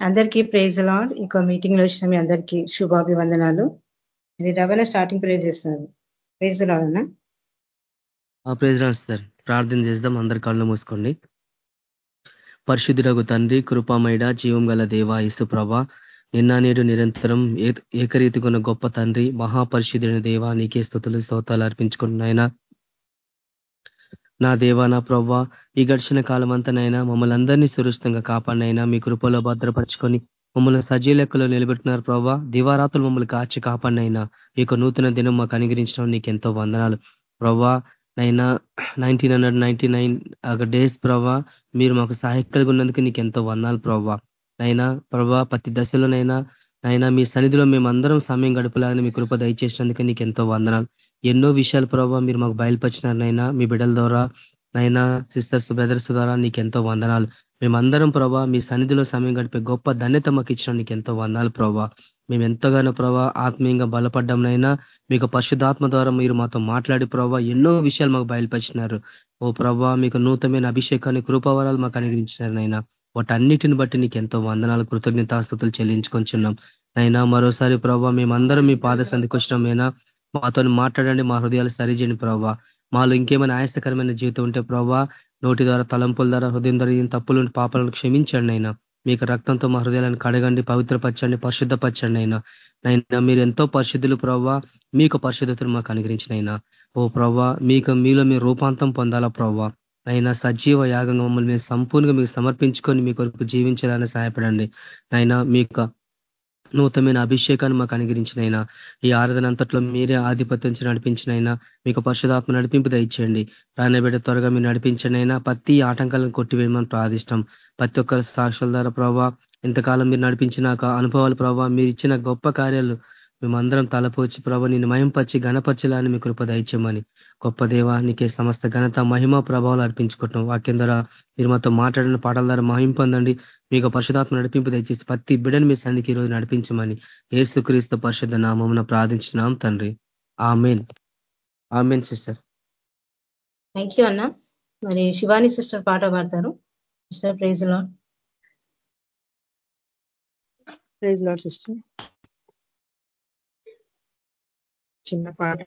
అందరికీ praise lord ఇక మీటింగ్లో వచ్చిన మీ అందరికీ శుభాభివందనాలు. ఇది రవణ స్టార్టింగ్ ప్రేర్ చేస్తున్నారు. ప్రేజ్ లాడ్ అన్న. ప్రేజ్ లాడ్ సార్ ప్రార్థన చేద్దాం. అందరి కళ్ళు మూసుకోండి. పరిశుద్ధుడగు తండ్రి కృపామైడ జీవం గల దేవ ఇసు ప్రభ నిన్న నేడు నిరంతరం ఏకరీతికున్న గొప్ప తండ్రి మహాపరిశుద్ధుని దేవ నీకే స్థుతులు స్తోతాలు అర్పించుకుంటున్నాయినా. నా దేవా నా ప్రవ్వ ఈ గడిచిన కాలం అంతనైనా మమ్మల్ని అందరినీ సురక్షితంగా కాపాడినైనా మీ కృపలో భద్రపరుచుకొని మమ్మల్ని సజీ లెక్కలో నిలబెట్టినారు ప్రవ్వ. దివారాతులు మమ్మల్ని కాచి కాపాడినైనా ఈ నూతన దినం మాకు అనుగ్రహించడం నీకు ఎంతో వందనాలు. ప్రవ్వా నైనా nineteen hundred ninety nine days ప్రవ్వా మీరు మాకు సహాయకులుగా ఉన్నందుకు నీకు ఎంతో వందాలు ప్రవ్వా. నైనా ప్రభా ప్రతి దశలోనైనా నైనా మీ సన్నిధిలో మేమందరం సమయం గడుపులాగానే మీ కృప దయచేసినందుకు నీకు ఎంతో వందనాలు. ఎన్నో విషయాలు ప్రభావ మీరు మాకు బయలుపరిచినారనైనా మీ బిడ్డల ద్వారా నైనా సిస్టర్స్ బ్రదర్స్ ద్వారా నీకు ఎంతో వందనాలు. మేమందరం ప్రభా మీ సన్నిధిలో సమయం గడిపే గొప్ప ధన్యత మాకు ఇచ్చిన నీకు ఎంతో వందాలు ప్రభా. మేము ఎంతగానో ప్రభా ఆత్మీయంగా బలపడ్డంనైనా మీకు పరిశుధాత్మ ద్వారా మీరు మాతో మాట్లాడి ప్రభా ఎన్నో విషయాలు మాకు బయలుపరిచినారు. ఓ ప్రభా మీకు నూతనమైన అభిషేకాన్ని కృపవరాలు మాకు అనుగ్రహించినారనైనా వాటన్నిటిని బట్టి నీకు ఎంతో వందనాలు కృతజ్ఞతాస్తుతులు చెల్లించుకొంచున్నాం. నైనా మరోసారి ప్రభావ మేమందరం మీ పాద సంధికి వచ్చినామైనా మాతో మాట్లాడండి మా హృదయాలు సరిచేయండి ప్రభావ మాలో ఇంకేమైనా ఆయాసకరమైన జీవితం ఉంటే ప్రభావ నోటి ద్వారా తలంపుల ద్వారా హృదయం ద్వారా తప్పులు పాపాలను క్షమించండి అయినా. మీకు రక్తంతో మా హృదయాలను కడగండి పవిత్రపరచండి పరిశుద్ధపరచండి అయినా. నైనా మీరు ఎంతో పరిశుద్ధులు ప్రవ్వా మీకు పరిశుద్ధతను మాకు అనుగ్రహించినైనా ఓ ప్రవ్వా మీకు మీలో మీరు రూపాంతం పొందాలా ప్రవ్వా అయినా సజీవ యాగంగా మమ్మల్ని మేము సంపూర్ణంగా మీకు సమర్పించుకొని మీ కొరకు జీవించాలని సహాయపడండి. నైనా మీకు నూతనమైన అభిషేకాన్ని మాకు అనుగ్రహించినైనా ఈ ఆరాధన అంతట్లో మీరే ఆధిపత్యం నడిపించినైనా మీకు పరిశుధాత్మ నడిపింపు దయచేయండి. రానబిడ్డ త్వరగా మీరు నడిపించినైనా ప్రతి ఆటంకాలను కొట్టివేయమని ప్రార్థిష్టం. ప్రతి ఒక్కరి సాక్షుల ద్వారా ప్రభావ ఎంతకాలం మీరు నడిపించినాక అనుభవాలు ప్రభావ మీరు ఇచ్చిన గొప్ప కార్యాలు మేమందరం తలపోచి ప్రభ నిన్ను మహింపరిచి గణపరచాలని మీ కృప దయచేయమని గొప్ప దేవ నీకే సమస్త ఘనత మహిమ ప్రభావాలు అర్పించుకుంటాం వాక్యం ద్వారా మీరు మాతో మాట్లాడిన పాటల ద్వారా మహిం పొందండి మీకు పరిశుధాత్మ నడిపింపు దయచేసి ప్రతి బిడని మీ సంధికి ఈరోజు నడిపించమని ఏసుక్రీస్తు పరిశుద్ధ నామమున ప్రార్థించినాం తండ్రి. Amen. Amen sister. Thank you అన్న. మరి శివాని సిస్టర్ పాట పాడతారు. Sister praise Lord praise Lord sister చిన్న పాట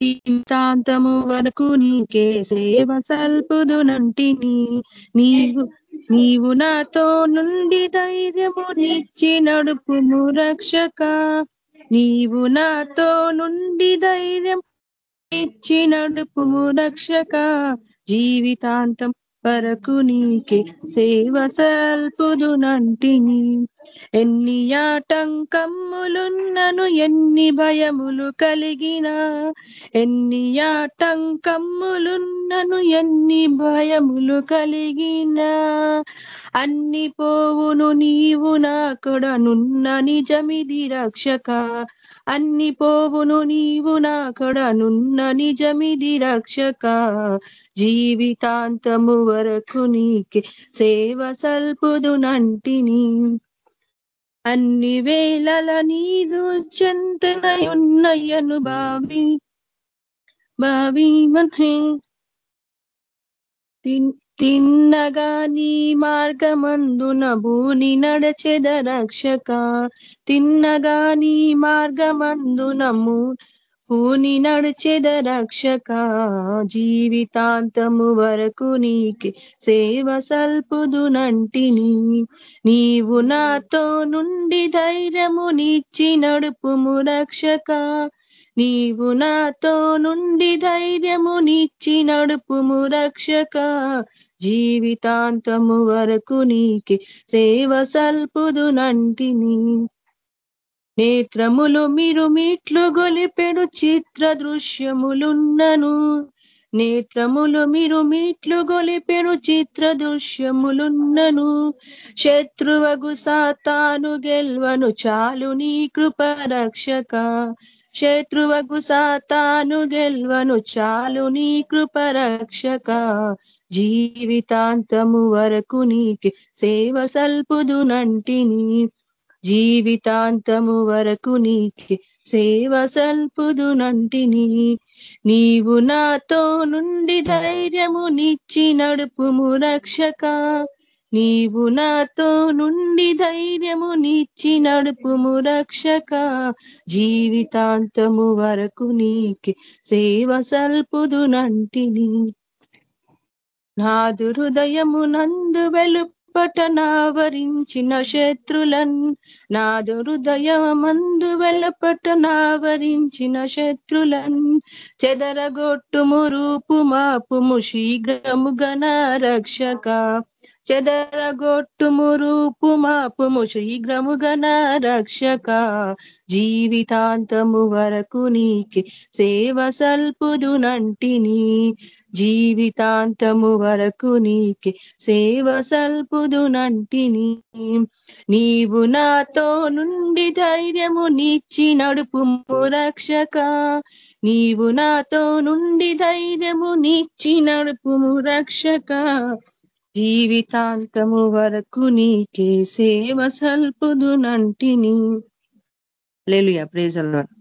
జీవితాంతము వరకు నీకే సేవ సల్పుదునంటిని నీవు నీవు నాతో నుండి ధైర్యము నిచ్చి నడుపుము రక్షక. నీవు నాతో నుండి ధైర్యం ఇచ్చి నడుపుము రక్షక జీవితాంతం వరకు నీకే సేవ సల్పుదునంటిని. ఎన్ని ఆటంకమ్ములున్నను ఎన్ని భయములు కలిగిన ఎన్ని ఆటంకమ్ములున్నను ఎన్ని భయములు కలిగిన అన్ని పోవును నీవు నాకడనున్న నిజమిది రక్షక. అన్ని పోవును నీవు నాకడనున్న నిజమిది రక్షక. జీవితాంతము వరకు నీకే సేవ సల్పుదునంటిని. అన్ని వేళల నీదు చెంతనయున్నయ్యను బావి బావి మహే. తిన్నగా నీ మార్గమందున భూని నడచెద రక్షక తిన్నగా నీ మార్గమందునము భూని నడిచెద రక్షక జీవితాంతము వరకు నీకే సేవ సల్పుదునంటిని నీవు నాతో నుండి ధైర్యము నీచి నడుపుము రక్షక. నీవు నాతో నుండి ధైర్యము నీచి నడుపుము రక్షక. జీవితాంతము వరకు నీకే సేవ సల్పుదునంటిని నేత్రములు మీరు మీట్లు గొలిపెడు చిత్ర దృశ్యములున్నను. నేత్రములు మీరు మీట్లు గొలిపెను చిత్ర దృశ్యములున్నను. శత్రువగు సాతాను గెల్వను చాలు నీ కృప రక్షక. శత్రువకు సాతాను గెల్వను చాలు నీ కృప రక్షక. జీవితాంతము వరకు నీకి సేవ సల్పుదునంటిని. జీవితాంతము వరకు నీకే సేవ సల్పుదునంటిని నీవు నాతో నుండి ధైర్యము నిచ్చి నడుపుము రక్షక. నీవు నాతో నుండి ధైర్యము నిచ్చి నడుపుము రక్షక. జీవితాంతము వరకు నీకే సేవ సల్పుదునంటిని నాదు హృదయము నందు వెలుపు నావరించిన శత్రులన్ నాదు హృదయమందు వెలుపట నావరించిన శత్రులన్. చెదరగొట్టుము రూపు మాపుము శీఘ్రముగన రక్షక. చెదరగొట్టుము రూపుమాపుము శీఘ్రముగన రక్షక జీవితాంతము వరకు నీకే సేవ సల్పుదునంటిని జీవితాంతము వరకు నీకే సేవ సల్పుదునంటిని నీవు నాతో నుండి ధైర్యము నీచి నడుపుము రక్షక. నీవు నాతో నుండి ధైర్యము నీచి నడుపుము రక్షక. జీవితాంతము వరకు నీకే సేవ సల్పుదునంటిని. లేలుయా ప్రేజ్ అన్నాడు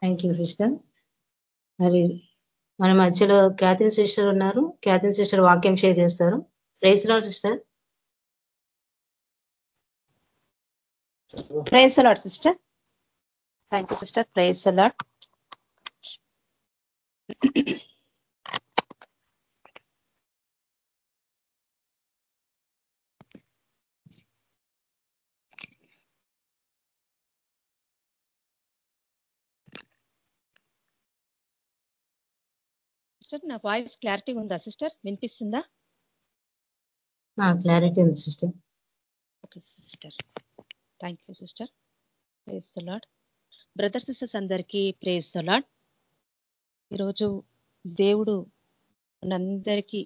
థ్యాంక్ యూ సిస్టర్ మరి మన మధ్యలో క్యాథిన్ సిస్టర్ ఉన్నారు. క్యాథిన్ సిస్టర్ వాక్యం షేర్ చేస్తారు. ప్రైజ్లో sister praise Lord sister thank you sister praise Lord sister నా వాయిస్ క్లారిటీ ఉందా సిస్టర్? వినిపిస్తుందా? క్లారిటీ ఉంది sister. Okay sister. Thank you sister. Praise Lord brother sisters అందరికీ ప్రేజ్ లాడ్ ఈరోజు దేవుడు మనందరికీ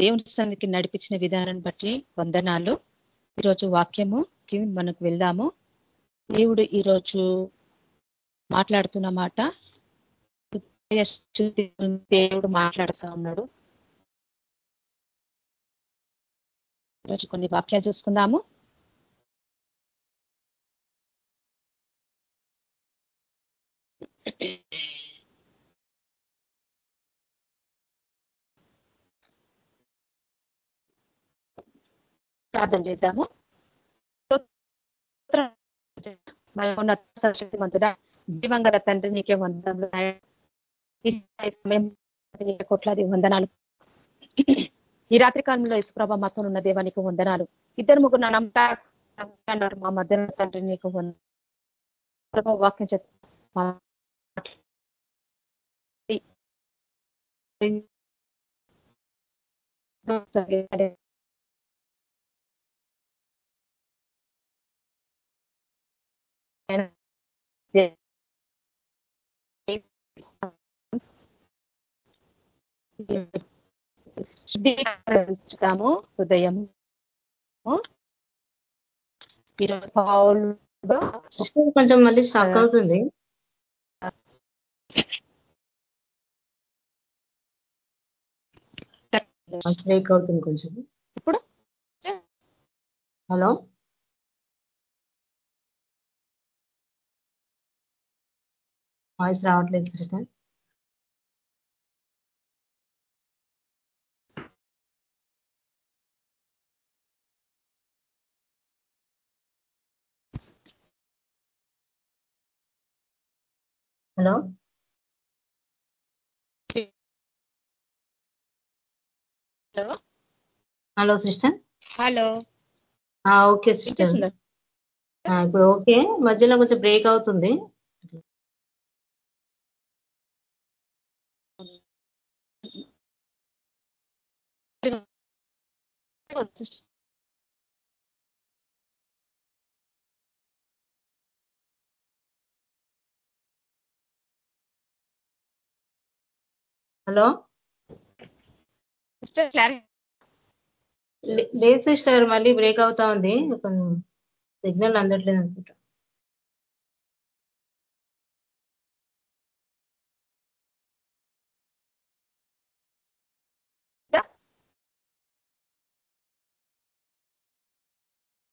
దేవుని సన్నిధికి నడిపించిన విధానాన్ని బట్టి వందనాలు. ఈరోజు వాక్యముకి మనకు వెళ్దాము. దేవుడు ఈరోజు మాట్లాడుతున్న మాట దేవుడు మాట్లాడుతూ ఉన్నాడు. ఈరోజు కొన్ని వాక్యాలు చూసుకుందాము. ప్రార్థన చేద్దాము. శక్తిమంతుడా జీవంగల తండ్రి నీకే వందనలు. కోట్లాది వందనాలు. ఈ రాత్రి కాలంలో యశుప్రభ మతం ఉన్న దేవానికి వందనాలు. ఇద్దరు ముగ్గురు నమ్మారు మా మధ్య తండ్రి నీకు వాక్యం వాక్యం చెప్ శుద్ధీకరించుతాము హృదయం కొంచెం మళ్ళీ స్టాక్ అవుతుంది. బ్రేక్ అవుతుంది కొంచెం. ఇప్పుడు? హలో? వాయిస్ రావట్లేదు sister. Hello hello hello sister hello okay sister ఇప్పుడు ఓకే. మధ్యలో కొంచెం బ్రేక్ అవుతుంది. హలో? లేదు సిస్టర్ మళ్ళీ బ్రేక్ అవుతా ఉంది. సిగ్నల్ అందట్లేదు అనుకుంటా.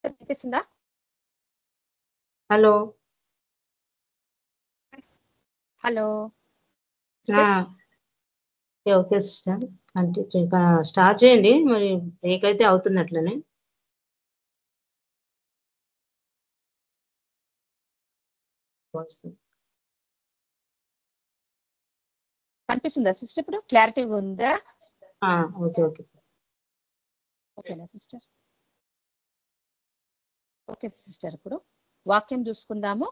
వినిపిస్తుందా? హలో? హలో? Okay sister. అంటే స్టార్ట్ చేయండి. మరి బ్రేక్ అయితే అవుతుంది అట్లనే. కనిపిస్తుందా సిస్టర్ ఇప్పుడు? క్లారిటీ ఉందా? Okay okay. ఓకేనా సిస్టర్? ఓకే సిస్టర్ ఇప్పుడు. వాక్యం చూసుకుందాము.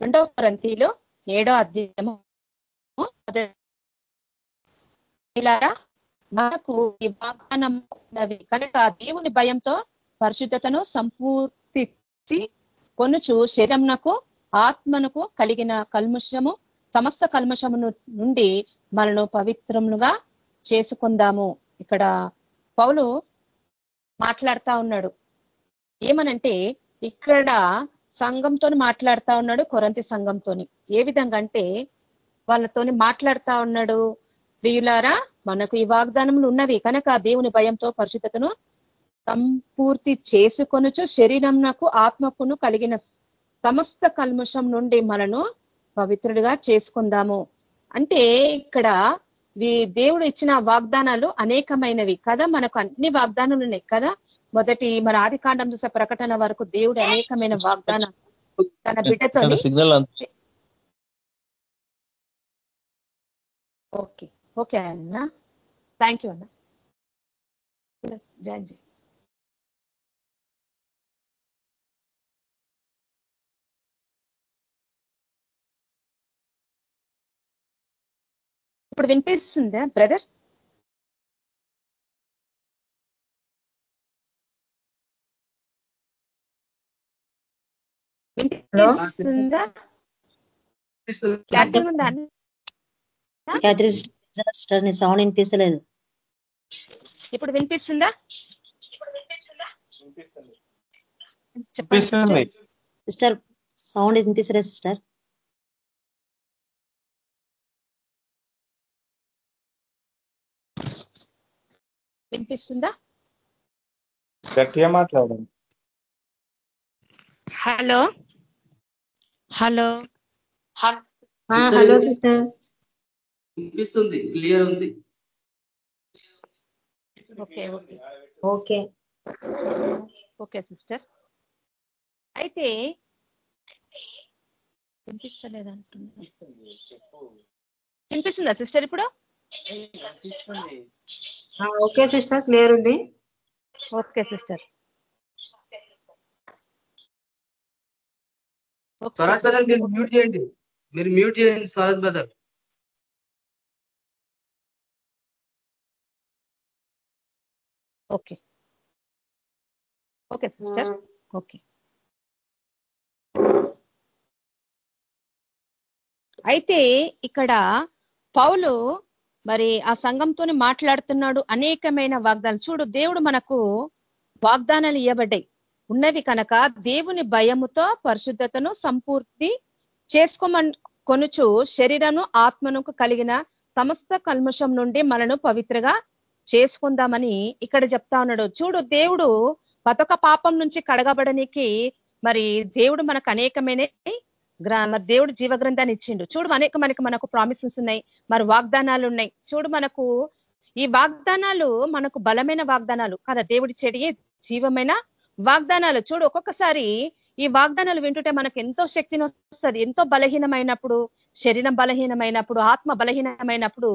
రెండవ గ్రంథిలో ఏడో అధ్యాయము మనకు ఈ వాగ్దానం ఉన్నవి కనుక దేవుని భయంతో పరిశుద్ధతను సంపూర్తి కొనుచు శరీరంనకు ఆత్మనకు కలిగిన కల్ముషము సమస్త కల్మషమును నుండి మనను పవిత్రములుగా చేసుకుందాము. ఇక్కడ పౌలు మాట్లాడుతా ఉన్నాడు. ఏమనంటే ఇక్కడ సంఘంతో మాట్లాడుతా ఉన్నాడు కొరంతి సంఘంతో ఏ విధంగా అంటే వాళ్ళతోని మాట్లాడుతా ఉన్నాడు. ప్రియులారా మనకు ఈ వాగ్దానములు ఉన్నవి కనుక దేవుని భయంతో పరిశుద్ధతను సంపూర్తి చేసుకొనుచు శరీరంనకు ఆత్మకును కలిగిన సమస్త కల్ముషం నుండి మనను పవిత్రుడిగా చేసుకుందాము. అంటే ఇక్కడ దేవుడు ఇచ్చిన వాగ్దానాలు అనేకమైనవి కదా మనకు అన్ని వాగ్దానాలు ఉన్నాయి కదా. మొదటి మన ఆది కాండం చూసే ప్రకటన వరకు దేవుడు అనేకమైన వాగ్దానం తన బిడ్డతో ఓకే ఓకే అన్న. థ్యాంక్ యూ అన్న. జాయిన్ చేయి ఇప్పుడు వినిపిస్తుందా బ్రదర్ వినిపిస్తుందా సౌండ్ వినిపిస్తలేదు. ఇప్పుడు వినిపిస్తుందా. సిస్టర్ సౌండ్ వినిపిస్తలేదు సిస్టర్. వినిపిస్తుందా? గట్టిగా మాట్లాడండి. Hello hello. హలో. సిస్టర్ వినిపిస్తుంది? క్లియర్ ఉంది. Okay okay. Okay. Okay sister. అయితే వినిపిస్తుందా సిస్టర్ ఇప్పుడు? Okay sister. క్లియర్ ఉంది. Okay sister. స్వరాజ్ బదర్ మీరు మ్యూట్ చేయండి. మీరు మ్యూట్ చేయండి Swaraj brother okay. Okay sister. Okay. అయితే ఇక్కడ పౌలు మరి ఆ సంఘంతో మాట్లాడుతున్నాడు అనేకమైన వాగ్దానాలు. చూడు దేవుడు మనకు వాగ్దానాలు ఇవ్వబడ్డాయి ఉన్నవి కనుక దేవుని భయముతో పరిశుద్ధతను సంపూర్తి చేసుకోమన్ కొనుచు శరీరను ఆత్మనుకు కలిగిన సమస్త కల్మషం నుండి మనను పవిత్రగా చేసుకుందామని ఇక్కడ చెప్తా ఉన్నాడు. చూడు దేవుడు పతొక పాపం నుంచి కడగబడనికి మరి దేవుడు మనకు అనేకమైన మరి దేవుడు జీవగ్రంథాన్ని ఇచ్చిండు. చూడు అనేక మనకి మనకు ప్రామిసెస్ ఉన్నాయి మరి వాగ్దానాలు ఉన్నాయి. చూడు మనకు ఈ వాగ్దానాలు మనకు బలమైన వాగ్దానాలు. కదా దేవుడి చెడి జీవమైన వాగ్దానాలు. చూడు ఒక్కొక్కసారి ఈ వాగ్దానాలు వింటుంటే మనకు ఎంతో శక్తిని వస్తుంది. ఎంతో బలహీనమైనప్పుడు శరీరం బలహీనమైనప్పుడు ఆత్మ బలహీనమైనప్పుడు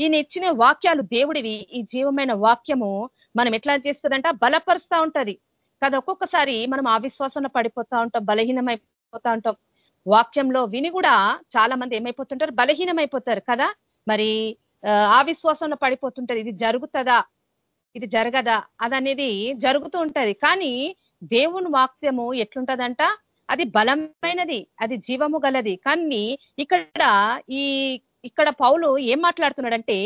ఈయన ఇచ్చిన వాక్యాలు దేవుడివి. ఈ జీవమైన వాక్యము మనం ఎట్లా చేస్తుందంట? బలపరుస్తూ ఉంటది. కదా ఒక్కొక్కసారి మనం అవిశ్వాసంలో పడిపోతా ఉంటాం బలహీనమైపోతా ఉంటాం. వాక్యంలో విని కూడా చాలా మంది ఏమైపోతుంటారు? బలహీనమైపోతారు కదా. మరి ఆ విశ్వాసంలో పడిపోతుంటారు. ఇది జరుగుతుందా? ఇది జరగదా? అదనేది జరుగుతూ ఉంటది. కానీ దేవుని వాక్యము ఎట్లుంటదంట? అది బలమైనది అది జీవము గలది. కానీ ఇక్కడ ఈ ఇక్కడ పౌలు ఏం మాట్లాడుతున్నాడంటే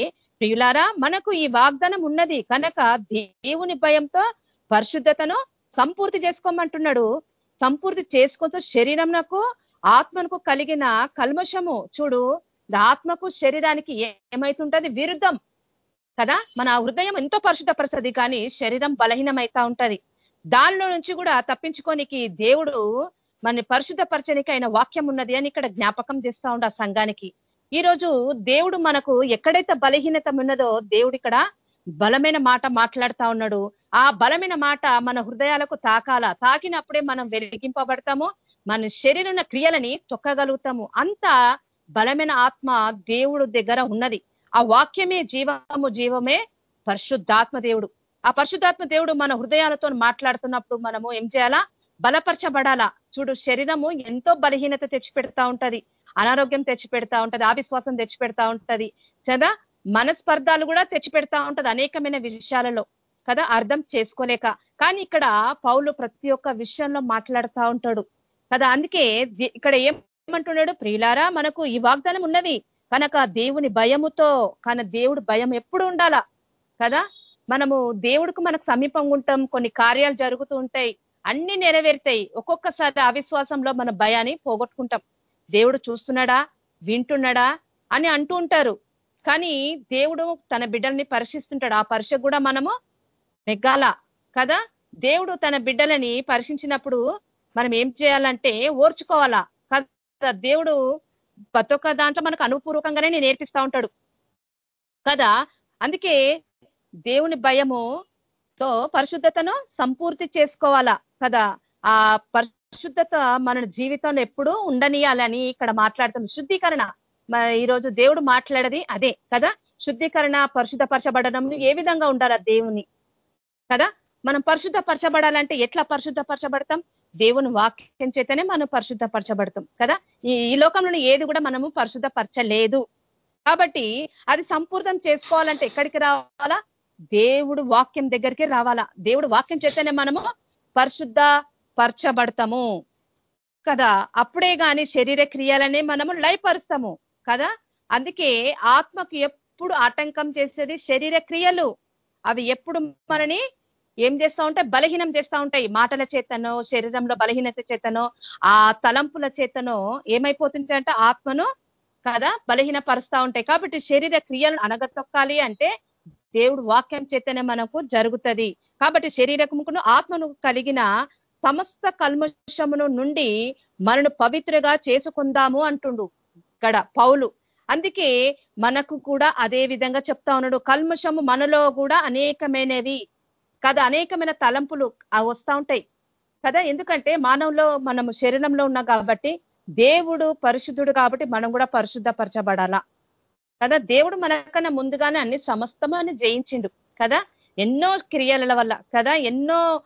ప్రియులారా మనకు ఈ వాగ్దానం ఉన్నది కనుక దేవుని భయంతో పరిశుద్ధతను సంపూర్తి చేసుకోమంటున్నాడు. సంపూర్తి చేసుకుంటూ శరీరంనకు ఆత్మకు కలిగిన కల్మషము. చూడు ఆత్మకు శరీరానికి ఏమైతుంటది? విరుద్ధం. కదా? మన హృదయం ఎంతో పరిశుద్ధపరచది కానీ శరీరం బలహీనమైతా ఉంటది. దానిలో నుంచి కూడా తప్పించుకోనికి దేవుడు మన పరిశుద్ధపరచనికి అయిన వాక్యం ఉన్నది అని ఇక్కడ జ్ఞాపకం చేస్తా ఉండ సంఘానికి. ఈ రోజు దేవుడు మనకు ఎక్కడైతే బలహీనత ఉన్నదో దేవుడు ఇక్కడ బలమైన మాట మాట్లాడుతా ఉన్నాడు. ఆ బలమైన మాట మన హృదయాలకు తాకాల? తాకినప్పుడే మనం వెలిగింపబడతాము మన శరీరం క్రియలని తొక్కగలుగుతాము. అంత బలమైన ఆత్మ దేవుడు దగ్గర ఉన్నది. ఆ వాక్యమే జీవము జీవమే పరిశుద్ధాత్మ దేవుడు. ఆ పరిశుద్ధాత్మ దేవుడు మన హృదయాలతో మాట్లాడుతున్నప్పుడు మనము ఏం చేయాలా? బలపరచబడాలా? చూడు శరీరము ఎంతో బలహీనత తెచ్చిపెడతా ఉంటది. అనారోగ్యం తెచ్చిపెడతా ఉంటది. అవిశ్వాసం తెచ్చిపెడతా ఉంటది. కదా? మనస్పర్ధాలు కూడా తెచ్చిపెడతా ఉంటది అనేకమైన విషయాలలో. కదా? అర్థం చేసుకోలేక. కానీ ఇక్కడ పౌలు ప్రతి ఒక్క విషయంలో మాట్లాడుతూ ఉంటాడు. కదా? అందుకే ఇక్కడ ఏమంటున్నాడు? ప్రియులారా మనకు ఈ వాగ్దానం ఉన్నవి. కనుక దేవుని భయముతో కానీ దేవుడు భయం ఎప్పుడు ఉండాలా? కదా? మనము దేవుడికి మనకు సమీపంగా ఉంటాం కొన్ని కార్యాలు జరుగుతూ ఉంటాయి అన్ని నెరవేరుతాయి. ఒక్కొక్కసారి అవిశ్వాసంలో మన భయాన్ని పోగొట్టుకుంటాం. దేవుడు చూస్తున్నాడా? వింటున్నాడా? అని అంటూ ఉంటారు. కానీ దేవుడు తన బిడ్డల్ని పరీక్షిస్తుంటాడు. ఆ పరీక్ష కూడా మనము నెగ్గాల? కదా? దేవుడు తన బిడ్డలని పరీక్షించినప్పుడు మనం ఏం చేయాలంటే ఓర్చుకోవాలా? కదా? దేవుడు ప్రతి ఒక్క దాంట్లో మనకు అనుపూర్వకంగానే నేను నేర్పిస్తా ఉంటాడు. కదా? అందుకే దేవుని భయముతో పరిశుద్ధతను సంపూర్తి చేసుకోవాలా కదా? ఆ పరిశుద్ధత మన జీవితంలో ఎప్పుడూ ఉండనియాలని ఇక్కడ మాట్లాడుతుంది. శుద్ధీకరణ. ఈరోజు దేవుడు మాట్లాడది అదే కదా? శుద్ధీకరణ పరిశుద్ధపరచబడడం ఏ విధంగా ఉండాలా దేవుని? కదా? మనం పరిశుద్ధపరచబడాలంటే ఎట్లా పరిశుద్ధపరచబడతాం? దేవుని వాక్యం చేతనే మనం పరిశుద్ధపరచబడతాం కదా? ఈ లోకంలోని ఏది కూడా మనము పరిశుద్ధపరచలేదు. కాబట్టి అది సంపూర్ణం చేసుకోవాలంటే ఎక్కడికి రావాలా? దేవుడు వాక్యం దగ్గరికి రావాలా? దేవుడు వాక్యం చేతనే మనము పరిశుద్ధ పరచబడతాము కదా? అప్పుడే కానీ శరీర క్రియలనే మనము లయపరుస్తాము కదా? అందుకే ఆత్మకు ఎప్పుడు ఆటంకం చేసేది శరీర క్రియలు అవి ఎప్పుడు మనని ఏం చేస్తా ఉంటాయి బలహీనం చేస్తా ఉంటాయి. మాటల చేతనో శరీరంలో బలహీనత చేతనో ఆ తలంపుల చేతనో ఏమైపోతుంటాయంటే ఆత్మను కదా బలహీన పరుస్తూ ఉంటాయి. కాబట్టి శరీర క్రియలను అనగతొక్కాలి అంటే దేవుడు వాక్యం చేతనే మనకు జరుగుతుంది. కాబట్టి శరీరముకును ఆత్మను కలిగిన సమస్త కల్మషమును నుండి మనను పవిత్రగా చేసుకుందాము అంటుండు ఇక్కడ పౌలు. అందుకే మనకు కూడా అదే విధంగా చెప్తా ఉన్నాడు. కల్మషము మనలో కూడా అనేకమైనవి. కదా అనేకమైన తలంపులు వస్తూ ఉంటాయి. కదా? ఎందుకంటే మానవులో మనము శరీరంలో ఉన్నాం కాబట్టి దేవుడు పరిశుద్ధుడు కాబట్టి మనం కూడా పరిశుద్ధపరచబడాలా. కదా? దేవుడు మనకన్నా ముందుగానే అన్ని సమస్తమాన్ని జయించిండు. కదా? ఎన్నో క్రియల వల్ల కదా? ఎన్నో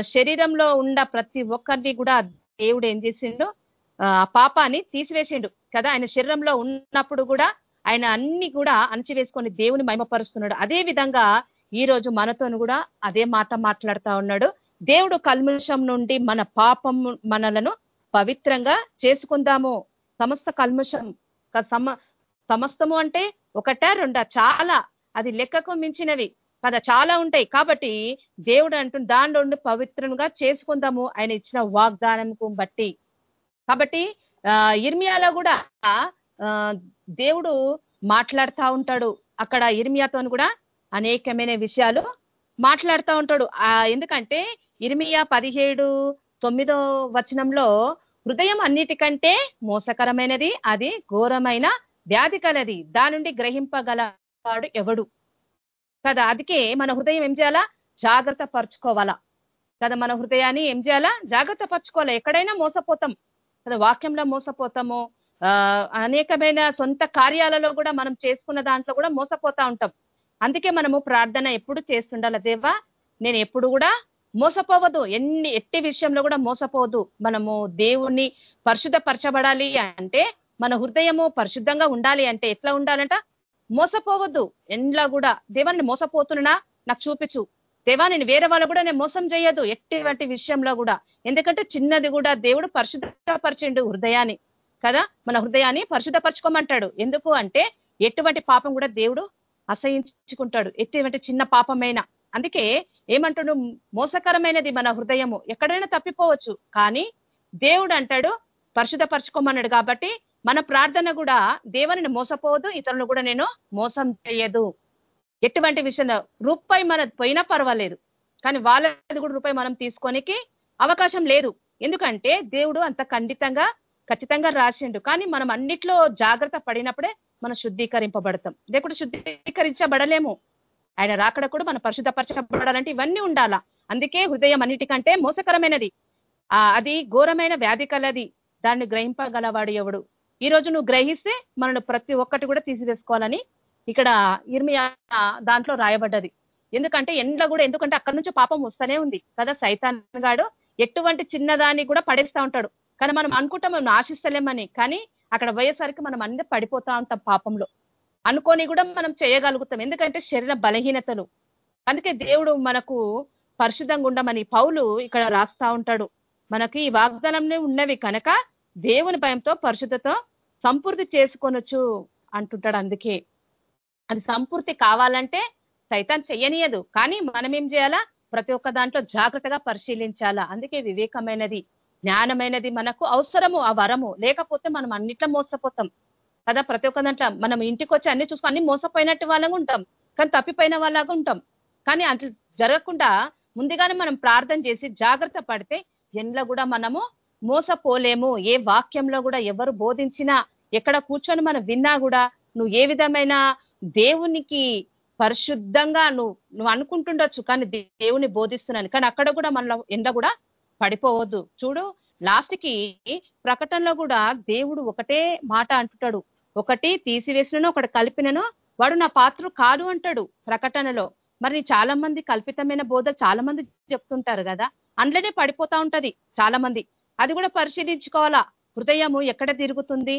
శరీరంలో ఉన్న ప్రతి ఒక్కరిని కూడా దేవుడు ఏం చేసిండు? ఆ పాపాన్ని తీసివేసిండు. కదా? ఆయన శరీరంలో ఉన్నప్పుడు కూడా ఆయన అన్ని కూడా అణచివేసుకొని దేవుని మహిమపరుస్తున్నాడు. అదే విధంగా ఈ రోజు మనతోను కూడా అదే మాట మాట్లాడుతా ఉన్నాడు. దేవుడు కల్ముషం నుండి మన పాపం మనలను పవిత్రంగా చేసుకుందాము. సమస్త కల్ముషం సమ సమస్తము అంటే ఒకటా రెండా చాలా. అది లెక్కకు మించినవి కదా చాలా ఉంటాయి. కాబట్టి దేవుడు అంటూ దానిలో పవిత్రంగా చేసుకుందాము. ఆయన ఇచ్చిన వాగ్దానంకు బట్టి. కాబట్టి ఇర్మియాలో కూడా దేవుడు మాట్లాడుతూ ఉంటాడు. అక్కడ ఇర్మియాతో కూడా అనేకమైన విషయాలు మాట్లాడుతూ ఉంటాడు. ఎందుకంటే ఇరిమియా పదిహేడు తొమ్మిదో వచనంలో హృదయం అన్నిటికంటే మోసకరమైనది అది ఘోరమైన వ్యాధి కలది. దాని నుండి గ్రహింపగలవాడు ఎవడు? కదా అందుకే మన హృదయం ఏం చేయాలా? జాగ్రత్త పరుచుకోవాలా. కదా మన హృదయాన్ని ఏం చేయాలా? జాగ్రత్త పరుచుకోవాలా. ఎక్కడైనా మోసపోతాం. కదా వాక్యంలో మోసపోతాము. అనేకమైన సొంత కార్యాలలో కూడా మనం చేసుకున్న దాంట్లో కూడా మోసపోతా ఉంటాం. అందుకే మనము ప్రార్థన ఎప్పుడు చేస్తుండాల దేవా? నేను ఎప్పుడు కూడా మోసపోవద్దు. ఎన్ని ఎట్టి విషయంలో కూడా మోసపోవద్దు. మనము దేవుణ్ణి పరిశుద్ధపరచబడాలి అంటే మన హృదయము పరిశుద్ధంగా ఉండాలి అంటే ఎట్లా ఉండాలంట? మోసపోవద్దు. ఎండ్లా కూడా. దేవాన్ని మోసపోతున్నా నాకు చూపించు. దేవా నేను వేరే వాళ్ళు కూడా నేను మోసం చేయదు ఎట్టి విషయంలో కూడా. ఎందుకంటే చిన్నది కూడా దేవుడు పరిశుద్ధపరచండు హృదయాన్ని. కదా? మన హృదయాన్ని పరిశుద్ధపరచుకోమంటాడు. ఎందుకు అంటే ఎటువంటి పాపం కూడా దేవుడు అసహించుకుంటాడు. ఎటువంటి చిన్న పాపమైన. అందుకే ఏమంటాడు? మోసకరమైనది మన హృదయము. ఎక్కడైనా తప్పిపోవచ్చు. కానీ దేవుడు అంటాడు పరిశుద్ధపరచుకోమన్నాడు కాబట్టి మన ప్రార్థన కూడా దేవుని మోసపోదు ఇతరులను కూడా నేను మోసం చేయదు. ఎటువంటి విషయంలో? రూపాయి మన పోయినా పర్వాలేదు. కానీ వాళ్ళది కూడా రూపాయి మనం తీసుకోనికి అవకాశం లేదు. ఎందుకంటే దేవుడు అంత ఖండితంగా ఖచ్చితంగా రాసిండు. కానీ మనం అన్నిట్లో జాగ్రత్త పడినప్పుడే మనం శుద్ధీకరింపబడతాం. లేకుంటే శుద్ధీకరించబడలేము. ఆయన రాకడ కూడా మనం పరిశుద్ధపరచబడాలంటే ఇవన్నీ ఉండాలా? అందుకే హృదయం అన్నిటికంటే మోసకరమైనది. అది ఘోరమైన వ్యాధి కలది. దాన్ని గ్రహింపగలవాడు ఎవడు? ఈ రోజు నువ్వు గ్రహిస్తే మనను ప్రతి ఒక్కటి కూడా తీసివేసుకోవాలని ఇక్కడ ఇర్మియా దాంట్లో రాయబడ్డది. ఎందుకంటే ఎండ్ల కూడా ఎందుకంటే అక్కడి నుంచి పాపం వస్తూనే ఉంది. కదా సైతాన్ గాడు? ఎటువంటి చిన్నదాన్ని కూడా పడేస్తా ఉంటాడు. కానీ మనం అనుకుంటాం మనం ఆశిస్తలేమని. కానీ అక్కడ పోయేసరికి మనం అన్ని పడిపోతా ఉంటాం పాపంలో. అనుకొని కూడా మనం చేయగలుగుతాం. ఎందుకంటే శరీర బలహీనతలు. అందుకే దేవుడు మనకు పరిశుద్ధంగా ఉండమని పౌలు ఇక్కడ రాస్తా ఉంటాడు. మనకి ఈ వాగ్దానంలో ఉన్నవి కనుక దేవుని భయంతో పరిశుద్ధతో సంపూర్తి చేసుకొనొచ్చు అంటుంటాడు అందుకే. అది సంపూర్తి కావాలంటే సైతాన్ చెయ్యనీయదు. కానీ మనం ఏం చేయాలా? ప్రతి ఒక్క దాంట్లో జాగ్రత్తగా పరిశీలించాలా? అందుకే వివేకమైనది. జ్ఞానమైనది మనకు అవసరము ఆ వరము. లేకపోతే మనం అన్నిట్లో మోసపోతాం. కదా ప్రతి ఒక్క దాంట్లో మనం ఇంటికి వచ్చి అన్ని చూసుకొని అన్ని మోసపోయినట్టు వాళ్ళగా ఉంటాం. కానీ తప్పిపోయిన వాళ్ళగా ఉంటాం. కానీ అట్లా జరగకుండా ముందుగానే మనం ప్రార్థన చేసి జాగ్రత్త పడితే ఎండ్లో కూడా మనము మోసపోలేము. ఏ వాక్యంలో కూడా ఎవరు బోధించినా ఎక్కడ కూర్చొని మనం విన్నా కూడా నువ్వు ఏ విధమైన దేవునికి పరిశుద్ధంగా నువ్వు నువ్వు అనుకుంటుండొచ్చు. కానీ దేవుని బోధిస్తున్నాను. కానీ అక్కడ కూడా మనలో ఎండ కూడా పడిపోవద్దు. చూడు లాస్ట్కి ప్రకటనలో కూడా దేవుడు ఒకటే మాట అంటుంటాడు ఒకటి తీసివేసినను ఒకటి కలిపినను వాడు నా పాత్ర కాదు అంటాడు ప్రకటనలో. మరి చాలా మంది కల్పితమైన బోధ చాలా మంది చెప్తుంటారు కదా? అందులోనే పడిపోతా ఉంటది చాలా మంది అది కూడా పరిశీలించుకోవాలా? హృదయము ఎక్కడ తిరుగుతుంది?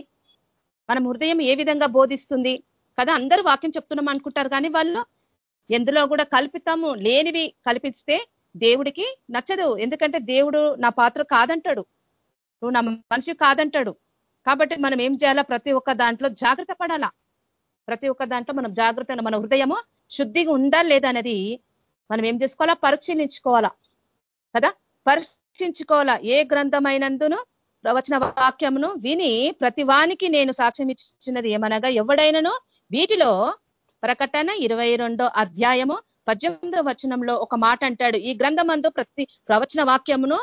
మనం హృదయం ఏ విధంగా బోధిస్తుంది? కదా అందరూ వాక్యం చెప్తున్నాం అనుకుంటారు కానీ వాళ్ళు ఎందులో కూడా కల్పితము లేనివి కల్పిస్తే దేవుడికి నచ్చదు. ఎందుకంటే దేవుడు నా పాత్ర కాదంటాడు. నువ్వు నా మనిషి కాదంటాడు. కాబట్టి మనం ఏం చేయాలా? ప్రతి ఒక్క దాంట్లో జాగ్రత్త పడాలా? ప్రతి ఒక్క దాంట్లో మనం జాగ్రత్త మన హృదయము శుద్ధిగా ఉందా లేదా మనం ఏం చేసుకోవాలా? పరీక్షించుకోవాలా? కదా? పరీక్షించుకోవాలా? ఏ గ్రంథమైనందును? ప్రవచన వాక్యమును విని ప్రతి వానికి నేను సాక్ష్యం ఇచ్చినది ఏమనగా ఎవడైనను? వీటిలో ప్రకటన ఇరవై అధ్యాయము పద్దెనిమిదో వచనంలో ఒక మాట అంటాడు. ఈ గ్రంథమందు ప్రతి ప్రవచన వాక్యమును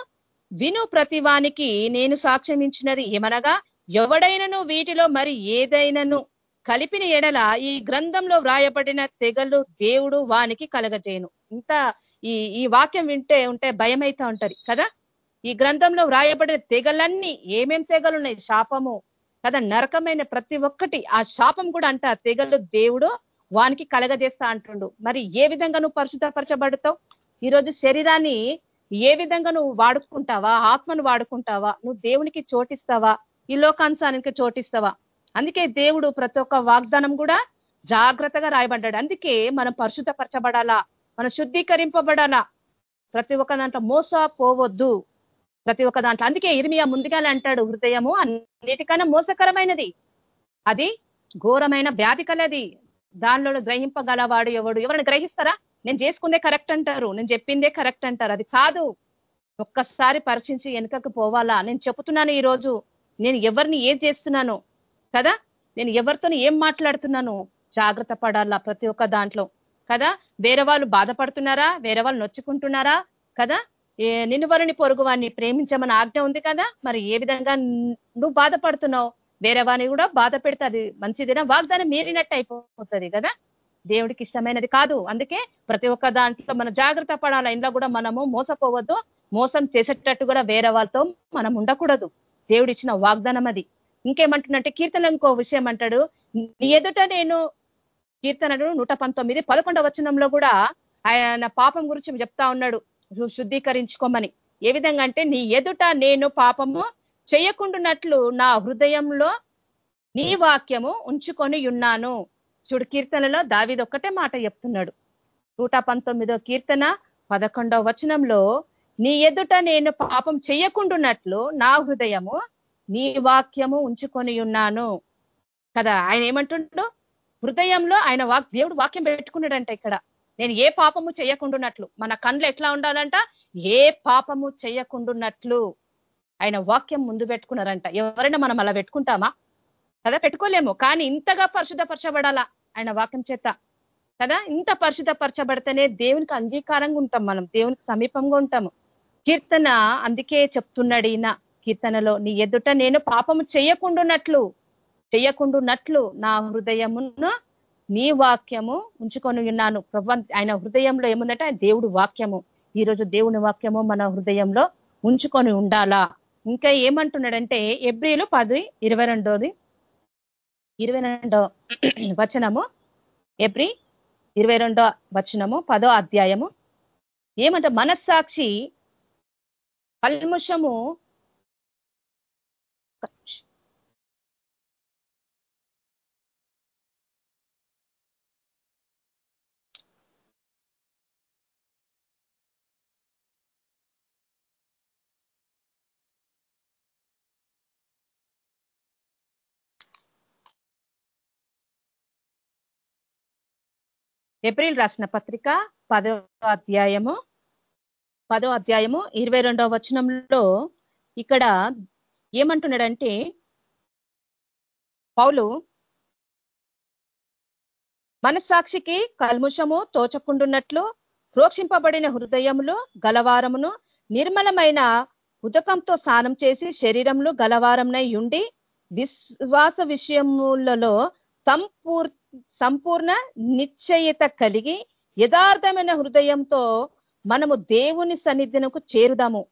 విను ప్రతి వానికి నేను సాక్ష్యం ఇచ్చినది ఏమనగా ఎవడైనను వీటిలో మరి ఏదైనను కలిపిన ఎడల ఈ గ్రంథంలో వ్రాయబడిన తెగలు దేవుడు వానికి కలగజేయను. ఇంత ఈ ఈ వాక్యం వింటే ఉంటే భయం ఉంటది కదా? ఈ గ్రంథంలో వ్రాయబడిన తెగలన్నీ ఏమేం తెగలు ఉన్నాయి శాపము కదా? నరకమైన ప్రతి ఒక్కటి ఆ శాపం కూడా అంట తెగలు దేవుడు వానికి కలగజేస్తా అంటుండు. మరి ఏ విధంగా నువ్వు పరిశుద్ధపరచబడతావు? ఈరోజు శరీరాన్ని ఏ విధంగా నువ్వు వాడుకుంటావా? ఆత్మను వాడుకుంటావా? నువ్వు దేవునికి చోటిస్తావా? ఈ లోకానుసారానికి చోటిస్తావా? అందుకే దేవుడు ప్రతి ఒక్క వాగ్దానం కూడా జాగ్రత్తగా రాయబడ్డాడు. అందుకే మనం పరిశుద్ధపరచబడాలా? మనం శుద్ధీకరింపబడాలా? ప్రతి ఒక్క దాంట్లో మోసపోవద్దు. ప్రతి ఒక్క దాంట్లో. అందుకే ఇరిమియా ముందుగానే అంటాడు హృదయము అన్నిటికన్నా మోసకరమైనది. అది ఘోరమైన వ్యాధి కలది. దానిలో గ్రహింపగలవాడు ఎవడు? ఎవరిని గ్రహిస్తారా? నేను చేసుకుందే కరెక్ట్ అంటారు. నేను చెప్పిందే కరెక్ట్ అంటారు. అది కాదు. ఒక్కసారి పరీక్షించి వెనుకకు పోవాలా? నేను చెబుతున్నాను ఈ రోజు నేను ఎవరిని ఏం చేస్తున్నాను? కదా? నేను ఎవరితో ఏం మాట్లాడుతున్నాను? జాగ్రత్త పడాలా ప్రతి ఒక్క దాంట్లో. కదా? వేరే వాళ్ళు బాధపడుతున్నారా? వేరే వాళ్ళు నొచ్చుకుంటున్నారా? కదా? నిన్ను వరుని పొరుగు వాడిని ప్రేమించమని ఆజ్ఞ ఉంది కదా? మరి ఏ విధంగా నువ్వు బాధపడుతున్నావు? వేరే వాని కూడా బాధ పెడితే అది వాగ్దానం మీరినట్టు అయిపోతుంది కదా? దేవుడికి ఇష్టమైనది కాదు. అందుకే ప్రతి ఒక్క దాంట్లో మనం జాగ్రత్త పడాలి. ఇంట్లో కూడా మనము మోసపోవద్దు. మోసం చేసేటట్టు కూడా వేరే వాళ్ళతో మనం ఉండకూడదు. దేవుడు ఇచ్చిన వాగ్దానం అది. ఇంకేమంటున్నట్టే కీర్తన ఇంకో విషయం అంటాడు. నీ ఎదుట నేను కీర్తనడు నూట పంతొమ్మిది పదకొండవ వచనంలో కూడా ఆయన పాపం గురించి చెప్తా ఉన్నాడు. శుద్ధీకరించుకోమని. ఏ విధంగా అంటే నీ ఎదుట నేను పాపము చేయకుండానట్లు నా హృదయంలో నీ వాక్యము ఉంచుకొని ఉన్నాను. చూడు కీర్తనలో దావిది ఒక్కటే మాట చెప్తున్నాడు. నూట పంతొమ్మిదో కీర్తన పదకొండవ వచనంలో నీ ఎదుట నేను పాపం చేయకుండానట్లు నా హృదయము నీ వాక్యము ఉంచుకొని ఉన్నాను. కదా ఆయన ఏమంటుండో? హృదయంలో ఆయన వాక్ దేవుడు వాక్యం పెట్టుకున్నాడంట ఇక్కడ. నేను ఏ పాపము చేయకుండానట్లు మన కండ్లు ఎట్లా ఉండాలంట? ఏ పాపము చేయకుండానట్లు. ఆయన వాక్యం ముందు పెట్టుకున్నారంట. ఎవరైనా మనం అలా పెట్టుకుంటామా? కదా పెట్టుకోలేము. కానీ ఇంతగా పరిశుద్ధపరచబడాలా ఆయన వాక్యం చేత? కదా ఇంత పరిశుద్ధపరచబడితేనే దేవునికి అంగీకారంగా ఉంటాం మనం. దేవునికి సమీపంగా ఉంటాము కీర్తన అందుకే చెప్తున్నాడు ఈయన కీర్తనలో నీ ఎదుట నేను పాపము చేయకుండాన్నట్లు చేయకుండాన్నట్లు నా హృదయమును నీ వాక్యము ఉంచుకొని ఉన్నాను. ప్రభు ఆయన హృదయంలో ఏముందంటే దేవుడు వాక్యము. ఈ రోజు దేవుని వాక్యము మన హృదయంలో ఉంచుకొని ఉండాలా? ఇంకా ఏమంటున్నాడంటే ఎబ్రిలు పది ఇరవై రెండోది. ఇరవై రెండో వచనము. ఎబ్రి ఇరవై రెండో వచనము పదో అధ్యాయము. ఏమంట మనస్సాక్షి కల్ముషము ఏప్రిల్ రాసిన పత్రిక పదో అధ్యాయము పదో అధ్యాయము ఇరవై రెండవ వచనంలో ఇక్కడ ఏమంటున్నాడంటే పౌలు మనస్సాక్షికి కల్ముషము తోచకుండున్నట్లు ప్రోక్షింపబడిన హృదయములు గలవారమును నిర్మలమైన ఉదకంతో స్నానం చేసి శరీరంలో గలవారంనై ఉండి విశ్వాస విషయములలో సంపూర్ సంపూర్ణ నిశ్చయిత కలిగి యథార్థమైన హృదయంతో మనము దేవుని సన్నిధినకు చేరుదాము.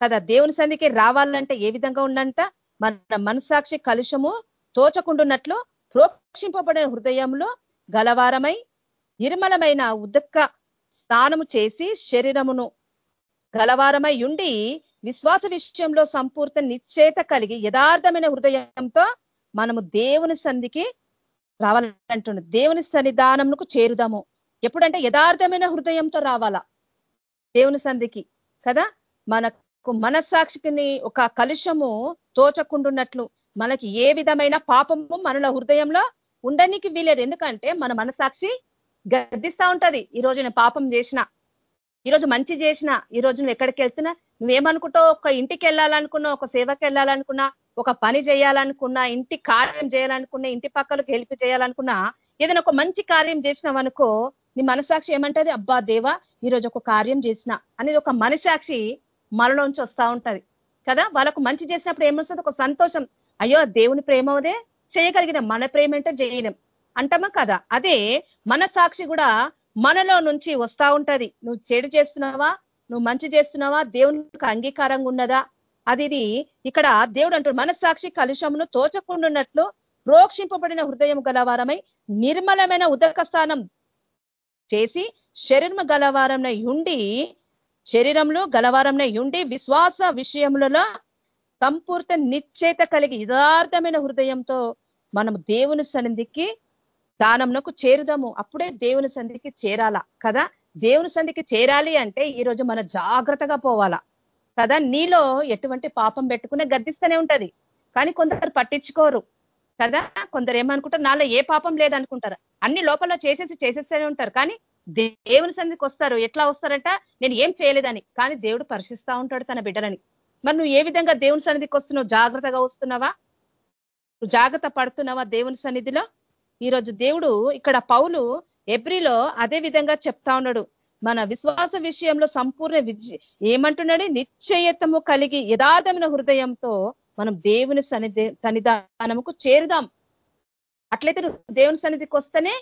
కదా దేవుని సన్నిధికి రావాలంటే ఏ విధంగా ఉండంట మన మనసాక్షి కలుషము తోచకుండున్నట్లు ప్రోక్షింపబడిన హృదయంలో గలవారమై నిర్మలమైన ఉదక్క స్నానము చేసి శరీరమును గలవారమై ఉండి విశ్వాస విషయంలో సంపూర్త నిశ్చేత కలిగి యథార్థమైన హృదయంతో మనము దేవుని సంధికి రావాలంటుండే. దేవుని సన్నిధానంకు చేరుదాము. ఎప్పుడంటే యథార్థమైన హృదయంతో రావాలా. దేవుని సంధికి కదా? మనకు మనస్సాక్షికిని ఒక కలుషము తోచకుండున్నట్లు మనకి ఏ విధమైన పాపము మనలో హృదయంలో ఉండనికి వీలేదు. ఎందుకంటే మన మనసాక్షి గర్దిస్తా ఉంటది. ఈ రోజు నేను పాపం చేసిన ఈరోజు మంచి చేసిన ఈ రోజు నువ్వు ఎక్కడికి వెళ్తున్నా? నువ్వేమనుకుంటావు? ఒక ఇంటికి వెళ్ళాలనుకున్నా ఒక సేవకి వెళ్ళాలనుకున్నా ఒక పని చేయాలనుకున్నా ఇంటి కార్యం చేయాలనుకున్నా ఇంటి పక్కలకు హెల్ప్ చేయాలనుకున్నా ఏదైనా ఒక మంచి కార్యం చేసినావనుకో నీ మనసాక్షి ఏమంటది? అబ్బా దేవా ఈరోజు ఒక కార్యం చేసిన అనేది ఒక మనసాక్షి మనలోంచి వస్తా ఉంటది. కదా? వాళ్ళకు మంచి చేసినప్పుడు ఏమొస్తుంది? ఒక సంతోషం. అయ్యో దేవుని ప్రేమదే చేయగలిగిన మన ప్రేమ అంటే చేయలేం. అంటామా కదా? అదే మన సాక్షి కూడా మనలో నుంచి వస్తా ఉంటది. నువ్వు చెడు చేస్తున్నావా? నువ్వు మంచి చేస్తున్నావా? దేవునికి అంగీకారంగా ఉన్నదా? అది ఇది. ఇక్కడ దేవుడు అంటాడు మనస్సాక్షి కలుషమును తోచకుండున్నట్లు ప్రోక్షింపబడిన హృదయం గలవారమై నిర్మలమైన ఉదక స్థానం చేసి శరీరం గలవారంలో ఉండి శరీరంలో గలవారంలో ఉండి విశ్వాస విషయములలో సంపూర్త నిశ్చేత కలిగి యథార్థమైన హృదయంతో మనం దేవుని సన్నిధికి దానంకు చేరుదాము. అప్పుడే దేవుని సంధికి చేరాలా. కదా? దేవుని సంధికి చేరాలి అంటే ఈ రోజు మన జాగ్రత్తగా పోవాలా. కదా? నీలో ఎటువంటి పాపం పెట్టుకునే గద్దిస్తూనే ఉంటది. కానీ కొందరు పట్టించుకోరు. కదా? కొందరు ఏమనుకుంటారు? నాలో ఏ పాపం లేదనుకుంటారు. అన్ని లోపల చేసేసి చేసేస్తూనే ఉంటారు. కానీ దేవుని సంధికి వస్తారు. ఎట్లా వస్తారంట? నేను ఏం చేయలేదని. కానీ దేవుడు పరిశిస్తా ఉంటాడు తన బిడ్డలని. మరి నువ్వు ఏ విధంగా దేవుని సన్నిధికి వస్తున్నావు? జాగ్రత్తగా వస్తున్నావా? నువ్వు జాగ్రత్త పడుతున్నావా దేవుని సన్నిధిలో? ఈరోజు దేవుడు ఇక్కడ పౌలు ఎబ్రిలో అదే విధంగా చెప్తా ఉన్నాడు. మన విశ్వాస విషయంలో సంపూర్ణ విజయ ఏమంటున్నాడు? నిశ్చయతము కలిగి యథార్థమైన హృదయంతో మనం దేవుని సన్నిధి సన్నిధానముకు చేరుదాం. అట్లయితే దేవుని సన్నిధికి వస్తేనే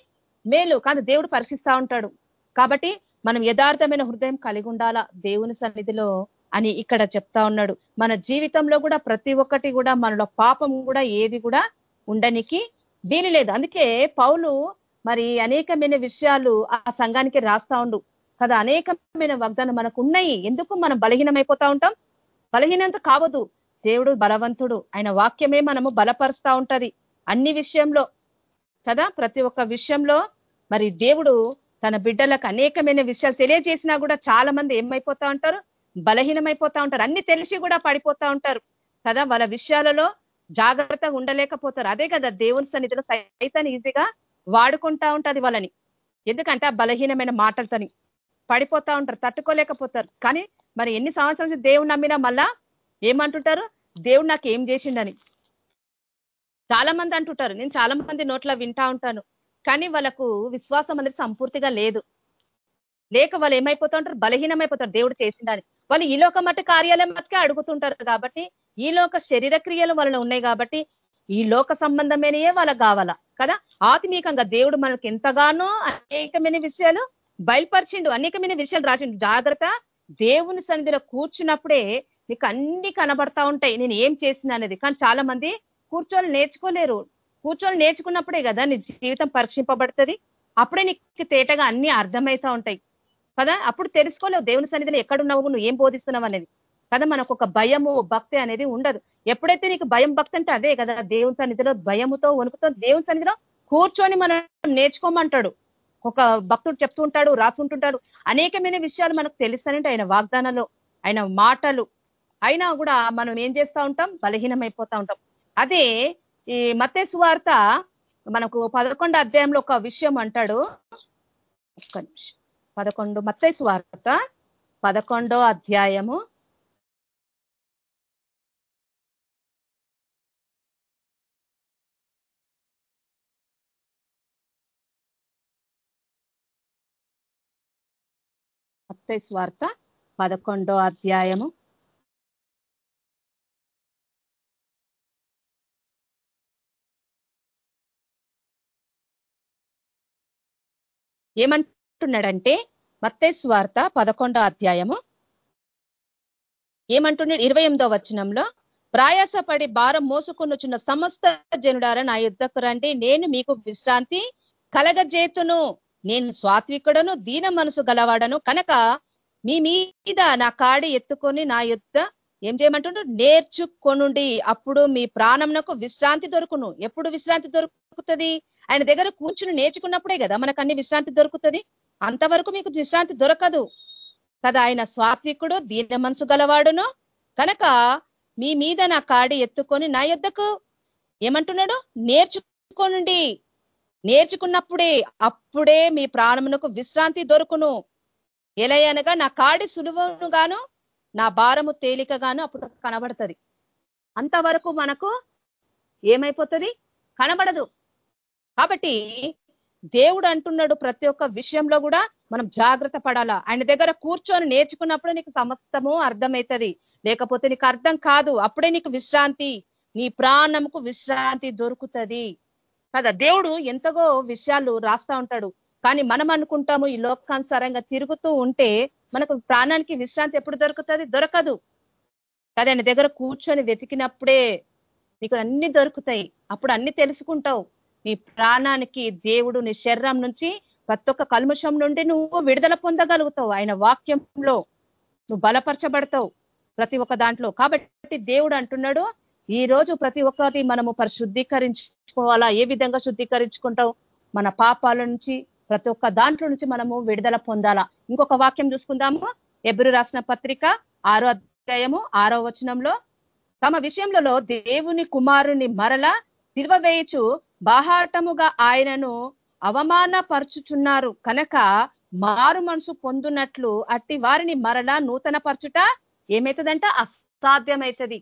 మేలు కానీ దేవుడు పరీక్షిస్తా ఉంటాడు. కాబట్టి మనం యథార్థమైన హృదయం కలిగి ఉండాలా దేవుని సన్నిధిలో అని ఇక్కడ చెప్తా ఉన్నాడు. మన జీవితంలో కూడా ప్రతి ఒక్కటి కూడా మనలో పాపం కూడా ఏది కూడా ఉండనికి వీలు లేదు. అందుకే పౌలు మరి అనేకమైన విషయాలు ఆ సంఘానికి రాస్తా ఉండు. కదా అనేకమైన వాగ్దానం మనకు ఉన్నాయి ఎందుకు మనం బలహీనమైపోతా ఉంటాం? బలహీనంత కావదు దేవుడు బలవంతుడు. ఆయన వాక్యమే మనము బలపరుస్తా ఉంటది. అన్ని విషయంలో. కదా ప్రతి ఒక్క విషయంలో మరి దేవుడు తన బిడ్డలకు అనేకమైన విషయాలు తెలియజేసినా కూడా చాలా మంది ఏమైపోతా ఉంటారు? బలహీనమైపోతా ఉంటారు. అన్ని తెలిసి కూడా పడిపోతా ఉంటారు. కదా వాళ్ళ విషయాలలో జాగ్రత్తగా ఉండలేకపోతారు. అదే కదా దేవుని సన్నిధిలో సైతాన్ని ఈజీగా వాడుకుంటా ఉంటది వాళ్ళని. ఎందుకంటే ఆ బలహీనమైన మాటలతోని పడిపోతా ఉంటారు తట్టుకోలేకపోతారు. కానీ మరి ఎన్ని సంవత్సరాల నుంచి దేవుడు నమ్మినా మళ్ళా ఏమంటుంటారు? దేవుడు నాకు ఏం చేసిండని. చాలా మంది అంటుంటారు నేను చాలా మంది నోట్ల వింటా ఉంటాను. కానీ వాళ్ళకు విశ్వాసం అనేది సంపూర్తిగా లేదు. లేక వాళ్ళు ఏమైపోతా ఉంటారు? బలహీనమైపోతారు దేవుడు చేసిండని. వాళ్ళు ఈ లోక మట్టి కార్యాలయం మట్టుకే అడుగుతుంటారు కాబట్టి ఈ లోక శరీర క్రియలు వలన ఉన్నాయి కాబట్టి ఈ లోక సంబంధమైనయే వాళ్ళకు కావాలా? కదా? ఆత్మీకంగా దేవుడు మనకు ఎంతగానో అనేకమైన విషయాలు బయలుపరిచిండు అనేకమైన విషయాలు రాసిండు. జాగ్రత్త దేవుని సన్నిధిలో కూర్చున్నప్పుడే నీకు అన్ని కనబడతా ఉంటాయి. నేను ఏం చేసిన అనేది. కానీ చాలా మంది కూర్చొని నేర్చుకోలేరు. కూర్చొని నేర్చుకున్నప్పుడే కదా నీ జీవితం పరీక్షింపబడుతుంది. అప్పుడే నీకు తేటగా అన్ని అర్థమవుతా ఉంటాయి. కదా? అప్పుడు తెలుసుకోలేవు. దేవుని సన్నిధిలో ఎక్కడున్నావు నువ్వు ఏం బోధిస్తున్నావు అనేది. కదా మనకు ఒక భయము భక్తి అనేది ఉండదు. ఎప్పుడైతే నీకు భయం భక్తి అంటే అదే కదా దేవుని సన్నిధిలో భయముతో వణుకుతో దేవుని సన్నిధిలో కూర్చొని మనం నేర్చుకోమంటాడు. ఒక భక్తుడు చెప్తూ ఉంటాడు రాసుంటుంటాడు అనేకమైన విషయాలు మనకు తెలుస్తానంటే ఆయన వాగ్దానాలు ఆయన మాటలు. అయినా కూడా మనం ఏం చేస్తూ ఉంటాం? బలహీనమైపోతా ఉంటాం. అదే ఈ మతే సువార్త మనకు పదకొండు అధ్యాయంలో ఒక విషయం అంటాడు. ఒక్క నిమిషం. పదకొండు మత్తే సువార్త పదకొండో అధ్యాయము మత్తై స్వార్త పదకొండో అధ్యాయము. ఏమంటున్నాడంటే మత్తే స్వార్త పదకొండో అధ్యాయము. ఏమంటున్నాడు? ఇరవై ఎనిమిదో వచనంలో ప్రయాసపడి భారం మోసుకొనుచున్న సమస్త జనుడారా నా యుద్ధకు రండి నేను మీకు విశ్రాంతి కలగజేతును. నేను స్వాత్వికుడను దీన మనసు గలవాడను. కనుక మీ మీద నా కాడి ఎత్తుకొని నా యుద్ధ ఏం చేయమంటుండ్రు నేర్చుకొనుండి. అప్పుడు మీ ప్రాణంనకు విశ్రాంతి దొరుకును. ఎప్పుడు విశ్రాంతి దొరుకుతుంది? ఆయన దగ్గర కూర్చుని నేర్చుకున్నప్పుడే కదా మనకు అన్ని విశ్రాంతి దొరుకుతుంది? అంతవరకు మీకు విశ్రాంతి దొరకదు. కదా ఆయన స్వాత్వికుడు దీన మనసు గలవాడును. కనుక మీ మీద నా కాడి ఎత్తుకొని నా యుద్ధకు ఏమంటున్నాడు? నేర్చుకోనుండి. నేర్చుకున్నప్పుడే అప్పుడే మీ ప్రాణమునకు విశ్రాంతి దొరుకును. ఎలా అనగా నా కాడి సులువును గాను నా భారము తేలికగాను అప్పుడు కనబడుతుంది. అంతవరకు మనకు ఏమైపోతుంది? కనబడదు. కాబట్టి దేవుడు అంటున్నాడు ప్రతి ఒక్క విషయంలో కూడా మనం జాగ్రత్త పడాలా. ఆయన దగ్గర కూర్చొని నేర్చుకున్నప్పుడు నీకు సమస్తము అర్థమవుతుంది లేకపోతే నీకు అర్థం కాదు. అప్పుడే నీకు విశ్రాంతి నీ ప్రాణంకు విశ్రాంతి దొరుకుతుంది. కదా దేవుడు ఎంతగో విషయాలు రాస్తా ఉంటాడు. కానీ మనం అనుకుంటాము ఈ లోకానుసారంగా తిరుగుతూ ఉంటే మనకు ప్రాణానికి విశ్రాంతి ఎప్పుడు దొరుకుతుంది? దొరకదు. కదా ఆయన దగ్గర కూర్చొని వెతికినప్పుడే నీకు అన్ని దొరుకుతాయి. అప్పుడు అన్ని తెలుసుకుంటావు. నీ ప్రాణానికి దేవుడు నీ శరీరం నుంచి ప్రతి ఒక్క కల్ముషం నుండి నువ్వు విడుదల పొందగలుగుతావు. ఆయన వాక్యంలో నువ్వు బలపరచబడతావు ప్రతి ఒక్క దాంట్లో. కాబట్టి దేవుడు అంటున్నాడు ఈ రోజు ప్రతి ఒక్కటి మనము పరిశుద్ధీకరించుకోవాలా? ఏ విధంగా శుద్ధీకరించుకుంటావు? మన పాపాల నుంచి ప్రతి ఒక్క దాంట్లో నుంచి మనము విడుదల పొందాలా? ఇంకొక వాక్యం చూసుకుందాము? ఎబ్రు రాసిన పత్రిక ఆరో అధ్యాయము ఆరో వచనంలో తమ విషయంలో దేవుని కుమారుని మరల తిరవవేయచు బాహాటముగా ఆయనను అవమానపరుచుచున్నారు. కనుక మారు మనసు పొందునట్లు అట్టి వారిని మరలా నూతన పరచుట ఏమవుతుందంట అసాధ్యమవుతుంది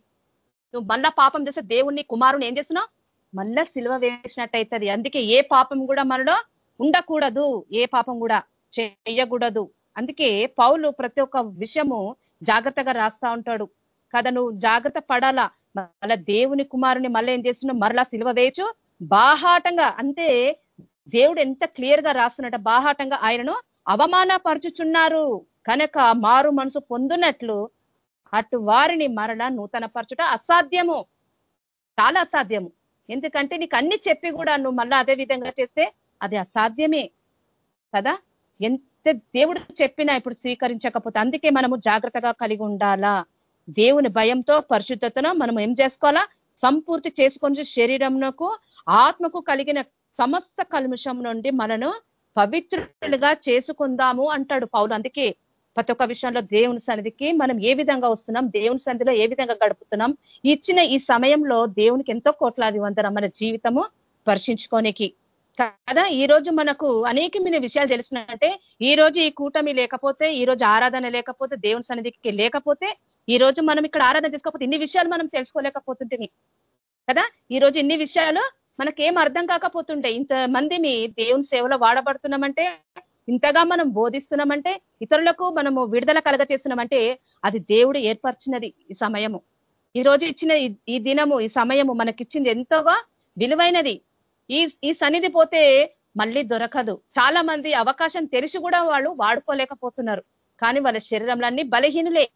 నువ్వు మళ్ళా పాపం చేస్తే దేవుణ్ణి కుమారుని ఏం చేస్తున్నావు? మళ్ళా సిల్వ వేసినట్టు అందుకే ఏ పాపం కూడా మనలో ఉండకూడదు. ఏ పాపం కూడా చేయకూడదు. అందుకే పౌలు ప్రతి ఒక్క విషయము జాగ్రత్తగా రాస్తా ఉంటాడు. కదా నువ్వు జాగ్రత్త పడాలా? మళ్ళా దేవుని కుమారుని మళ్ళీ ఏం చేస్తున్నావు? మరలా సిల్వ వేయచ్చు. బాహాటంగా అంతే దేవుడు ఎంత క్లియర్గా రాస్తున్నట్ట బాహాటంగా ఆయనను అవమానపరుచుచున్నారు. కనుక మారు మనసు పొందునట్లు అటు వారిని మరణ నూతనపరచుట అసాధ్యము. చాలా అసాధ్యము. ఎందుకంటే నీకు అన్ని చెప్పి కూడా నువ్వు మళ్ళా అదే విధంగా చేస్తే అది అసాధ్యమే. కదా? ఎంత దేవుడు చెప్పినా ఇప్పుడు స్వీకరించకపోతే అందుకే మనము జాగ్రత్తగా కలిగి ఉండాలా? దేవుని భయంతో పరిశుద్ధతను మనం ఏం చేసుకోవాలా? సంపూర్తి చేసుకొని శరీరంకు ఆత్మకు కలిగిన సమస్త కల్మిషం నుండి మనను పవిత్రులుగా చేసుకుందాము అంటాడు పౌలు. అందుకే ప్రతి ఒక్క విషయంలో దేవుని సన్నిధికి మనం ఏ విధంగా వస్తున్నాం? దేవుని సన్నిధిలో ఏ విధంగా గడుపుతున్నాం? ఇచ్చిన ఈ సమయంలో దేవునికి ఎంతో కోట్లాది వందరం మన జీవితము స్పర్శించుకోనికి. కదా? ఈ రోజు మనకు అనేకమైన విషయాలు తెలిసినట్టే ఈ రోజు ఈ కూటమి లేకపోతే ఈ రోజు ఆరాధన లేకపోతే దేవుని సన్నిధికి లేకపోతే ఈ రోజు మనం ఇక్కడ ఆరాధన చేసుకోకపోతే ఇన్ని విషయాలు మనం తెలుసుకోలేకపోతుంటే కదా? ఈ రోజు ఇన్ని విషయాలు మనకేం అర్థం కాకపోతుంటే ఇంత మంది మీ దేవుని సేవలో వాడబడుతున్నామంటే ఇంతగా మనం బోధిస్తున్నామంటే ఇతరులకు మనము విడుదల కలగ చేస్తున్నామంటే అది దేవుడు ఏర్పరిచినది ఈ సమయము. ఈ రోజు ఇచ్చిన ఈ దినము ఈ సమయము మనకిచ్చింది ఎంతోగా విలువైనది. ఈ ఈ సన్నిధి పోతే మళ్ళీ దొరకదు. చాలా మంది అవకాశం తెలిసి కూడా వాళ్ళు వాడుకోలేకపోతున్నారు. కానీ వాళ్ళ శరీరంలన్నీ అన్ని బలహీనులే.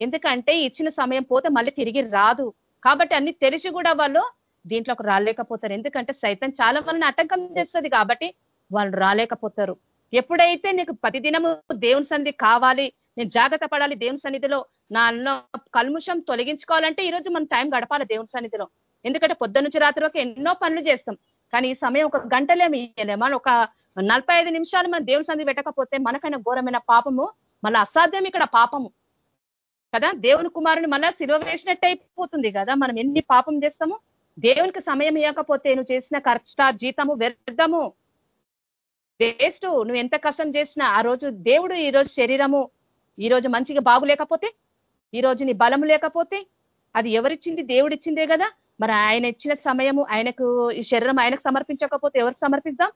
ఎందుకంటే ఇచ్చిన సమయం పోతే మళ్ళీ తిరిగి రాదు. కాబట్టి అన్ని తెలిసి కూడా వాళ్ళు దీంట్లోకి రాలేకపోతారు. ఎందుకంటే సైతం చాలా మందిని ఆటంకం చేస్తుంది కాబట్టి వాళ్ళు రాలేకపోతారు. ఎప్పుడైతే నీకు ప్రతిదినము దేవుని సన్నిధి కావాలి నేను జాగ్రత్త పడాలి దేవుని సన్నిధిలో నాలో కల్ముషం తొలగించుకోవాలంటే ఈరోజు మనం టైం గడపాలి దేవుని సన్నిధిలో. ఎందుకంటే పొద్దు నుంచి రాత్రి వరకు ఎన్నో పనులు చేస్తాం. కానీ ఈ సమయం ఒక గంటలేమి మనం ఒక నలభై ఐదు నిమిషాలు మనం దేవుని సన్నిధి పెట్టకపోతే మనకైనా ఘోరమైన పాపము మళ్ళీ అసాధ్యం ఇక్కడ పాపము. కదా? దేవుని కుమారుని మళ్ళా శిలువ వేసినట్టు అయిపోతుంది కదా? మనం ఎన్ని పాపం చేస్తాము? దేవునికి సమయం ఇవ్వకపోతే నువ్వు చేసిన కష్ట జీతము వ్యర్థము వేస్ట్. నువ్వు ఎంత కష్టం చేసినా ఆ రోజు దేవుడు ఈ రోజు శరీరము ఈ రోజు మంచిగా బాగులేకపోతే ఈ రోజు నీ బలము లేకపోతే అది ఎవరిచ్చింది? దేవుడు ఇచ్చిందే కదా. మరి ఆయన ఇచ్చిన సమయము ఆయనకు ఈ శరీరం ఆయనకు సమర్పించకపోతే ఎవరికి సమర్పిద్దాం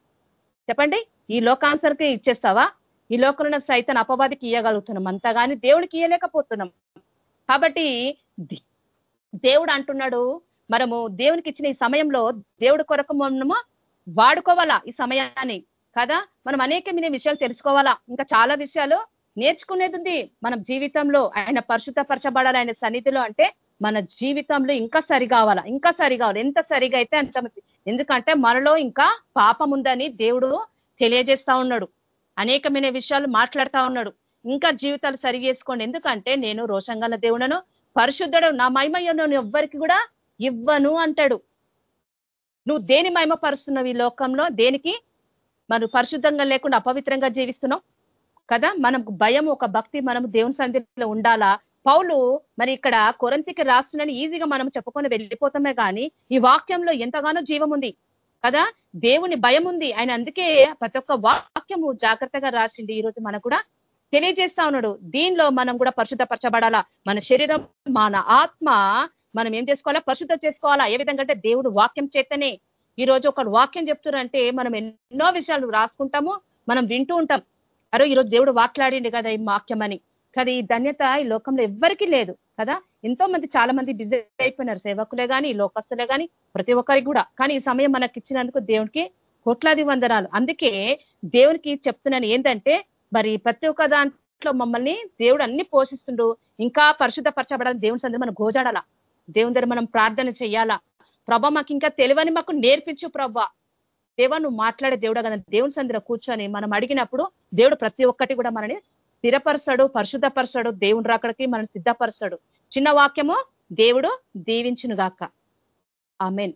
చెప్పండి. ఈ లోకాన్సర్కి ఇచ్చేస్తావా? ఈ లోకంలో సైతం అపవాదికి ఇయ్యగలుగుతున్నాం. అంతగాని దేవుడికి ఇయ్యలేకపోతున్నాం. కాబట్టి దేవుడు అంటున్నాడు మనము దేవునికి ఇచ్చిన ఈ సమయంలో దేవుడి కొరకు మనము వాడుకోవాలా ఈ సమయాన్ని? కదా? మనం అనేకమైన విషయాలు తెలుసుకోవాలా? ఇంకా చాలా విషయాలు నేర్చుకునేది ఉంది మనం జీవితంలో. ఆయన పరిశుద్ధపరచబడాలి ఆయన సన్నిధిలో అంటే మన జీవితంలో ఇంకా సరి కావాలా ఇంకా సరి కావాలి ఎంత సరిగా అయితే అంత ఎందుకంటే మనలో ఇంకా పాపం ఉందని దేవుడు తెలియజేస్తా ఉన్నాడు. అనేకమైన విషయాలు మాట్లాడుతా ఉన్నాడు. ఇంకా జీవితాలు సరి చేసుకోండి. ఎందుకంటే నేను రోషంగల దేవుడను పరిశుద్ధుడు నా మహిమయ్యను ఎవ్వరికి కూడా ఇవ్వను అంటాడు. నువ్వు దేని మహిమపరుస్తున్నావు ఈ లోకంలో? దేనికి? మనం పరిశుద్ధంగా లేకుండా అపవిత్రంగా జీవిస్తున్నాం? కదా? మనకు భయం ఒక భక్తి మనం దేవుని సన్నిధిలో ఉండాలా? పౌలు మరి ఇక్కడ కొరంతికి రాస్తున్నని ఈజీగా మనం చెప్పుకొని వెళ్ళిపోతామే కానీ ఈ వాక్యంలో ఎంతగానో జీవం ఉంది. కదా? దేవుని భయం ఉంది. ఆయన అందుకే ప్రతి ఒక్క వాక్యము జాగ్రత్తగా రాసింది ఈ రోజు మనకు కూడా తెలియజేస్తా ఉన్నాడు. దీనిలో మనం కూడా పరిశుద్ధపరచబడాలా? మన శరీరం మన ఆత్మ మనం ఏం చేసుకోవాలా? పరిశుద్ధ చేసుకోవాలా? ఏ విధంగా అంటే దేవుడు వాక్యం చేతనే ఈ రోజు ఒక వాక్యం చెప్తున్నారంటే మనం ఎన్నో విషయాలు రాసుకుంటాము మనం వింటూ ఉంటాం. అరే ఈరోజు దేవుడు మాట్లాడింది కదా ఈ వాక్యం అని. కదా ఈ ధన్యత ఈ లోకంలో ఎవ్వరికీ లేదు కదా. ఎంతో మంది చాలా మంది బిజీ అయిపోయినారు సేవకులే కానీ లోకస్తులే కానీ ప్రతి ఒక్కరికి కూడా. కానీ ఈ సమయం మనకి ఇచ్చినందుకు దేవునికి కోట్లాది వందనాలు. అందుకే దేవునికి చెప్తున్నాను ఏంటంటే మరి ప్రతి ఒక్క దాంట్లో మమ్మల్ని దేవుడు అన్ని పోషిస్తుండు. ఇంకా పరిశుద్ధపరచబడాలని దేవుని సందర్భం మనం గోజాడాలా? దేవుని దగ్గర మనం ప్రార్థన చేయాలా? ప్రభ మాకు ఇంకా తెలివని మాకు నేర్పించు ప్రభ. దేవ నువ్వు మాట్లాడే దేవుడు కదా దేవుని సందిలో కూర్చొని మనం అడిగినప్పుడు దేవుడు ప్రతి ఒక్కటి కూడా మనని స్థిరపరచడు పరిశుద్ధపరచడు దేవుని రాకడికి మనం సిద్ధపరచడు చిన్న వాక్యము దేవుడు దీవించును గాక ఆమెన్.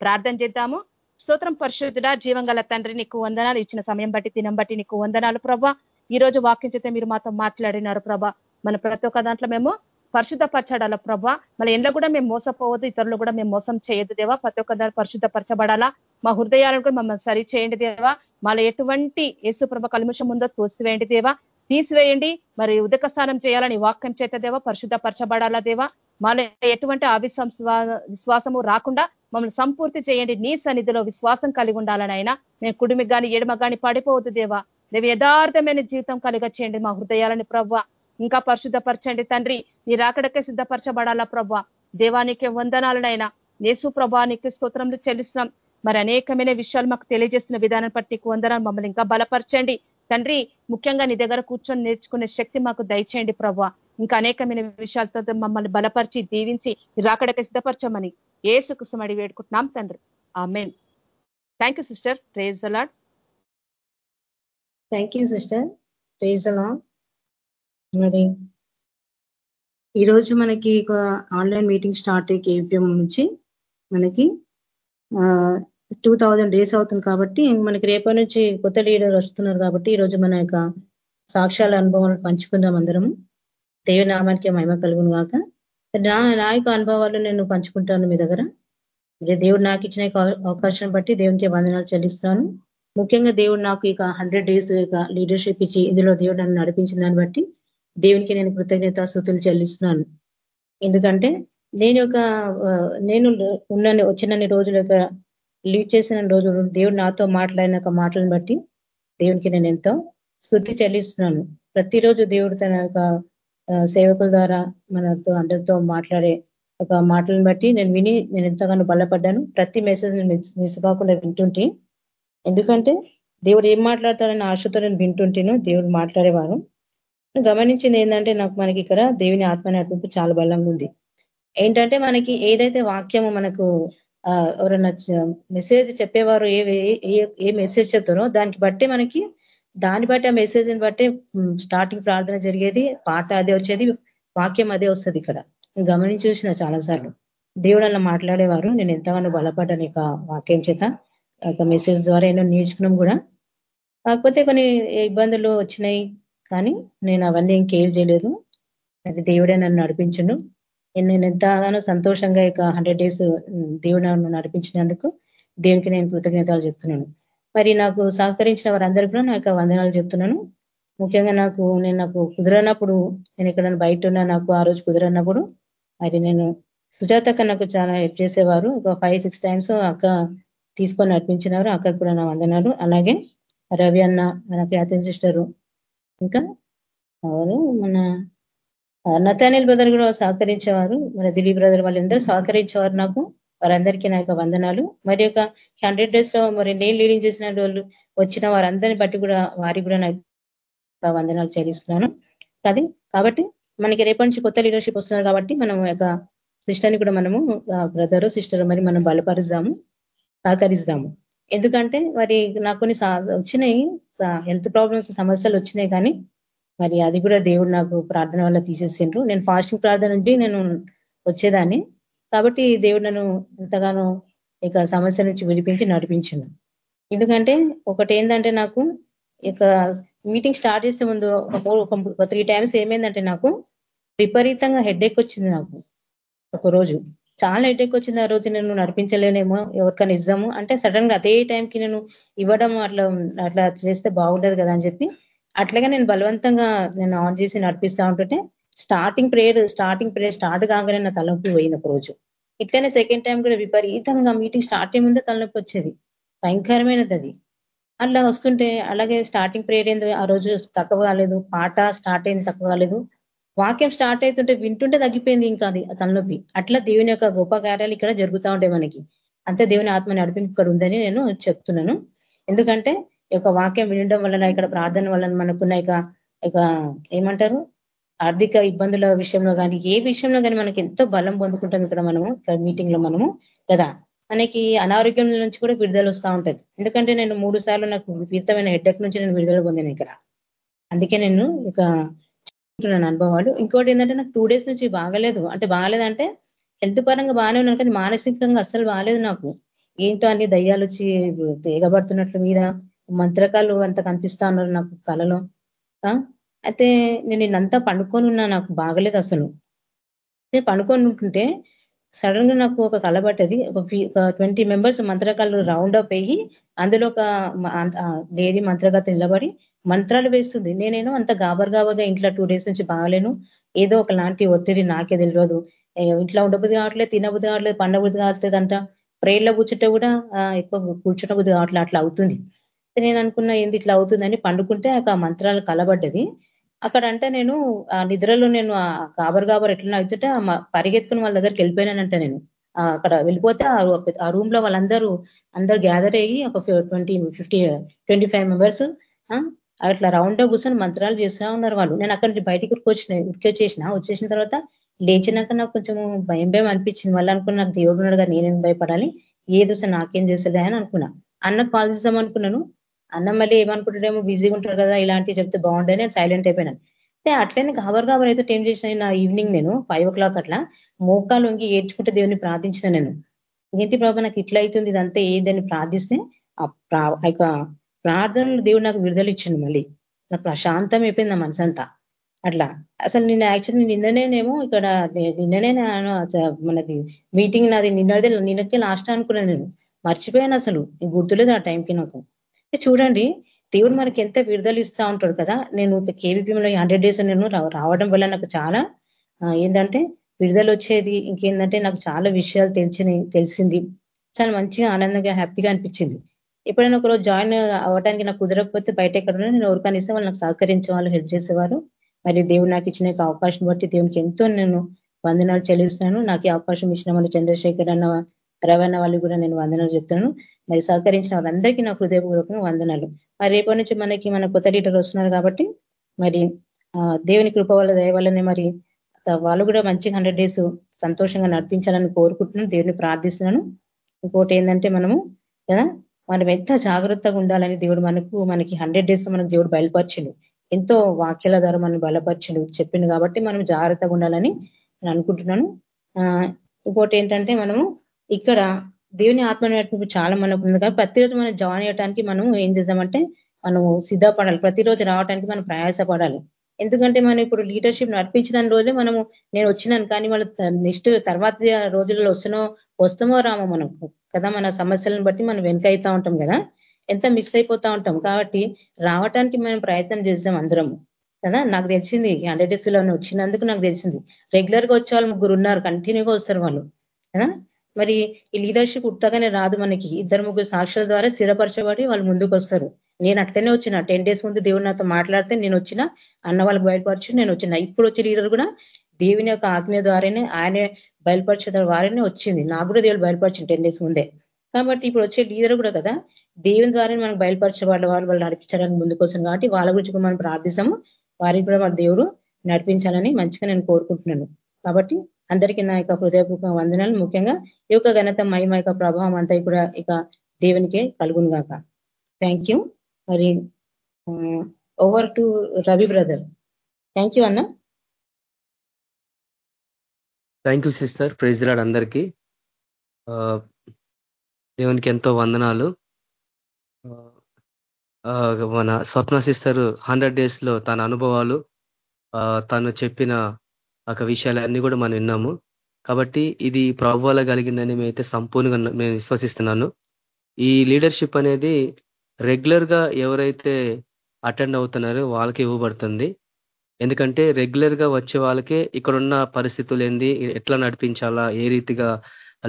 ప్రార్థన చేద్దాము. స్తోత్రం పరిశుద్ధుడ జీవంగల తండ్రి నీకు వందనాలు. ఇచ్చిన సమయం బట్టి తినం బట్టి నీకు వందనాలు ప్రభా. ఈ రోజు వాక్యం చేస్తే మీరు మాతో మాట్లాడినారు ప్రభా. మన ప్రతి ఒక్క దాంట్లో మేము పరిశుద్ధపరచడాల ప్రభా? మన ఎండ్లో కూడా మేము మోసపోవద్దు ఇతరులు కూడా మేము మోసం చేయొద్దు దేవా. ప్రతి ఒక్క దాన్ని పరిశుద్ధపరచబడాలా? మా హృదయాలను కూడా మమ్మల్ని సరి చేయండి దేవా. మళ్ళీ ఎటువంటి యేసు ప్రభ కలుముషం ఉందో తోసివేయండి దేవా. తీసివేయండి. మరి ఉదక స్నానం చేయాలని వాక్యం చేత దేవా పరిశుద్ధపరచబడాలా దేవా. మాలో ఎటువంటి అవిశ్వా విశ్వాసము రాకుండా మమ్మల్ని సంపూర్తి చేయండి. నీ సన్నిధిలో విశ్వాసం కలిగి ఉండాలని అయినా మేము కుడిమి కానీ ఎడమ కానీ పడిపోవద్దు దేవా. దేవి యథార్థమైన జీవితం కలిగ చేయండి మా హృదయాలని ప్రవ్వ ఇంకా పరిశుద్ధపరచండి తండ్రి. నీ రాకడకే సిద్ధపరచబడాలా ప్రభావ దేవానికి వందనాలనైనా. యేసు ప్రభానికి స్తోత్రంలో చెల్లిస్తున్నాం. మరి అనేకమైన విషయాలు మాకు తెలియజేసిన విధానం బట్టి వందనాలు. మమ్మల్ని ఇంకా బలపరచండి. తండ్రి ముఖ్యంగా నీ దగ్గర కూర్చొని నేర్చుకునే శక్తి మాకు దయచేయండి ప్రభా. ఇంకా అనేకమైన విషయాలతో మమ్మల్ని బలపరిచి దీవించి రాకడక సిద్ధపరచమని ఏ సుఖసుమడి వేడుకుంటున్నాం తండ్రి. Amen thank you sister praise the Lord thank you sister praise the Lord మరి ఈరోజు మనకి ఒక ఆన్లైన్ మీటింగ్ స్టార్ట్ అయ్యి కేపీఎం నుంచి మనకి టూ థౌజండ్ డేస్ అవుతుంది కాబట్టి మనకి రేపటి నుంచి కొత్త లీడర్ వస్తున్నారు కాబట్టి ఈరోజు మన యొక్క సాక్ష్యాల అనుభవాలు పంచుకుందాం అందరము. నామానికి మహిమ కలుగును కాక నా నా యొక్క అనుభవాలు నేను పంచుకుంటాను మీ దగ్గర. దేవుడు నాకు ఇచ్చిన అవకాశం బట్టి దేవునికి వందనాలు చెల్లిస్తాను ముఖ్యంగా దేవుడు నాకు ఇక హండ్రెడ్ డేస్ ఇక లీడర్షిప్ ఇచ్చి ఇందులో దేవుడు నన్ను నడిపించిన దాన్ని బట్టి దేవునికి నేను కృతజ్ఞత స్థుతులు చెల్లిస్తున్నాను. ఎందుకంటే నేను ఒక నేను ఉన్న వచ్చినన్ని రోజులు ఒక లీడ్ చేసిన రోజులు దేవుడు నాతో మాట్లాడిన ఒక మాటలను బట్టి దేవునికి నేను ఎంతో స్థుతి చెల్లిస్తున్నాను. ప్రతిరోజు దేవుడు తన యొక్క సేవకుల ద్వారా మనతో అందరితో మాట్లాడే ఒక మాటలను బట్టి నేను విని నేను ఎంతగానో బలపడ్డాను. ప్రతి మెసేజ్ మిస్ కాకుండా వింటుంటే ఎందుకంటే దేవుడు ఏం మాట్లాడతాడని ఆశతో నేను వింటుంటేను దేవుడు మాట్లాడేవారు. గమనించింది ఏంటంటే నాకు మనకి ఇక్కడ దేవుని ఆత్మ నడిపింపు చాలా బలంగా ఉంది. ఏంటంటే మనకి ఏదైతే వాక్యము మనకు ఎవరైనా మెసేజ్ చెప్పేవారు ఏ ఏ మెసేజ్ చెప్తారో దానికి బట్టి మనకి దాన్ని బట్టి ఆ మెసేజ్ని బట్టి స్టార్టింగ్ ప్రార్థన జరిగేది పాట అదే వచ్చేది వాక్యం అదే వస్తుంది ఇక్కడ. గమనించి చూసిన చాలాసార్లు. దేవుడు అలా మాట్లాడేవారు. నేను ఎంతగానో బలపడ్డాను ఇక వాక్యం చేత. ఒక మెసేజ్ ద్వారా ఎన్నో నేర్చుకున్నాం కూడా. కాకపోతే కొన్ని ఇబ్బందులు వచ్చినాయి. కానీ నేను అవన్నీ ఏం కేర్ చేయలేదు. అది దేవుడే నన్ను నడిపించను నేను ఎంతగానో సంతోషంగా ఇక హండ్రెడ్ డేస్ దేవుడు నన్ను నడిపించినందుకు దేవునికి నేను కృతజ్ఞతలు చెప్తున్నాను. మరి నాకు సహకరించిన వారందరికీ కూడా నాకు వందనాలు చెప్తున్నాను. ముఖ్యంగా నాకు నేను నాకు కుదరనప్పుడు నేను ఇక్కడ బయట ఉన్నా నాకు ఆ రోజు కుదరనప్పుడు మరి నేను సుజాతక్క నాకు చాలా హెల్ప్ చేసేవారు. ఒక ఫైవ్ సిక్స్ టైమ్స్ అక్క తీసుకొని నడిపించినారు అక్కడికి కూడా నా వందనాలు. అలాగే రవి అన్న మన క్యాథన్ సిస్టరు ఇంకా ఎవరు మన నతానిల్ బ్రదర్ కూడా సహకరించేవారు. మన దిలీప్ బ్రదర్ వాళ్ళందరూ సహకరించేవారు నాకు. వారందరికీ నా యొక్క వందనాలు. మరి యొక్క హండ్రెడ్ డేస్లో మరి నేను లీడింగ్ చేసిన వాళ్ళు వచ్చిన వారందరిని బట్టి కూడా వారికి కూడా నాకు వందనాలు చెల్లిస్తున్నాను. అది కాబట్టి మనకి రేపటి నుంచి కొత్త లీడర్షిప్ వస్తున్నారు కాబట్టి మనం యొక్క సిస్టర్ని కూడా మనము బ్రదరు సిస్టర్ మరి మనం బలపరుద్దాము సహకరిస్తాము. ఎందుకంటే మరి నాకు కొన్ని వచ్చినాయి. హెల్త్ ప్రాబ్లమ్స్ సమస్యలు వచ్చినాయి కానీ మరి అది కూడా దేవుడు నాకు ప్రార్థన వల్ల తీసేసిండ్రు. నేను ఫాస్టింగ్ ప్రార్థన నుండి నేను వచ్చేదాన్ని. కాబట్టి దేవుడు నన్ను ఎంతగానో ఇక సమస్య నుంచి విడిపించి నడిపించిండు. ఎందుకంటే ఒకటి ఏంటంటే నాకు ఇక మీటింగ్ స్టార్ట్ చేసే ముందు ఒక త్రీ టైమ్స్ ఏమైందంటే నాకు విపరీతంగా హెడ్ వచ్చింది నాకు. ఒక రోజు. చాలా హెడేక్ వచ్చింది ఆ రోజు నేను నడిపించలేనేమో ఎవరికైనా ఇద్దాము. అంటే సడన్గా అదే టైంకి నేను ఇవ్వడం అట్లా అట్లా చేస్తే బాగుండదు కదా అని చెప్పి అట్లాగే నేను బలవంతంగా నేను ఆన్ చేసి నడిపిస్తా ఉంటుంటే starting prayer starting prayer start కాగానే నా తలనొప్పి పోయిన ఒక రోజు. ఇట్లనే సెకండ్ టైం కూడా విపరీతంగా మీటింగ్ స్టార్ట్ అయ్యే తలనొప్పి వచ్చేది. భయంకరమైనది అది. అట్లా వస్తుంటే అలాగే స్టార్టింగ్ ప్రేయర్ ఏంది ఆ రోజు తక్కువ కాలేదు పాట స్టార్ట్ అయింది తక్కువ కాలేదు. వాక్యం స్టార్ట్ అవుతుంటే వింటుంటే తగ్గిపోయింది ఇంకా అది తలనొప్పి. అట్లా దేవుని యొక్క గొప్ప కార్యాలు ఇక్కడ జరుగుతూ ఉంటాయి మనకి. అంతే దేవుని ఆత్మ నడిపింపు ఇక్కడ ఉందని నేను చెప్తున్నాను. ఎందుకంటే ఈ యొక్క వాక్యం వినడం వలన ఇక్కడ ప్రార్థన వలన మనకున్న ఇక ఇక ఏమంటారు? ఆర్థిక ఇబ్బందుల విషయంలో కానీ ఏ విషయంలో కానీ మనకి ఎంతో బలం పొందుకుంటాం ఇక్కడ మనము మీటింగ్లో మనము కదా? మనకి అనారోగ్యం నుంచి కూడా విడుదల వస్తూ ఉంటుంది. ఎందుకంటే నేను మూడు సార్లు నాకు విపరీతమైన హెడ్డక్ నుంచి నేను విడుదల పొందాను ఇక్కడ. అందుకే నేను ఇక అనుకుంటున్నాను అనుభవాలు ఇంకోటి ఏంటంటే నాకు టూ డేస్ నుంచి బాగలేదు. అంటే బాగలేదంటే హెల్త్ పరంగా బాగానే ఉన్నాను కానీ మానసికంగా అస్సలు బాగాలేదు నాకు. ఏంటో అన్ని దయ్యాలు వచ్చి తీగబడుతున్నట్లు మీద మంత్రకాలు అంత కనిపిస్తా ఉన్నారు నాకు కళలో అయితే నేను నిన్నంతా పండుకొని ఉన్నా నాకు బాగలేదు అసలు. నేను పండుకొని ఉంటుంటే సడన్గా నాకు ఒక కళ పట్టది. ఒక ట్వంటీ మెంబర్స్ మంత్రకాలు రౌండ్ అప్ అయ్యి అందులో ఒక లేడీ మంత్రగత నిలబడి మంత్రాలు వేస్తుంది. నేనేనో అంత గాబర్గాబగా ఇంట్లో టూ డేస్ నుంచి బాగలేను. ఏదో ఒకలాంటి ఒత్తిడి నాకే తెలియదు ఇంట్లో ఉండబుద్ధి కావట్లేదు తినబుద్ధి కావట్లేదు పండబుద్ధి కావట్లేదు అంట ప్రేర్లో కూర్చుంటే కూడా ఎక్కువ కూర్చున్న బుద్ధి కావట్లేదు అట్లా అవుతుంది. నేను అనుకున్నా ఏంది ఇట్లా అవుతుందని పండుకుంటే ఆ మంత్రాలు కలబడ్డది. అక్కడ అంటే నేను ఆ నిద్రలో నేను ఆ గాబర్ గాబర్ ఎట్లా అవుతుంటే పరిగెత్తుకుని వాళ్ళ దగ్గరికి వెళ్ళిపోయినానంట నేను. అక్కడ వెళ్ళిపోతే ఆ రూమ్లో వాళ్ళందరూ అందరూ గ్యాదర్ అయ్యి ఒక twenty fifty twenty five members అట్లా రౌండ్ కూర్చొని మంత్రాలు చేస్తూ ఉన్నారు వాళ్ళు. నేను అక్కడి నుంచి బయటికి వచ్చిన ఉరికొచ్చేసిన వచ్చేసిన తర్వాత లేచినాక నాకు కొంచెం భయం భయం అనిపించింది. మళ్ళీ అనుకున్న నాకు దేవుడు ఉన్నాడు కదా నేనేం భయపడాలి? ఏ దోశ నాకేం చేసలే అని అనుకున్నా. అన్న కాల్ చేద్దాం అనుకున్నాను. అన్న మళ్ళీ ఏమనుకుంటాడేమో బిజీగా ఉంటారు కదా ఇలాంటివి చెప్తే బాగుండే నేను సైలెంట్ అయిపోయినాను అయితే అట్లనే గాబర్ గాబర్ అయితే టైం చేసిన నా ఈవినింగ్ నేను ఫైవ్ ఓ క్లాక్ అట్లా మోకాలు వంగి ఏడ్చుకుంటే దేవుని ప్రార్థించిన నేను. ఏంటి ప్రభావ నాకు ఇట్లా అవుతుంది ఇదంతా? ఏదని ప్రార్థిస్తే ఆ ప్రార్థనలు దేవుడు నాకు విడుదల ఇచ్చిండు మళ్ళీ. నాకు ప్రశాంతం అయిపోయింది నా మనసంతా. అట్లా. అసలు నేను యాక్చువల్లీ నిన్ననేనేమో ఇక్కడ నిన్ననే మనది మీటింగ్ నాది నిన్నదే నిన్నకే లాస్ట్ అనుకున్నాను నేను. మర్చిపోయాను అసలు. గుర్తులేదు ఆ టైంకి నాకు. చూడండి దేవుడు మనకి ఎంత విడుదల ఇస్తా ఉంటాడు కదా. నేను కేవీపీలో హండ్రెడ్ డేస్ నేను రావడం వల్ల నాకు చాలా ఏంటంటే విడుదల వచ్చేది ఇంకేంటంటే నాకు చాలా విషయాలు తెలిసినాయి తెలిసింది. చాలా మంచిగా ఆనందంగా హ్యాపీగా అనిపించింది. ఎప్పుడైనా ఒకరోజు జాయిన్ అవ్వడానికి నాకు కుదరకపోతే బయట ఎక్కడ నేను ఎవరికైనా ఇస్తే వాళ్ళు నాకు సహకరించే వాళ్ళు హెల్ప్ చేసేవారు మరి దేవుడు నాకు ఇచ్చిన అవకాశం బట్టి దేవునికి ఎంతో నేను వందనాలు చెల్లిస్తున్నాను. నాకు అవకాశం ఇచ్చిన వాళ్ళు చంద్రశేఖర్ అన్న రవణ వాళ్ళు కూడా నేను వందనాలు చెప్తున్నాను. మరి సహకరించిన వాళ్ళందరికీ నా హృదయపూర్వకంగా వందనాలు. మరి రేపటి నుంచి మనకి మన కొత్త లీటర్ వస్తున్నారు కాబట్టి మరి దేవుని కృప వల్ల దయ వల్లనే మరి వాళ్ళు కూడా మంచి హండ్రెడ్ డేస్ సంతోషంగా నడిపించాలని కోరుకుంటున్నాను. దేవుని ప్రార్థిస్తున్నాను. ఇంకోటి ఏంటంటే మనము కదా మనం ఎంత జాగ్రత్తగా ఉండాలని దేవుడు మనకు మనకి హండ్రెడ్ డేస్ మనకు దేవుడు బయలుపరిచిండు. ఎంతో వాక్యాల ద్వారా మనం బలపరిచిండు చెప్పిండు కాబట్టి మనం జాగ్రత్తగా ఉండాలని నేను అనుకుంటున్నాను. ఇంకోటి ఏంటంటే మనము ఇక్కడ దేవుని ఆత్మ నడిపి చాలా మనకు ఉంది కాబట్టి ప్రతిరోజు మనం జాయిన్ అయ్యడానికి మనం ఏం చేద్దామంటే మనం సిద్ధపడాలి. ప్రతిరోజు రావడానికి మనం ప్రయాసపడాలి. ఎందుకంటే మనం ఇప్పుడు లీడర్షిప్ నడిపించిన రోజే మనము నేను వచ్చినాను కానీ వాళ్ళు నెక్స్ట్ తర్వాత రోజులలో వస్తున్నో వస్తామో రామో మనకు కదా మన సమస్యలను బట్టి మనం వెనక అవుతా ఉంటాం కదా? ఎంత మిస్ అయిపోతా ఉంటాం. కాబట్టి రావటానికి మనం ప్రయత్నం చేసాం అందరం. కదా? నాకు తెలిసింది హండ్రెడ్ డేస్లో వచ్చినందుకు నాకు తెలిసింది. రెగ్యులర్గా వచ్చే వాళ్ళు ముగ్గురు ఉన్నారు కంటిన్యూగా వస్తారు వాళ్ళు. కదా? మరి ఈ లీడర్షిప్ ఉట్టగానే రాదు మనకి. ఇద్దరు ముగ్గురు సాక్షుల ద్వారా స్థిరపరచబడి వాళ్ళు ముందుకు వస్తారు. నేను అట్లనే వచ్చిన. టెన్ డేస్ ముందు దేవుడు నాతో మాట్లాడితే నేను వచ్చిన. అన్న వాళ్ళకి బయటపరచు నేను వచ్చిన. ఇప్పుడు వచ్చే లీడర్ కూడా దేవుని యొక్క ఆజ్ఞ ద్వారానే ఆయనే బయలుపరచడం వారనే వచ్చింది. నాకు కూడా దేవుడు బయలుపరిచింది టెన్ డేస్ ముందే. కాబట్టి ఇప్పుడు వచ్చే లీడర్ కూడా కదా దేవుని ద్వారా మనకు బయలుపరచబడ్డ వాళ్ళు వాళ్ళు నడిపించడానికి ముందుకు వస్తుంది కాబట్టి వాళ్ళ గురించి మనం ప్రార్థిస్తాము. వారికి కూడా మన దేవుడు నడిపించాలని మంచిగా నేను కోరుకుంటున్నాను. కాబట్టి అందరికీ నా యొక్క హృదయపూర్వక వందనాలు. ముఖ్యంగా ఈ యొక్క ఘనత మహిమ యొక్క ప్రభావం అంతా కూడా ఇక దేవునికే కలుగును గాక. థ్యాంక్ యూ మరి over to Ravi brother thank you అన్న. Thank you sister praise the Lord అందరికీ. దేవునికి ఎంతో వందనాలు. మన స్వప్న సిస్టర్ హండ్రెడ్ డేస్లో తన అనుభవాలు తను చెప్పిన ఒక విషయాలన్నీ కూడా మనం విన్నాము. కాబట్టి ఇది ప్రభువాల కలిగిందని మేమైతే సంపూర్ణంగా నేను విశ్వసిస్తున్నాను. ఈ లీడర్షిప్ అనేది రెగ్యులర్గా ఎవరైతే అటెండ్ అవుతున్నారో వాళ్ళకి ఇవ్వబడుతుంది. ఎందుకంటే రెగ్యులర్గా వచ్చే వాళ్ళకే ఇక్కడున్న పరిస్థితులు ఏంది ఎట్లా నడిపించాలా ఏ రీతిగా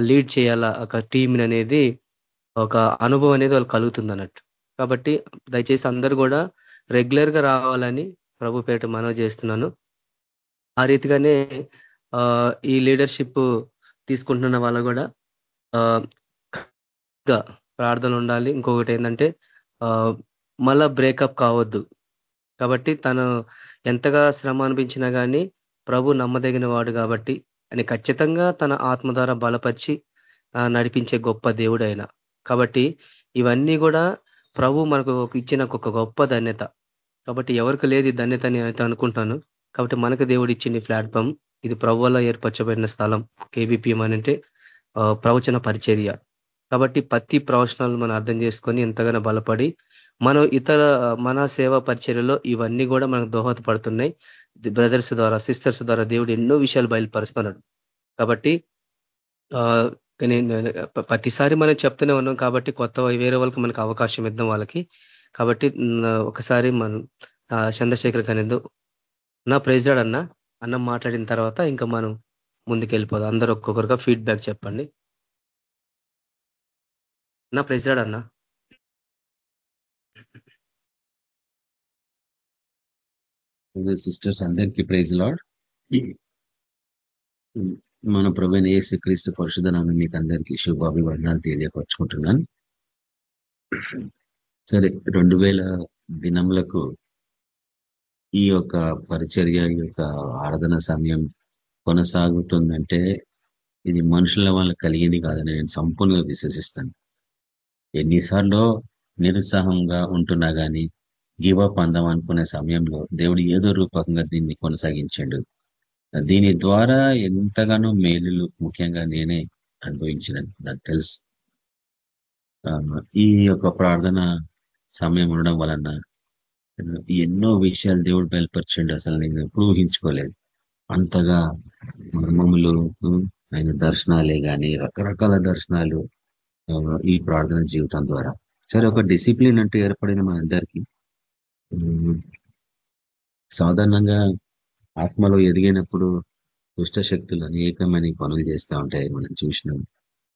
లీడ్ చేయాలా ఒక టీం అనేది ఒక అనుభవం అనేది వాళ్ళు కలుగుతుంది అన్నట్టు కాబట్టి దయచేసి అందరూ కూడా రెగ్యులర్గా రావాలని ప్రభుపేట మనవి చేస్తున్నాను. ఆ రీతిగానే ఈ లీడర్షిప్ తీసుకుంటున్న వాళ్ళు కూడా ప్రార్థన ఉండాలి. ఇంకొకటి ఏంటంటే మళ్ళా బ్రేకప్ కావద్దు. కాబట్టి తను ఎంతగా శ్రమ అనిపించినా కానీ ప్రభు నమ్మదగిన వాడు కాబట్టి అని ఖచ్చితంగా తన ఆత్మ ద్వారా బలపరిచి నడిపించే గొప్ప దేవుడు ఆయన కాబట్టి ఇవన్నీ కూడా ప్రభు మనకు ఇచ్చిన ఒక గొప్ప ధన్యత. కాబట్టి ఎవరికి లేదు ఈ ధన్యత అని అనుకుంటాను. కాబట్టి మనకు దేవుడు ఇచ్చింది ప్లాట్ఫామ్ ఇది ప్రభువలో ఏర్పరచబడిన స్థలం. కేబిపిఎం అంటే ప్రవచన పరిచర్య. కాబట్టి ప్రతి ప్రవచనాలు మనం అర్థం చేసుకొని ఎంతగానో బలపడి మనం ఇతర మన సేవా పరిచర్యలో ఇవన్నీ కూడా మనకు దోహదపడుతున్నాయి బ్రదర్స్ ద్వారా సిస్టర్స్ ద్వారా దేవుడు ఎన్నో విషయాలు బయలుపరుస్తున్నాడు. కాబట్టి ప్రతిసారి మనం చెప్తూనే ఉన్నాం కాబట్టి కొత్త వేరే వాళ్ళకి మనకు అవకాశం ఇద్దాం వాళ్ళకి. కాబట్టి ఒకసారి మనం చంద్రశేఖర్ కనేందు నా ప్రెసిడెంట్ అన్న. అన్న మాట్లాడిన తర్వాత ఇంకా మనం ముందుకు వెళ్ళిపోదాం అందరూ ఒక్కొక్కరుగా ఫీడ్బ్యాక్ చెప్పండి. నా ప్రెసిడెంట్ అన్నా. సిస్టర్స్ అందరికీ ప్రైజ్ లాడ్ మన ప్రవీణ ఏసు క్రీస్తు పరిశుధనాన్ని మీకు అందరికీ శుభాభివర్ణాలు తెలియపరచుకుంటున్నాను. సరే రెండు వేల దినములకు ఈ యొక్క పరిచర్య ఈ యొక్క ఆరాధన సమయం కొనసాగుతుందంటే ఇది మనుషుల వల్ల కలిగింది కాదని నేను సంపూర్ణంగా విశ్వసిస్తాను. ఎన్నిసార్లు నిరుత్సాహంగా ఉంటున్నా కానీ గివప్ అందం అనుకునే సమయంలో దేవుడు ఏదో రూపకంగా దీన్ని కొనసాగించాడు. దీని ద్వారా ఎంతగానో మేలులు ముఖ్యంగా నేనే అనుభవించిన నాకు తెలుసు. ఈ యొక్క ప్రార్థన సమయం ఉండడం వలన ఎన్నో విషయాలు దేవుడు బయలుపరచండి అసలు నేను ఎప్పుడు ఊహించుకోలేదు. అంతగా మర్మములు ఆయన దర్శనాలే కానీ రకరకాల దర్శనాలు ఈ ప్రార్థన జీవితం ద్వారా. సరే ఒక డిసిప్లిన్ అంటూ ఏర్పడిన మన అందరికీ సాధారణంగా ఆత్మలో ఎదిగినప్పుడు దుష్టశక్తులు అనేకమైన పనులు చేస్తూ ఉంటాయి మనం చూసినాం.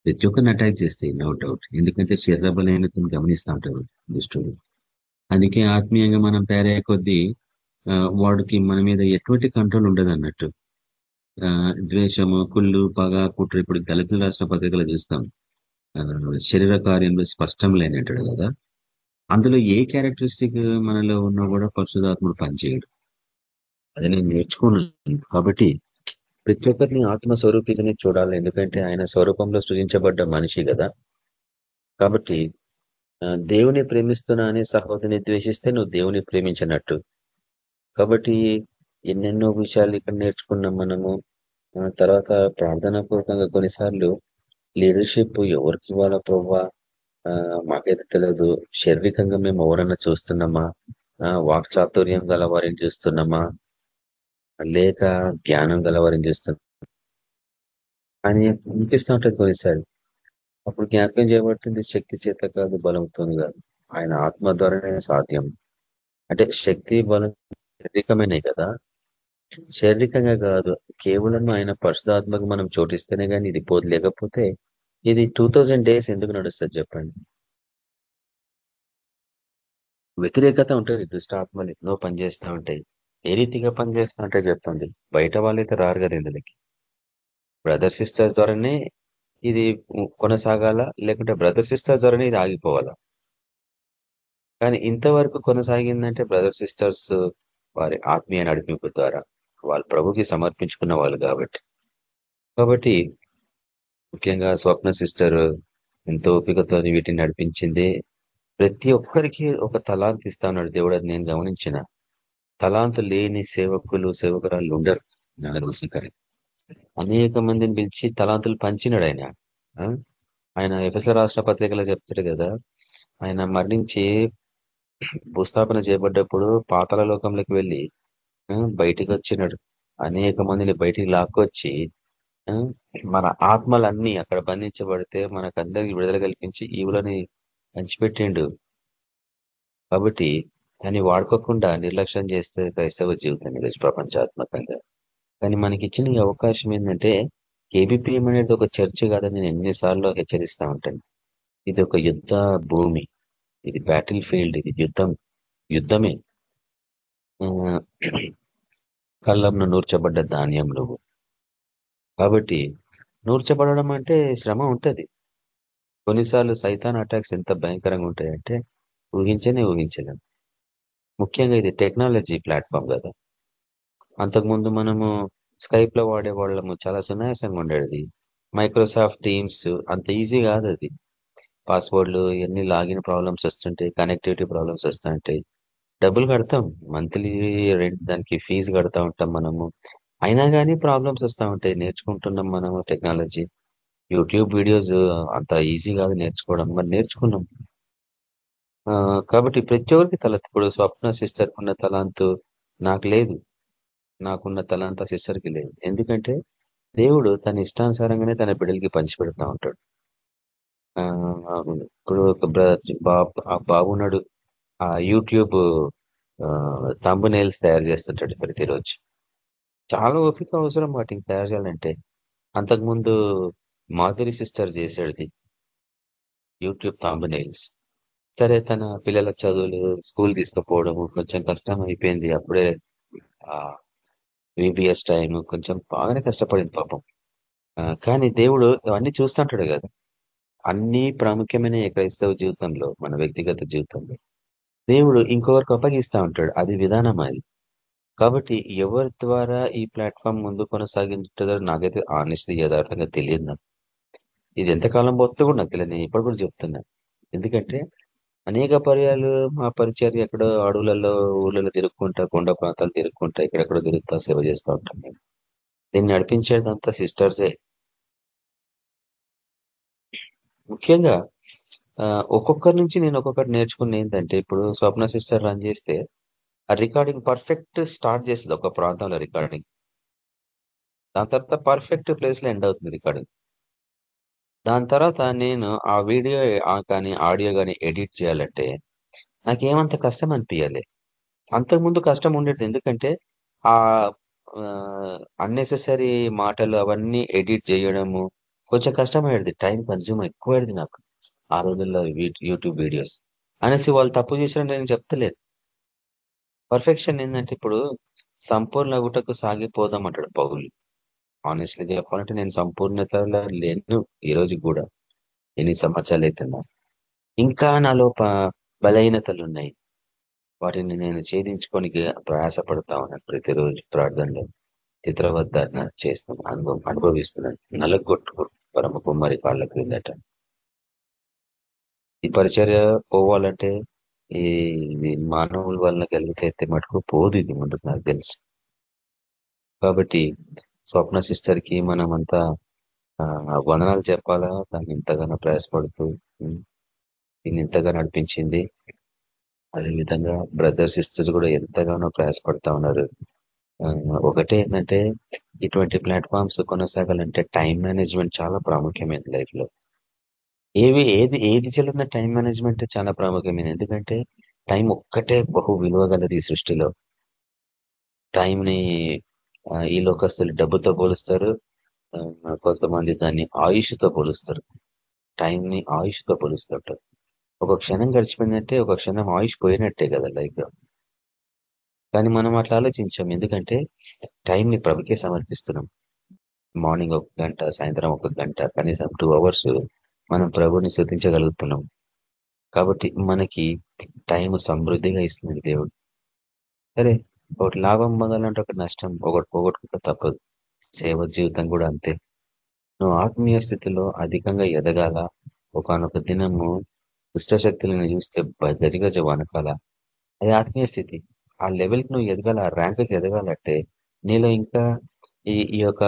ప్రతి ఒక్కరిని అటాక్ చేస్తాయి నో డౌట్ ఎందుకంటే శరీర గమనిస్తూ ఉంటాడు దుష్టుడు అందుకే ఆత్మీయంగా మనం తయారయ్యే కొద్దీ వాడికి మన మీద ఎటువంటి కంట్రోల్ ఉండదు అన్నట్టు. ద్వేషము కుళ్ళు పగ కుట్ర ఇప్పుడు దళితులు రాసిన పత్రికలు చూస్తాం. శరీర కార్యంలో స్పష్టం లేనంటాడు కదా. అందులో ఏ క్యారెక్టరిస్టిక్ మనలో ఉన్నా కూడా పరిశుధాత్ముడు పనిచేయడు. అది నేను నేర్చుకున్నాను. కాబట్టి ప్రతి ఒక్కరిని ఆత్మ స్వరూపితని చూడాలి. ఎందుకంటే ఆయన స్వరూపంలో సృజించబడ్డ మనిషి కదా. కాబట్టి దేవుని ప్రేమిస్తున్నా అనే సహోదరిని ద్వేషిస్తే నువ్వు దేవుని ప్రేమించినట్టు. కాబట్టి ఎన్నెన్నో విషయాలు ఇక్కడ నేర్చుకున్నాం మనము. తర్వాత ప్రార్థనా పూర్వకంగా కొన్నిసార్లు లీడర్షిప్ ఎవరికి ఇవ్వాలా ప్రవ్వా మాకైతే తెలియదు శారీరకంగా మేము ఎవరన్నా చూస్తున్నామా? వాక్ చాతుర్యం గల వారిని చూస్తున్నామా? లేక జ్ఞానం గల వారిని చూస్తున్నాం? అని అనిపిస్తూ ఉంటాడు కొన్నిసారి అప్పుడు జ్ఞాపకం చేయబడుతుంది శక్తి చేత కాదు బలంతో కాదు. ఆయన ఆత్మ ద్వారానే సాధ్యం. అంటే శక్తి బలం శారీరకమైనవి కదా. శారీరకంగా కాదు కేవలం ఆయన పరిశుధాత్మకు మనం చోటిస్తేనే కానీ ఇది పోదు లేకపోతే ఇది టూ డేస్ ఎందుకు నడుస్తుంది చెప్పండి? వ్యతిరేకత ఉంటుంది దుష్టాత్మలు ఎన్నో పనిచేస్తూ ఉంటాయి. ఏ రీతిగా పనిచేస్తూ ఉంటాయి చెప్తుంది? బయట వాళ్ళైతే రారు కదా ఇందులోకి. బ్రదర్ సిస్టర్స్ ద్వారానే ఇది కొనసాగాల? లేకుంటే బ్రదర్ సిస్టర్స్ ద్వారానే ఇది ఆగిపోవాలా? కానీ ఇంతవరకు కొనసాగిందంటే బ్రదర్ సిస్టర్స్ వారి ఆత్మీయ నడిపింపు ద్వారా వాళ్ళు ప్రభుకి సమర్పించుకున్న వాళ్ళు కాబట్టి. కాబట్టి ముఖ్యంగా స్వప్న సిస్టర్ ఎంతో ఓపికతో వీటిని నడిపించింది. ప్రతి ఒక్కరికి ఒక తలాంత్ ఇస్తా ఉన్నాడు దేవుడు అది నేను గమనించిన. తలాంత్ లేని సేవకులు సేవకురాలు ఉండరు. నాకు అనేక మందిని పిలిచి తలాంతులు పంచినాడు ఆయన. ఆయన ఎఫ్ఎస్ఆర్ రాష్ట్ర పత్రికలో చెప్తాడు కదా ఆయన మరణించి భూస్థాపన చేయబడ్డప్పుడు పాతల లోకంలోకి వెళ్ళి బయటికి వచ్చినాడు. అనేక మందిని బయటికి లాక్కొచ్చి మన ఆత్మలన్నీ అక్కడ బంధించబడితే మనకందరికి విడుదల కల్పించి ఈవులని పంచిపెట్టిండు. కాబట్టి దాన్ని వాడుకోకుండా నిర్లక్ష్యం చేస్తే క్రైస్తవ జీవితం ఈరోజు ప్రపంచాత్మకంగా. కానీ మనకి ఇచ్చిన అవకాశం ఏంటంటే కేబిపిఎం అనేది ఒక చర్చ్ కాదని నేను ఎన్నిసార్లు హెచ్చరిస్తా ఉంటాను. ఇది ఒక యుద్ధ భూమి. ఇది బ్యాటిల్ ఫీల్డ్ ఇది యుద్ధం. యుద్ధమే. కళ్ళంను నూర్చబడ్డ ధాన్యం నువ్వు. కాబట్టి నూర్చబడడం అంటే శ్రమ ఉంటది. కొన్నిసార్లు సైతాన్ అటాక్స్ ఎంత భయంకరంగా ఉంటాయంటే ఊహించనే ఊహించలేం. ముఖ్యంగా ఇది టెక్నాలజీ ప్లాట్ఫామ్ కదా. అంతకుముందు మనము స్కైప్లో వాడే వాళ్ళము చాలా సునాయాసంగా ఉండేది. మైక్రోసాఫ్ట్ టీమ్స్ అంత ఈజీ కాదు అది. పాస్వర్డ్లు ఎన్ని లాగిన్ ప్రాబ్లమ్స్ వస్తుంటాయి కనెక్టివిటీ ప్రాబ్లమ్స్ వస్తుంటాయి డబ్బులు కడతాం. మంత్లీ రెంట్ దానికి ఫీజు కడతా ఉంటాం మనము. అయినా కానీ ప్రాబ్లమ్స్ వస్తూ ఉంటాయి. నేర్చుకుంటున్నాం మనము టెక్నాలజీ. యూట్యూబ్ వీడియోస్ అంత ఈజీ కాదు నేర్చుకోవడం. మరి నేర్చుకున్నాం. కాబట్టి ప్రతి ఒక్కరికి తల ఇప్పుడు స్వప్న సిస్టర్ ఉన్న తలాంతు నాకు లేదు. నాకున్న తలాంత సిస్టర్కి లేదు. ఎందుకంటే దేవుడు తన ఇష్టానుసారంగానే తన బిడ్డలకి పంచిపెడుతూ ఉంటాడు. ఇప్పుడు ఒక బ్రదర్ బాబున్నాడు ఆ యూట్యూబ్ తంబు నేల్స్ తయారు చేస్తుంటాడు ప్రతిరోజు. చాలా ఓపిక అవసరం వాటిని తయారు చేయాలంటే. అంతకుముందు మాధురి సిస్టర్ చేసేది యూట్యూబ్ తంబు సరే తన పిల్లల చదువులు స్కూల్ తీసుకుపోవడము కొంచెం కష్టం అయిపోయింది. అప్పుడే విబిఎస్ టైం కొంచెం బాగానే కష్టపడింది పాపం. కానీ దేవుడు అవన్నీ చూస్తుంటాడు కదా. అన్ని ప్రాముఖ్యమైన క్రైస్తవ జీవితంలో మన వ్యక్తిగత జీవితంలో దేవుడు ఇంకొకరికి అప్పగిస్తూ ఉంటాడు. అది విధానం అది. కాబట్టి ఎవరి ద్వారా ఈ ప్లాట్ఫామ్ ముందు కొనసాగింటుందో నాకైతే ఆనెస్ట్లీ యథార్థంగా తెలియదు నాకు. ఇది ఎంతకాలం పోతుందో కూడా నాకు తెలియదు. నేను ఇప్పుడు కూడా చెప్తున్నా. ఎందుకంటే అనేక పర్యాలు మా పరిచర్య ఎక్కడో అడవులలో ఊళ్ళలో తిరుక్కుంటా కొండ ప్రాంతాలు తిరుక్కుంటా ఇక్కడెక్కడో తిరుగుతా సేవ చేస్తూ ఉంటాం మేము. దీన్ని నడిపించేదంతా సిస్టర్సే ముఖ్యంగా ఒక్కొక్కరి నుంచి నేను ఒక్కొక్కటి నేర్చుకున్న ఏంటంటే ఇప్పుడు స్వప్న సిస్టర్ రన్ చేస్తే రికార్డింగ్ పర్ఫెక్ట్ స్టార్ట్ చేస్తుంది ఒక ప్రాంతంలో రికార్డింగ్ దాని తర్వాత పర్ఫెక్ట్ ప్లేస్లో ఎండ్ అవుతుంది రికార్డింగ్ దాని తర్వాత నేను ఆ వీడియో కానీ ఆడియో కానీ ఎడిట్ చేయాలంటే నాకేమంత కష్టం అనిపించాలి అంతకుముందు కష్టం ఉండేది ఎందుకంటే ఆ అన్నెసెసరీ మాటలు అవన్నీ ఎడిట్ చేయడము కొంచెం కష్టమయ్యేది. టైం కన్జ్యూమ్ ఎక్కువైంది నాకు ఆ రోజుల్లో యూట్యూబ్ వీడియోస్ అనేసి వాళ్ళు తప్పు చేసినట్టు నేను చెప్తలేదు పర్ఫెక్షన్ ఏంటంటే ఇప్పుడు సంపూర్ణ గుటకు సాగిపోదాం అంటాడు పౌలు. ఆనెస్ట్లీ చెప్పాలంటే నేను సంపూర్ణతలో లేను ఈ కూడా. ఎన్ని సంవత్సరాలు అవుతున్నా ఇంకా నాలో బలహీనతలు ఉన్నాయి. వాటిని నేను ఛేదించుకోనికి ప్రయాసపడతా ఉన్నాను ప్రతిరోజు ప్రార్థనలో. చిత్రవద్ద చేస్తున్నాను అనుభవం అనుభవిస్తున్నాను. నలగొట్టుకు పరమ కుమ్మరి కాళ్ళ క్రిందట. ఈ పరిచర్య పోవాలంటే ఈ మానవుల వలన కలిగితే మటుకు పోదు ఇది ముందుకు నాకు తెలుసు. కాబట్టి స్వప్న సిస్టర్కి మనం అంతా వదనాలు చెప్పాలా? దాన్ని ఇంతగానో ప్రయాసపడుతూ దీన్ని ఇంతగా నడిపించింది అదేవిధంగా బ్రదర్ సిస్టర్స్ కూడా ఎంతగానో ప్రయాసపడతా ఉన్నారు. ఒకటే ఏంటంటే ఇటువంటి ప్లాట్ఫామ్స్ కొనసాగాలంటే టైం మేనేజ్మెంట్ చాలా ప్రాముఖ్యమైనది లైఫ్లో ఏవి ఏది ఏది చెల్లిన టైం మేనేజ్మెంట్ చాలా ప్రాముఖ్యమైనది. ఎందుకంటే టైం ఒక్కటే బహు విలువ గలది సృష్టిలో. టైంని ఈ లోకస్తులు డబ్బుతో పోలుస్తారు. కొంతమంది దాన్ని ఆయుష్తో పోలుస్తారు. టైంని ఆయుష్తో పోలుస్తుంటారు. ఒక క్షణం గడిచిపోయిందంటే ఒక క్షణం ఆయుష్ పోయినట్టే కదా లైఫ్లో. కానీ మనం అట్లా ఆలోచించాం. ఎందుకంటే టైంని ప్రభుకే సమర్పిస్తున్నాం. మార్నింగ్ ఒక గంట సాయంత్రం ఒక గంట కనీసం టూ అవర్స్ మనం ప్రభుని శృతించగలుగుతున్నాం కాబట్టి మనకి టైం సమృద్ధిగా ఇస్తుంది దేవుడు. సరే ఒకటి లాభం పొందాలంటే ఒక నష్టం ఒకటి పోగొట్టుకుంటే తప్పదు. సేవ జీవితం కూడా అంతే. నువ్వు ఆత్మీయ స్థితిలో అధికంగా ఎదగాల ఒకనొక దినము దుష్టశక్తులను చూస్తే గజగజ వనకాల అది ఆత్మీయ స్థితి. ఆ లెవెల్కి నువ్వు ఎదగాల ఆ ర్యాంక్కి ఎదగాలంటే నీలో ఇంకా ఈ ఈ యొక్క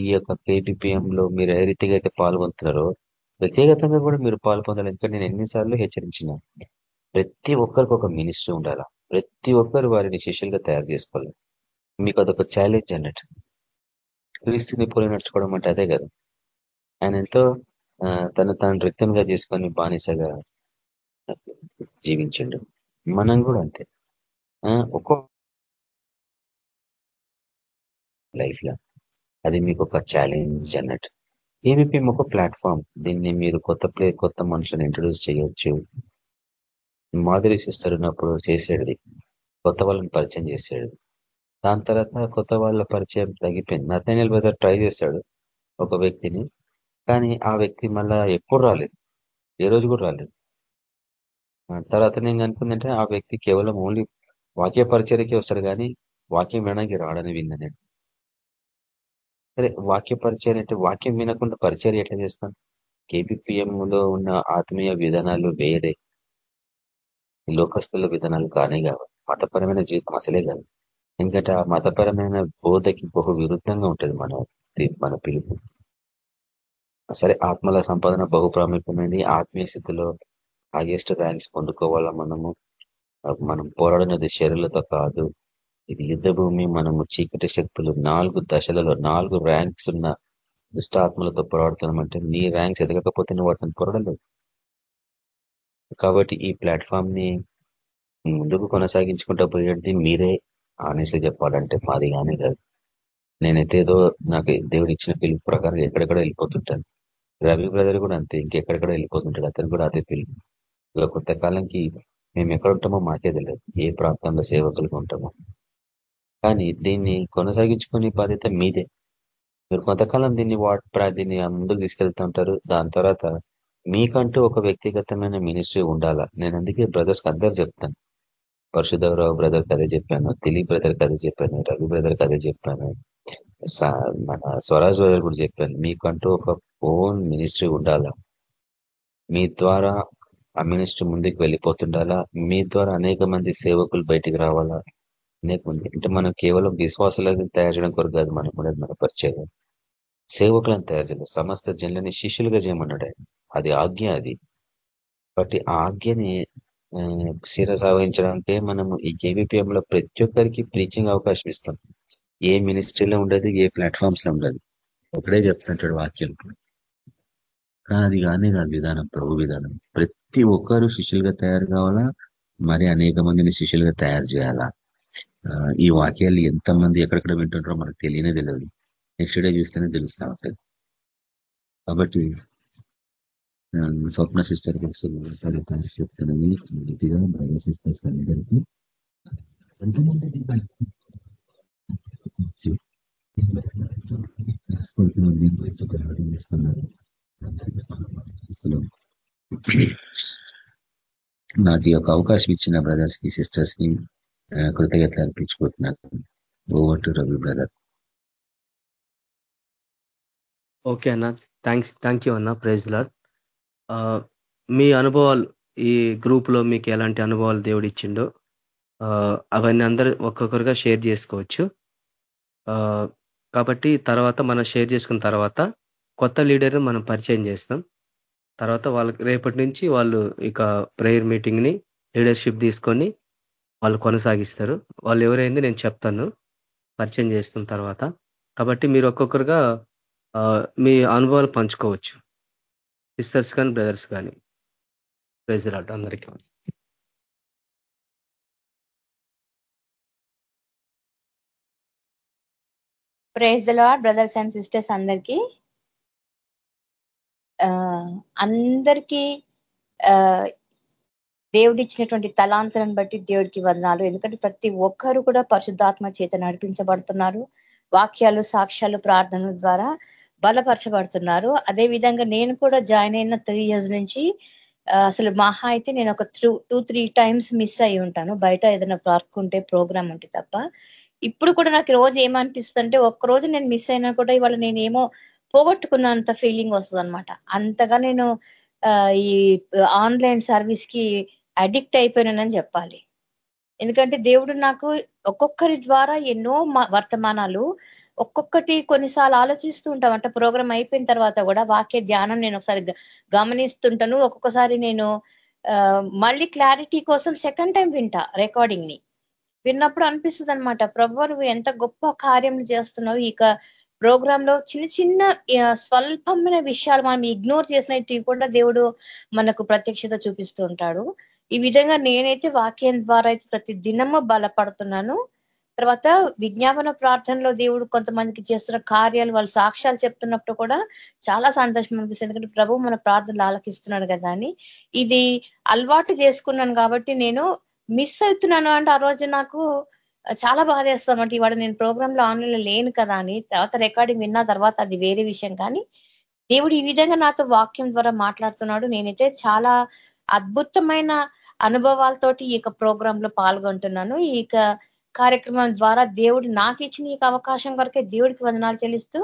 ఈ యొక్క కేబిపిఎంలో మీరు ఏ రీతిగా అయితే పాల్గొంటున్నారో వ్యక్తిగతంగా కూడా మీరు పాల్పొందాలి ఎందుకంటే నేను ఎన్నిసార్లు హెచ్చరించిన ప్రతి ఒక్కరికి ఒక మినిస్ట్రీ ఉండాలా. ప్రతి ఒక్కరు వారిని శిష్యులుగా తయారు చేసుకోవాలి. మీకు అదొక ఛాలెంజ్ అన్నట్టు. క్రీస్తుని పోలి నడుచుకోవడం అంటే అదే కదా. ఆయన ఎంతో తను తాను నృత్యంగా చేసుకొని బానిసగా జీవించండు. మనం కూడా అంతే. ఒక్కో లైఫ్లో అది మీకు ఒక ఛాలెంజ్ అన్నట్టు. ఏబిపిఎం ఒక ప్లాట్ఫామ్. దీన్ని మీరు కొత్త ప్లే కొత్త మనుషులను ఇంట్రడ్యూస్ చేయొచ్చు. మాధురి సిస్టర్ ఉన్నప్పుడు చేసేది. కొత్త వాళ్ళని పరిచయం చేసాడు దాని తర్వాత కొత్త వాళ్ళ పరిచయం తగ్గిపోయింది. నతనేల్ బ్రదర్ ట్రై చేశాడు ఒక వ్యక్తిని. కానీ ఆ వ్యక్తి మళ్ళా ఎప్పుడు రాలేదు. ఏ రోజు కూడా రాలేదు. తర్వాత నేను అనుకుందంటే ఆ వ్యక్తి కేవలం ఓన్లీ వాక్య పరిచయకే వస్తాడు కానీ వాక్యం వినడానికి రాడని విన్నా నేను. సరే వాక్య పరిచయం అంటే వాక్యం వినకుండా పరిచయం ఎట్లా చేస్తాం? లో ఉన్న ఆత్మీయ విధానాలు వేరే. లోకస్తుల విధానాలు కానీ కావు. మతపరమైన జీవితం అసలే కాదు. ఎందుకంటే ఆ మతపరమైన బోధకి బహు విరుద్ధంగా ఉంటుంది మన మన పిలుపు. సరే ఆత్మల సంపాదన బహు ప్రాముఖ్యమైనది. ఆత్మీయ స్థితిలో హైయెస్ట్ ర్యాంక్స్ పొందుకోవాలా మనము? మనం పోరాడినది శరీరలతో కాదు. ఇది యుద్ధ భూమి మనము చీకటి శక్తులు నాలుగు దశలలో నాలుగు ర్యాంక్స్ ఉన్న దుష్టాత్మలతో పోరాడుతున్నామంటే నీ ర్యాంక్స్ ఎదగకపోతే నువ్వు వాటిని పోరాడలేవు. కాబట్టి ఈ ప్లాట్ఫామ్ని ముందుకు కొనసాగించుకుంటూ పోయేది మీరే ఆనెస్ట్లీ చెప్పాలంటే మాది కానీ కాదు. నేనైతే ఏదో నాకు దేవుడు ఇచ్చిన పిలుపు ప్రకారం ఎక్కడెక్కడ వెళ్ళిపోతుంటాను. రవి బ్రదర్ కూడా అంతే ఇంకెక్కడెక్కడ వెళ్ళిపోతుంటాడు. అతను కూడా అదే పిలుపు. ఇక కొంతకాలంకి మేము ఎక్కడ ఉంటామో మాకే తెలియదు. ఏ ప్రాంతంలో సేవకులుగా ఉంటామో. కానీ దీన్ని కొనసాగించుకునే బాధ్యత మీదే. మీరు కొంతకాలం దీన్ని వాట్ దీన్ని ముందుకు తీసుకెళ్తూ ఉంటారు. దాని తర్వాత మీకంటూ ఒక వ్యక్తిగతమైన మినిస్ట్రీ ఉండాలా? నేను అందుకే బ్రదర్స్ అందరు చెప్తాను. పరశుధవరావు బ్రదర్ కదే చెప్పాను దిలీప్ బ్రదర్ కదే చెప్పాను రఘు బ్రదర్ కదే చెప్పాను మన స్వరాజ్ బ్రదర్ కూడా చెప్పాను. మీకంటూ ఒక ఓన్ మినిస్ట్రీ ఉండాలా? మీ ద్వారా ఆ మినిస్ట్రీ ముందుకు వెళ్ళిపోతుండాలా? మీ ద్వారా అనేక మంది సేవకులు బయటికి రావాలా? అనేక అంటే మనం కేవలం విశ్వాసాలను తయారు చేయడం కొరకు కాదు మనం ఉండేది మన పరిచయం సేవకులను తయారు చేయాలి సమస్త జన్లని శిష్యులుగా చేయమన్నాడు అది ఆజ్ఞ అది. కాబట్టి ఆ ఆజ్ఞని సీరియస్ మనము ఈ కేవీపీఎంలో ప్రతి ఒక్కరికి ప్రీచింగ్ అవకాశం ఇస్తాం. ఏ మినిస్ట్రీలో ఉండదు ఏ ప్లాట్ఫామ్స్లో ఉండదు. ఒకడే చెప్తుంటాడు వాక్యం. అది కానీ కాదు విధానం ప్రభు విధానం. ప్రతి ఒక్కరు శిష్యులుగా తయారు కావాలా? మరి అనేక మందిని శిష్యులుగా తయారు చేయాలా? ఈ వాక్యాలు ఎంతమంది ఎక్కడెక్కడ వింటుంటారో మనకు తెలియనే తెలియదు. నెక్స్ట్ డే చూస్తేనే తెలుస్తాం అసలు. కాబట్టి స్వప్న సిస్టర్ చెప్తానని బ్రదర్ సిస్టర్స్ అందరికీ ఎంతమంది నాకు ఈ యొక్క అవకాశం ఇచ్చిన బ్రదర్స్కి సిస్టర్స్కి కృతజ్ఞతలు అర్పించుకుంటున్నాను. Over to Ravi brother. Okay అన్న. థ్యాంక్స్ థ్యాంక్ యూ అన్న. Praise Lord. మీ అనుభవాలు ఈ గ్రూప్లో మీకు ఎలాంటి అనుభవాలు దేవుడు ఇచ్చిండో అవన్నీ అందరూ ఒక్కొక్కరుగా షేర్ చేసుకోవచ్చు. కాబట్టి తర్వాత మనం షేర్ చేసుకున్న తర్వాత కొత్త లీడర్ని మనం పరిచయం చేస్తాం. తర్వాత వాళ్ళకి రేపటి నుంచి వాళ్ళు ఇక ప్రేయర్ మీటింగ్ని లీడర్షిప్ తీసుకొని వాళ్ళు కొనసాగిస్తారు. వాళ్ళు ఎవరైంది నేను చెప్తాను. పరిచయం చేస్తున్న తర్వాత. కాబట్టి మీరు ఒక్కొక్కరుగా మీ అనుభవాలు పంచుకోవచ్చు. సిస్టర్స్ కానీ బ్రదర్స్ కానీ. ప్రెజరాట్ అందరికీ. Praise the Lord brothers and sisters అందరికీ. అందరికీ దేవుడిచ్చినటువంటి తలాంతరం బట్టి దేవుడికి వందాలు ఎందుకంటే ప్రతి ఒక్కరు కూడా పరిశుద్ధాత్మ చేత నడిపించబడుతున్నారు. వాక్యాలు సాక్ష్యాలు ప్రార్థనల ద్వారా బలపరచబడుతున్నారు. అదే విధంగా నేను కూడా జాయిన్ అయిన త్రీ ఇయర్స్ నుంచి అసలు మహా అయితే నేను ఒక టూ త్రీ టైమ్స్ మిస్ అయి ఉంటాను. బయట ఏదైనా వర్క్ ఉంటే ప్రోగ్రామ్ ఉంటే తప్ప. ఇప్పుడు కూడా నాకు రోజు ఏమనిపిస్తుందంటే ఒక్కరోజు నేను మిస్ అయినా కూడా ఇవాళ నేను ఏమో పోగొట్టుకున్నంత ఫీలింగ్ వస్తుంది అంతగా నేను ఈ ఆన్లైన్ సర్వీస్కి అడిక్ట్ అయిపోయినానని చెప్పాలి. ఎందుకంటే దేవుడు నాకు ఒక్కొక్కరి ద్వారా ఎన్నో వర్తమానాలు ఒక్కొక్కటి కొన్నిసార్లు ఆలోచిస్తూ ఉంటాం. అంటే ప్రోగ్రామ్ అయిపోయిన తర్వాత కూడా వాక్య ధ్యానం నేను ఒకసారి గమనిస్తుంటాను. ఒక్కొక్కసారి నేను మళ్ళీ క్లారిటీ కోసం సెకండ్ టైం వింటా రికార్డింగ్ని విన్నప్పుడు అనిపిస్తుంది అనమాట ప్రభు నువ్వు ఎంత గొప్ప కార్యం చేస్తున్నావు. ఇక ప్రోగ్రామ్లో చిన్న చిన్న స్వల్పమైన విషయాలు మనం ఇగ్నోర్ చేసినట్టు కూడా దేవుడు మనకు ప్రత్యక్షత చూపిస్తూ ఉంటాడు. ఈ విధంగా నేనైతే వాక్యం ద్వారా అయితే ప్రతి దినము బలపడుతున్నాను. తర్వాత విజ్ఞాపన ప్రార్థనలో దేవుడు కొంతమందికి చేస్తున్న కార్యాలు వాళ్ళు సాక్ష్యాలు చెప్తున్నప్పుడు కూడా చాలా సంతోషం అనిపిస్తుంది. ఎందుకంటే ప్రభు మన ప్రార్థనలు ఆలకిస్తున్నాడు కదా అని. ఇది అలవాటు చేసుకున్నాను కాబట్టి నేను మిస్ అవుతున్నాను అంటే ఆ రోజు నాకు చాలా బాధ వేస్తామంటే ఇవాడు నేను ప్రోగ్రామ్లో ఆన్లైన్లో లేను కదా అని. తర్వాత రికార్డింగ్ విన్న తర్వాత అది వేరే విషయం కానీ దేవుడు ఈ విధంగా నాతో వాక్యం ద్వారా మాట్లాడుతున్నాడు. నేనైతే చాలా అద్భుతమైన అనుభవాలతోటి ఈ యొక్క ప్రోగ్రామ్లో పాల్గొంటున్నాను. ఈ కార్యక్రమం ద్వారా దేవుడు నాకు ఇచ్చిన ఈ అవకాశం వరకే దేవుడికి వందనాలు చెల్లిస్తూ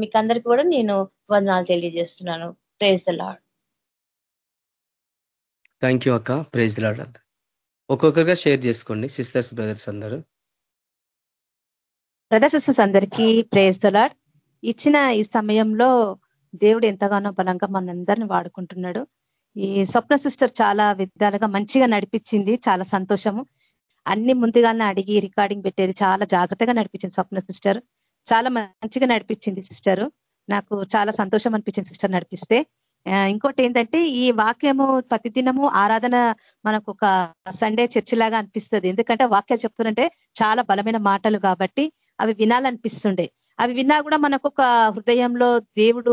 మీకు అందరికి కూడా నేను వందనాలు తెలియజేస్తున్నాను. Praise the Lord thank you అక్క. ప్రేజ్ ద లాడ్ ఒక్కొక్కరుగా షేర్ చేసుకోండి సిస్టర్స్ బ్రదర్స్ అందరూ. బ్రదర్స్ సిస్టర్స్ అందరికీ ప్రేజ్ ద లాడ్ ఇచ్చిన ఈ సమయంలో దేవుడు ఎంతగానో బలంగా మనందరిని వాడుకుంటున్నాడు. ఈ స్వప్న సిస్టర్ చాలా విధాలుగా మంచిగా నడిపించింది చాలా సంతోషము. అన్ని ముందుగానే అడిగి రికార్డింగ్ పెట్టేది చాలా జాగ్రత్తగా నడిపించింది స్వప్న సిస్టర్. చాలా మంచిగా నడిపించింది సిస్టర్. నాకు చాలా సంతోషం అనిపించింది సిస్టర్ నడిపిస్తే. ఇంకోటి ఏంటంటే ఈ వాక్యము ప్రతిదినము ఆరాధన మనకు ఒక సండే చర్చి లాగా అనిపిస్తుంది. ఎందుకంటే వాక్యాలు చెప్తుంటే చాలా బలమైన మాటలు కాబట్టి అవి వినాలనిపిస్తుండే. అవి విన్నా కూడా మనకు ఒక హృదయంలో దేవుడు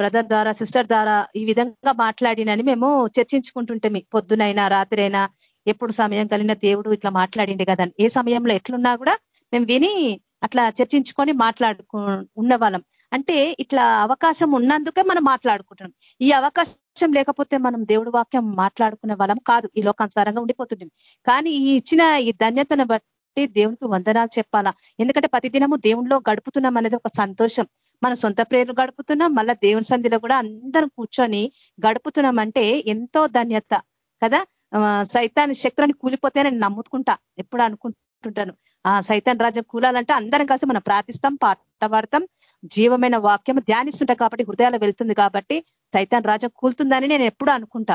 బ్రదర్ ద్వారా సిస్టర్ ద్వారా ఈ విధంగా మాట్లాడినని మేము చర్చించుకుంటుంటే పొద్దునైనా రాత్రి అయినా ఎప్పుడు సమయం కలిగిన దేవుడు ఇట్లా మాట్లాడిండే కదా ఏ సమయంలో ఎట్లున్నా కూడా మేము విని అట్లా చర్చించుకొని మాట్లాడుకు ఉన్న వాళ్ళం అంటే ఇట్లా అవకాశం ఉన్నందుకే మనం మాట్లాడుకుంటున్నాం. ఈ అవకాశం లేకపోతే మనం దేవుడు వాక్యం మాట్లాడుకునే వాళ్ళం కాదు. ఈ లోకానుసారంగా ఉండిపోతుండే కానీ ఈ ఇచ్చిన ఈ ధన్యతను బట్టి దేవునికి వందనాలు చెప్పాలా? ఎందుకంటే ప్రతిదినము దేవునిలో గడుపుతున్నాం అనేది ఒక సంతోషం. మన సొంత ప్రేరు గడుపుతున్నాం మళ్ళా దేవుని సంధిలో కూడా అందరం కూర్చొని గడుపుతున్నాం అంటే ఎంతో ధన్యత కదా? సైతాన్ని శక్తులని కూలిపోతే నేను నమ్ముకుంటా. ఎప్పుడు అనుకుంటుంటాను. ఆ సైతాన్ రాజ్యం కూలాలంటే అందరం కలిసి మనం ప్రార్థిస్తాం పాట పాడతాం జీవమైన వాక్యం ధ్యానిస్తుంటా కాబట్టి హృదయాలు వెళ్తుంది కాబట్టి సైతాన్ రాజ్యం కూలుతుందని నేను ఎప్పుడు అనుకుంటా.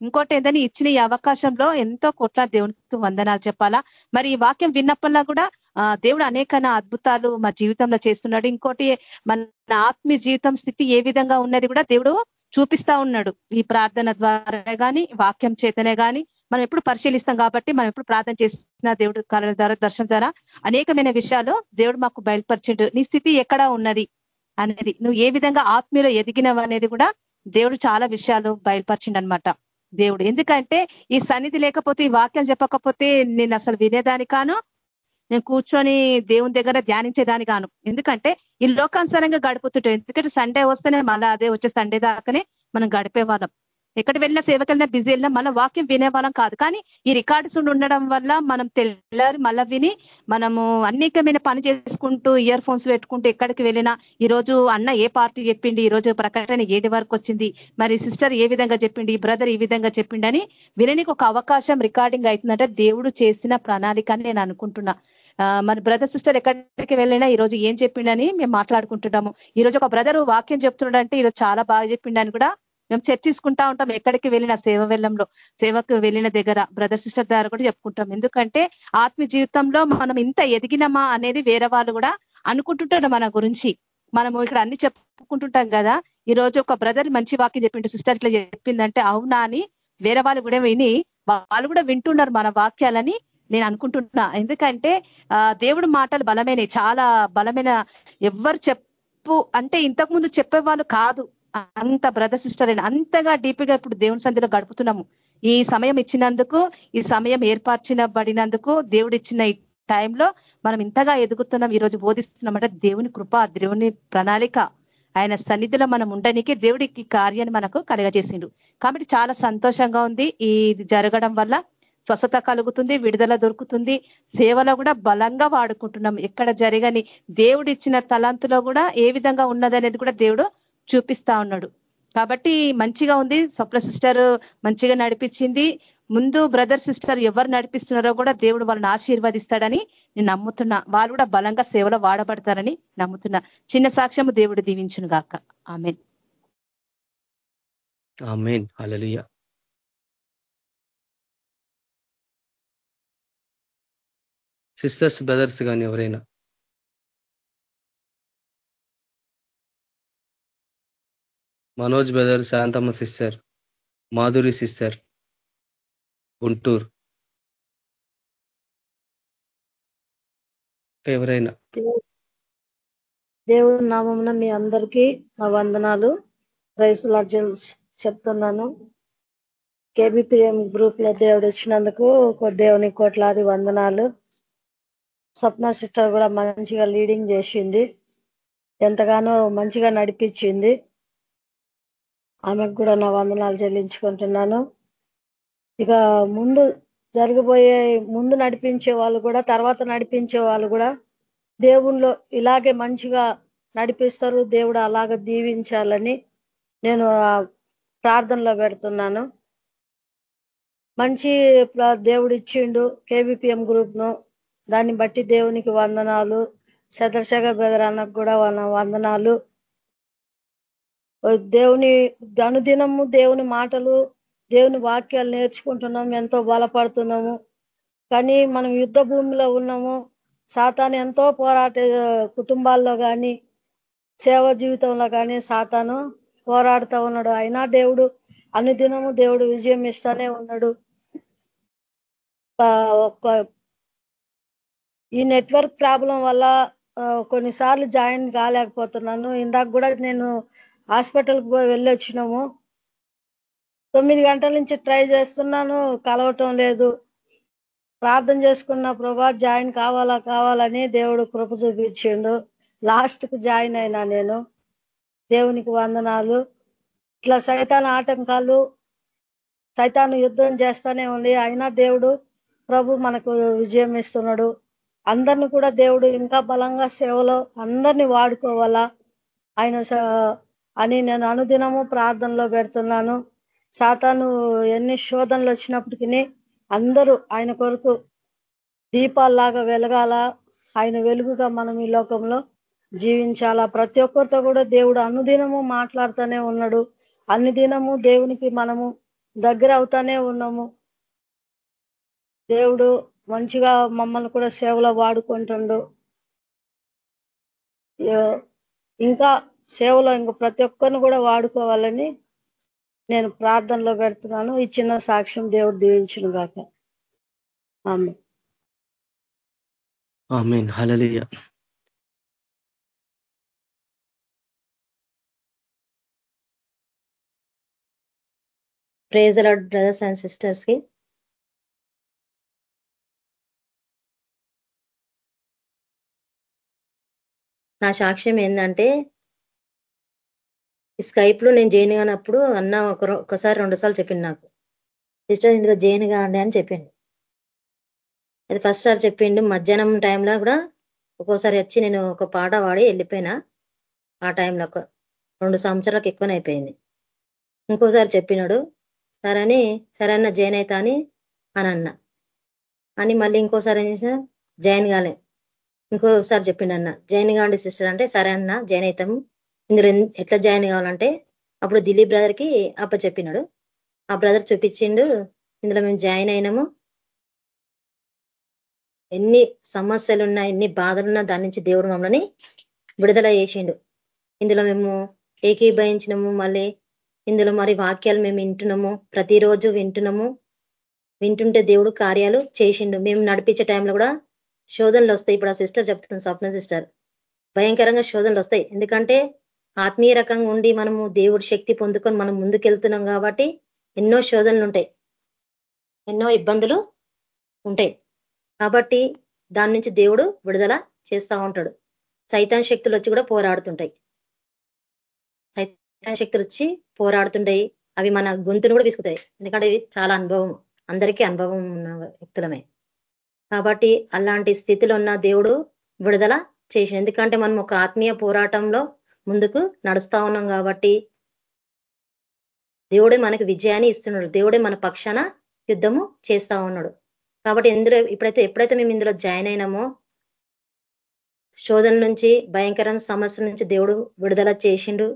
ఇంకోటి ఏంటని ఇచ్చిన ఈ అవకాశంలో ఎంతో కోట్ల దేవునికి వందనాలు చెప్పాలా? మరి ఈ వాక్యం విన్నప్పటిలా కూడా దేవుడు అనేక అద్భుతాలు మా జీవితంలో చేస్తున్నాడు. ఇంకోటి మన ఆత్మీయ జీవితం స్థితి ఏ విధంగా ఉన్నది కూడా దేవుడు చూపిస్తా ఉన్నాడు. ఈ ప్రార్థన ద్వారా కానీ వాక్యం చేతనే కానీ మనం ఎప్పుడు పరిశీలిస్తాం కాబట్టి మనం ఎప్పుడు ప్రార్థన చేసిన దేవుడు కళల ద్వారా దర్శనం ద్వారా అనేకమైన విషయాలు దేవుడు మాకు బయలుపరిచిండు. నీ స్థితి ఎక్కడ ఉన్నది అనేది నువ్వు ఏ విధంగా ఆత్మీయలో ఎదిగినవు అనేది కూడా దేవుడు చాలా విషయాలు బయలుపరిచిండు అనమాట దేవుడు. ఎందుకంటే ఈ సన్నిధి లేకపోతే ఈ వాక్యాలు చెప్పకపోతే నేను అసలు వినేదాని కాను నేను కూర్చొని దేవుని దగ్గర ధ్యానించేదాని కాను. ఎందుకంటే ఈ లోకానుసారంగా గడుపుతుంటాం. ఎందుకంటే సండే వస్తేనే మళ్ళీ అదే వచ్చే సండే దాకానే మనం గడిపే వాళ్ళం. ఎక్కడ వెళ్ళినా సేవకెళ్ళినా బిజీ వెళ్ళినా మన వాక్యం వినేవాళ్ళం కాదు. కానీ ఈ రికార్డ్స్ ఉండడం వల్ల మనం తెల్లారి మళ్ళా విని మనము అనేకమైన పని చేసుకుంటూ ఇయర్ ఫోన్స్ పెట్టుకుంటూ ఎక్కడికి వెళ్ళినా ఈ రోజు అన్న ఏ పార్టీ చెప్పిండి ఈ రోజు ప్రకటన ఏడు వరకు వచ్చింది? మరి సిస్టర్ ఏ విధంగా చెప్పిండి ఈ బ్రదర్ ఈ విధంగా చెప్పిండని విననికి ఒక అవకాశం రికార్డింగ్ అవుతుందంటే దేవుడు చేసిన ప్రణాళిక అని నేను అనుకుంటున్నా. మన బ్రదర్ సిస్టర్ ఎక్కడికి వెళ్ళినా ఈ రోజు ఏం చెప్పిండని మేము మాట్లాడుకుంటున్నాము. ఈ రోజు ఒక బ్రదర్ వాక్యం చెప్తున్నాడంటే ఈరోజు చాలా బాగా చెప్పిండని కూడా మేము చర్చించుకుంటా ఉంటాం ఎక్కడికి వెళ్ళిన సేవ వెళ్ళంలో సేవకు వెళ్ళిన దగ్గర బ్రదర్ సిస్టర్ ద్వారా కూడా చెప్పుకుంటాం. ఎందుకంటే ఆత్మ జీవితంలో మనం ఇంత ఎదిగినమా అనేది వేరే వాళ్ళు కూడా అనుకుంటుంటారు మన గురించి. మనము ఇక్కడ అన్ని చెప్పుకుంటుంటాం కదా. ఈ రోజు ఒక బ్రదర్ మంచి వాక్యం చెప్పిండు సిస్టర్ ఇట్లా చెప్పిందంటే అవునా అని వేరే వాళ్ళు కూడా విని వాళ్ళు కూడా వింటున్నారు మన వాక్యాలని నేను అనుకుంటున్నా. ఎందుకంటే దేవుడు మాటలు బలమైనవి చాలా బలమైన ఎవరు చెప్పు అంటే ఇంతకుముందు చెప్పేవాళ్ళు కాదు. అంత బ్రదర్ సిస్టర్ అయిన అంతగా డీప్గా ఇప్పుడు దేవుని సంధిలో గడుపుతున్నాము. ఈ సమయం ఇచ్చినందుకు ఈ సమయం ఏర్పరచినబడినందుకు దేవుడు ఇచ్చిన ఈ టైంలో మనం ఇంతగా ఎదుగుతున్నాం ఈరోజు బోధిస్తున్నామంటే దేవుని కృప దేవుని ప్రణాళిక. ఆయన సన్నిధిలో మనం ఉండడానికి దేవుడికి కార్యాన్ని మనకు కలగజేసిండు. కాబట్టి చాలా సంతోషంగా ఉంది. ఈ జరగడం వల్ల స్వస్థత కలుగుతుంది విడుదల దొరుకుతుంది. సేవలో కూడా బలంగా వాడుకుంటున్నాం. ఎక్కడ జరగని దేవుడిచ్చిన తలంతులో కూడా ఏ విధంగా ఉన్నదనేది కూడా దేవుడు చూపిస్తా ఉన్నాడు. కాబట్టి మంచిగా ఉంది. స్వప్న సిస్టర్ మంచిగా నడిపించింది. ముందు బ్రదర్ సిస్టర్ ఎవరు నడిపిస్తున్నారో కూడా దేవుడు వాళ్ళని ఆశీర్వదిస్తాడని నేను నమ్ముతున్నా. వాళ్ళు కూడా బలంగా సేవలో వాడబడతారని నమ్ముతున్నా. చిన్న సాక్ష్యము దేవుడు దీవించును గాక. ఆమెన్. ఆమెన్. సిస్టర్స్ బ్రదర్స్ కానీ ఎవరైనా Manoj brother Shantamma sister Madhuri sister Guntur. ఎవరైనా. దేవుడి నామమున మీ అందరికీ నా వందనాలు. రైతుల చెప్తున్నాను. కేబిపిఎం గ్రూప్లో దేవుడు వచ్చినందుకు దేవుని కోట్లాది వందనాలు. స్వప్న సిస్టర్ కూడా మంచిగా లీడింగ్ చేసింది. ఎంతగానో మంచిగా నడిపించింది. ఆమెకు కూడా నా వందనాలు చెల్లించుకుంటున్నాను. ఇక ముందు జరగబోయే ముందు నడిపించే వాళ్ళు కూడా తర్వాత నడిపించే వాళ్ళు కూడా దేవుణ్ణిలో ఇలాగే మంచిగా నడిపిస్తారు. దేవుడు అలాగ దీవించాలని నేను ప్రార్థనలో పెడుతున్నాను. మంచి దేవుడు ఇచ్చిండు కేబిపిఎం గ్రూప్ను దాన్ని బట్టి దేవునికి వందనాలు. చంద్రశేఖర్ బ్రదర్ అన్నకు కూడా వందనాలు. దేవుని అనుదినము దేవుని మాటలు దేవుని వాక్యాలు నేర్చుకుంటున్నాము ఎంతో బలపడుతున్నాము. కానీ మనం యుద్ధ భూమిలో ఉన్నాము. సాతాను ఎంతో పోరాట కుటుంబాల్లో కానీ సేవ జీవితంలో కానీ సాతాను పోరాడుతూ ఉన్నాడు. అయినా దేవుడు అనుదినము దేవుడు విజయం ఇస్తానే ఉన్నాడు. ఈ నెట్వర్క్ ప్రాబ్లం వల్ల కొన్నిసార్లు జాయిన్ కాలేకపోతున్నాను. ఇందాక కూడా నేను హాస్పిటల్కి పోయి వెళ్ళొచ్చినాము తొమ్మిది గంటల నుంచి ట్రై చేస్తున్నాను కలవటం లేదు. ప్రార్థన చేసుకున్న ప్రభా జాయిన్ కావాలా కావాలని దేవుడు కృప చూపించిండు. లాస్ట్కు జాయిన్ అయినా నేను. దేవునికి వందనాలు. ఇట్లా సైతాన ఆటంకాలు సైతాను యుద్ధం చేస్తానే ఉంది. అయినా దేవుడు ప్రభు మనకు విజయం ఇస్తున్నాడు. అందరిని కూడా దేవుడు ఇంకా బలంగా సేవలో అందరినీ వాడుకోవాలా. ఆయన అని నేను అనుదినము ప్రార్థనలో పెడుతున్నాను. సాతాను ఎన్ని శోధనలు వచ్చినప్పటికీ అందరూ ఆయన కొరకు దీపాల్లాగా వెలగాల. ఆయన వెలుగుగా మనం ఈ లోకంలో జీవించాలా. ప్రతి ఒక్కరితో కూడా దేవుడు అనుదినము మాట్లాడుతూనే ఉన్నాడు. అన్ని దినము దేవునికి మనము దగ్గర అవుతానే ఉన్నాము. దేవుడు మంచిగా మమ్మల్ని కూడా సేవలో వాడుకుంటుండు. ఇంకా సేవలో ఇంక ప్రతి ఒక్కరిని కూడా వాడుకోవాలని నేను ప్రార్థనలో పెడుతున్నాను. ఈ చిన్న సాక్ష్యం దేవుడు దీవించును గాక. ఆమె amen. Hallelujah praise the Lord brothers and సిస్టర్స్కి. నా సాక్ష్యం ఏంటంటే స్కైప్లో నేను జైన్ కానప్పుడు అన్న ఒకసారి రెండు సార్లు చెప్పింది నాకు. సిస్టర్ ఇందులో జైన్ కాండి అని చెప్పిండు. అది ఫస్ట్ సార్ చెప్పిండు. మధ్యాహ్నం టైంలో కూడా ఒక్కోసారి వచ్చి నేను ఒక పాట పాడి వెళ్ళిపోయినా. ఆ టైంలో ఒక రెండు సంవత్సరాలకు ఎక్కువనే అయిపోయింది. ఇంకోసారి చెప్పినాడు సరని సరైన జైన్ అవుతా అని అని అన్న. అని మళ్ళీ ఇంకోసారి ఏం చేసిన జైన్ కాలే. ఇంకోసారి చెప్పిండు అన్న జైన్ కాండి సిస్టర్ అంటే సరే అన్న జైన్ అవుతాము ఇందులో ఎట్లా జాయిన్ కావాలంటే అప్పుడు దిలీప్ బ్రదర్కి అప్ప చెప్పినాడు. ఆ బ్రదర్ చూపించిండు ఇందులో మేము జాయిన్ అయినాము. ఎన్ని సమస్యలున్నా ఎన్ని బాధలున్నా దాని నుంచి దేవుడు మమ్మల్ని విడుదల చేసిండు. ఇందులో మేము ఏకీభవించినము మళ్ళీ ఇందులో మరి వాక్యాలు మేము వింటున్నాము ప్రతిరోజు వింటున్నాము. వింటుంటే దేవుడు కార్యాలు చేసిండు. మేము నడిపించే టైంలో కూడా శోధనలు వస్తాయి. ఇప్పుడు ఆ సిస్టర్ చెప్తుంది స్వప్న సిస్టర్. భయంకరంగా శోధనలు వస్తాయి. ఎందుకంటే ఆత్మీయ రకంగా ఉండి మనము దేవుడి శక్తి పొందుకొని మనం ముందుకెళ్తున్నాం కాబట్టి ఎన్నో శోధనలు ఉంటాయి. ఎన్నో ఇబ్బందులు ఉంటాయి. కాబట్టి దాని నుంచి దేవుడు విడుదల చేస్తూ ఉంటాడు. సైతాన్ శక్తులు వచ్చి కూడా పోరాడుతుంటాయి. సైతాన్ శక్తులు వచ్చి పోరాడుతుంటాయి. అవి మన గొంతును కూడా విసుకుతాయి. ఎందుకంటే ఇవి చాలా అనుభవం. అందరికీ అనుభవం ఉన్న వ్యక్తులమే. కాబట్టి అలాంటి స్థితిలో ఉన్న దేవుడు విడుదల చేసి ఎందుకంటే మనం ఒక ఆత్మీయ పోరాటంలో ముందుకు నడుస్తా ఉన్నాం కాబట్టి దేవుడే మనకి విజయాన్ని ఇస్తున్నాడు. దేవుడే మన పక్షాన యుద్ధము చేస్తా ఉన్నాడు. కాబట్టి ఇందులో ఇప్పుడైతే ఎప్పుడైతే మేము ఇందులో జాయిన్ అయినామో శోధన నుంచి భయంకరమైన సమస్యల నుంచి దేవుడు విడుదల చేసిండు.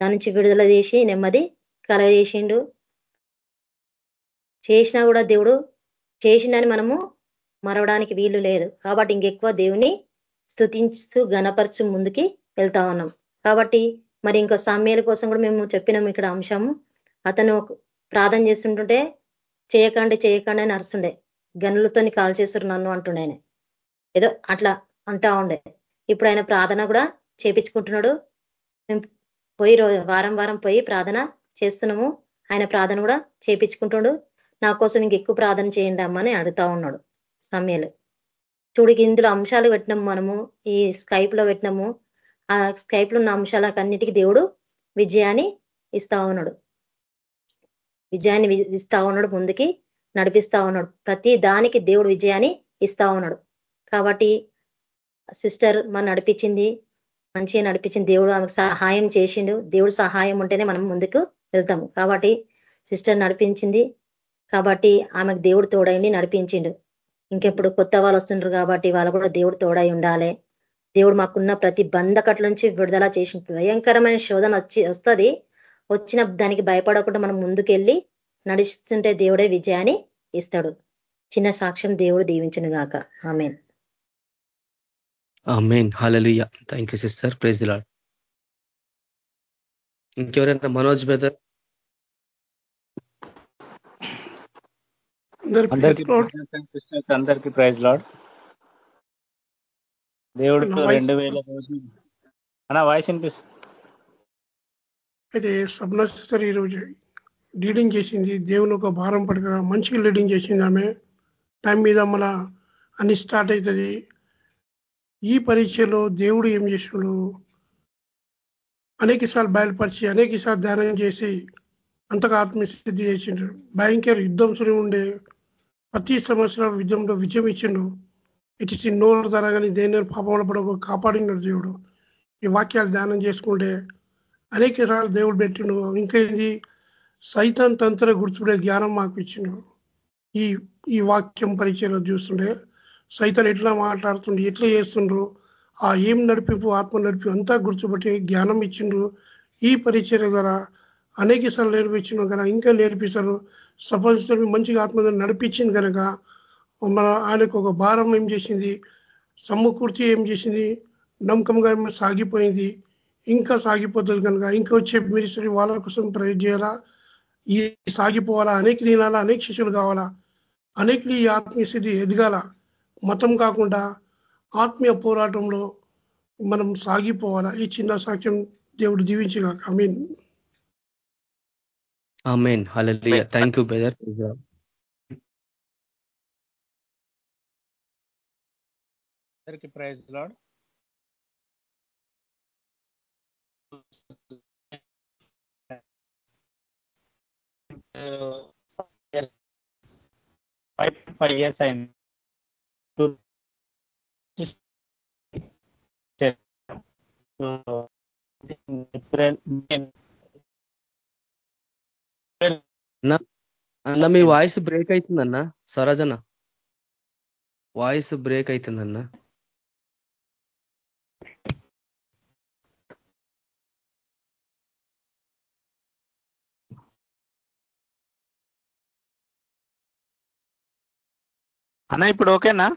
దాని నుంచి విడుదల చేసి నెమ్మది కలగజేసిండు. చేసినా కూడా దేవుడు చేసిండని మనము మరవడానికి వీలు లేదు. కాబట్టి ఇంకెక్కువ దేవుని స్థుతిస్తూ గణపరచు ముందుకి వెళ్తా ఉన్నాం. కాబట్టి మరి ఇంకో సామ్యాల కోసం కూడా మేము చెప్పినాం ఇక్కడ అంశము. అతను ప్రార్థన చేస్తుంటుంటే చేయకండి చేయకండి అని అరుస్తుండే. గనులతోని కాల్ చేస్తారు నన్ను అంటుండే ఆయన. ఏదో అట్లా అంటా ఉండే. ఇప్పుడు ఆయన ప్రార్థన కూడా చేపించుకుంటున్నాడు. మేము పోయి వారం వారం పోయి ప్రార్థన చేస్తున్నాము. ఆయన ప్రార్థన కూడా చేపించుకుంటున్నాడు నా కోసం ఇంకెక్కువ ప్రార్థన చేయండి అమ్మని అడుగుతా ఉన్నాడు సమయాలు. చూడికి ఇందులో అంశాలు పెట్టినాము మనము. ఈ స్కైప్లో పెట్టినాము. ఆ స్కైప్లో ఉన్న అంశాలకన్నిటికీ దేవుడు విజయాన్ని ఇస్తా ఉన్నాడు. విజయాన్ని ఇస్తా ఉన్నాడు ముందుకి నడిపిస్తా ఉన్నాడు. ప్రతి దానికి దేవుడు విజయాన్ని ఇస్తా ఉన్నాడు. కాబట్టి సిస్టర్ మన నడిపించింది మంచిగా నడిపించింది దేవుడు. ఆమెకు సహాయం చేసిండు. దేవుడు సహాయం ఉంటేనే మనం ముందుకు వెళ్తాము. కాబట్టి సిస్టర్ నడిపించింది. కాబట్టి ఆమెకు దేవుడు తోడైంది నడిపించిండు. ఇంకెప్పుడు కొత్త వాళ్ళు వస్తుండ్రు కాబట్టి వాళ్ళు కూడా దేవుడు తోడై ఉండాలి. దేవుడు మాకున్న ప్రతి బంధకట్ల నుంచి విడుదల చేసి భయంకరమైన శోధన వచ్చి వస్తుంది. వచ్చిన దానికి భయపడకుండా మనం ముందుకెళ్ళి నడుస్తుంటే దేవుడే విజయాన్ని ఇస్తాడు. చిన్న సాక్ష్యం దేవుడు దీవించను గాక. Amen. Amen. Hallelujah thank you sister praise Lord ఇంకెవరైనా మనోజ్ బ్రదర్ అందరికీ ప్రైజ్ లాడ్. దేవుడితో రెండు వేల అన్న వాయిస్ వినిపిస్తుంది అయితే సబ్నా సిస్టర్ ఈరోజు లీడింగ్ చేసింది. దేవుని ఒక భారం పడక మంచిగా లీడింగ్ చేసింది ఆమె. టైం మీద మన అన్ని స్టార్ట్ అవుతుంది ఈ పరీక్షలో దేవుడు ఏం చేసినాడు అనేక సార్లు బయలుపరిచి అనేక సార్లు ధ్యానం చేసి అంతగా ఆత్మసిద్ధి చేసిండు. భయంకర యుద్ధం సురి ఉండే ప్రతి సంవత్సరం యుద్ధంలో విజయం ఇచ్చిండు. ఇటు నోరు ధర కానీ దేని పాపంలో పడక కాపాడినాడు దేవుడు. ఈ వాక్యాలు ధ్యానం చేసుకుంటే అనేక రకాలు దేవుడు పెట్టిండు. ఇంకా ఇది సైతాన్ తంత్ర గుర్తుపడే జ్ఞానం మాకు ఇచ్చిండు. ఈ ఈ వాక్యం పరిచయలో చూస్తుండే సైతాన్ ఎట్లా మాట్లాడుతుండ్రు ఎట్లా చేస్తుండ్రు ఆ ఏం నడిపింపు ఆత్మ నడిపి అంతా గుర్తుపట్టి జ్ఞానం ఇచ్చిండ్రు ఈ పరిచయ ద్వారా అనేక సార్లు నేర్పించిన కనుక ఇంకా నేర్పిస్తారు. సఫలిస్తారు మంచిగా ఆత్మ నడిపించింది కనుక మన ఆయనకు ఒక భారం ఏం చేసింది? సమకూర్చి ఏం చేసింది? నమ్మకంగా సాగిపోయింది? ఇంకా సాగిపోతుంది కనుక ఇంకా వచ్చే మినిస్ట్రీ వాళ్ళ కోసం ప్రేర్ చేయాలా? ఈ సాగిపోవాలా? అనేక తినాలా అనేక శిష్యులు కావాలా? అనేకలు ఈ ఆత్మీయ స్థితి ఎదగాల? మతం కాకుండా ఆత్మీయ పోరాటంలో మనం సాగిపోవాలా? ఈ చిన్న సాక్ష్యం దేవుడు దీవించగాక. I mean amen. Hallelujah. Thank you brother. అందరికీ praise Lord. Five five years అయింది అన్న మీ వాయిస్ బ్రేక్ అవుతుందన్న స్వరాజన్న వాయిస్ బ్రేక్ అవుతుందన్న. అన్న ఇప్పుడు ఓకేనా?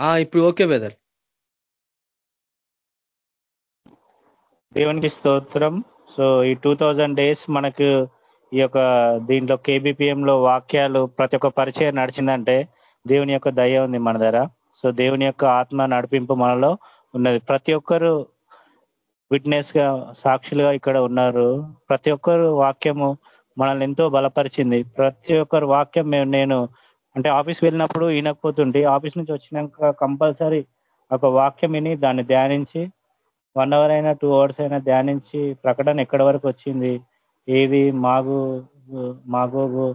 ఆ ఇప్పుడు ఓకే బ్రదర్. దేవునికి స్తోత్రం. సో ఈ టూ డేస్ మనకు ఈ యొక్క దీంట్లో KBPM లో వాక్యాలు ప్రతి ఒక్క పరిచయం నడిచిందంటే దేవుని యొక్క దయ ఉంది మన దగ్గర. సో దేవుని యొక్క ఆత్మ నడిపింపు మనలో ఉన్నది. ప్రతి ఒక్కరు విట్నెస్గా సాక్షులుగా ఇక్కడ ఉన్నారు. ప్రతి ఒక్కరు వాక్యము మనల్ని ఎంతో బలపరిచింది. ప్రతి ఒక్కరు వాక్యం మేము నేను అంటే ఆఫీస్ వెళ్ళినప్పుడు వినకపోతుంటే ఆఫీస్ నుంచి వచ్చినాక కంపల్సరీ ఒక వాక్యం విని దాన్ని ధ్యానించి వన్ అవర్ అయినా టూ అవర్స్ అయినా ధ్యానించి ప్రకటన ఎక్కడి వరకు వచ్చింది ఏది మాగు మాగోగు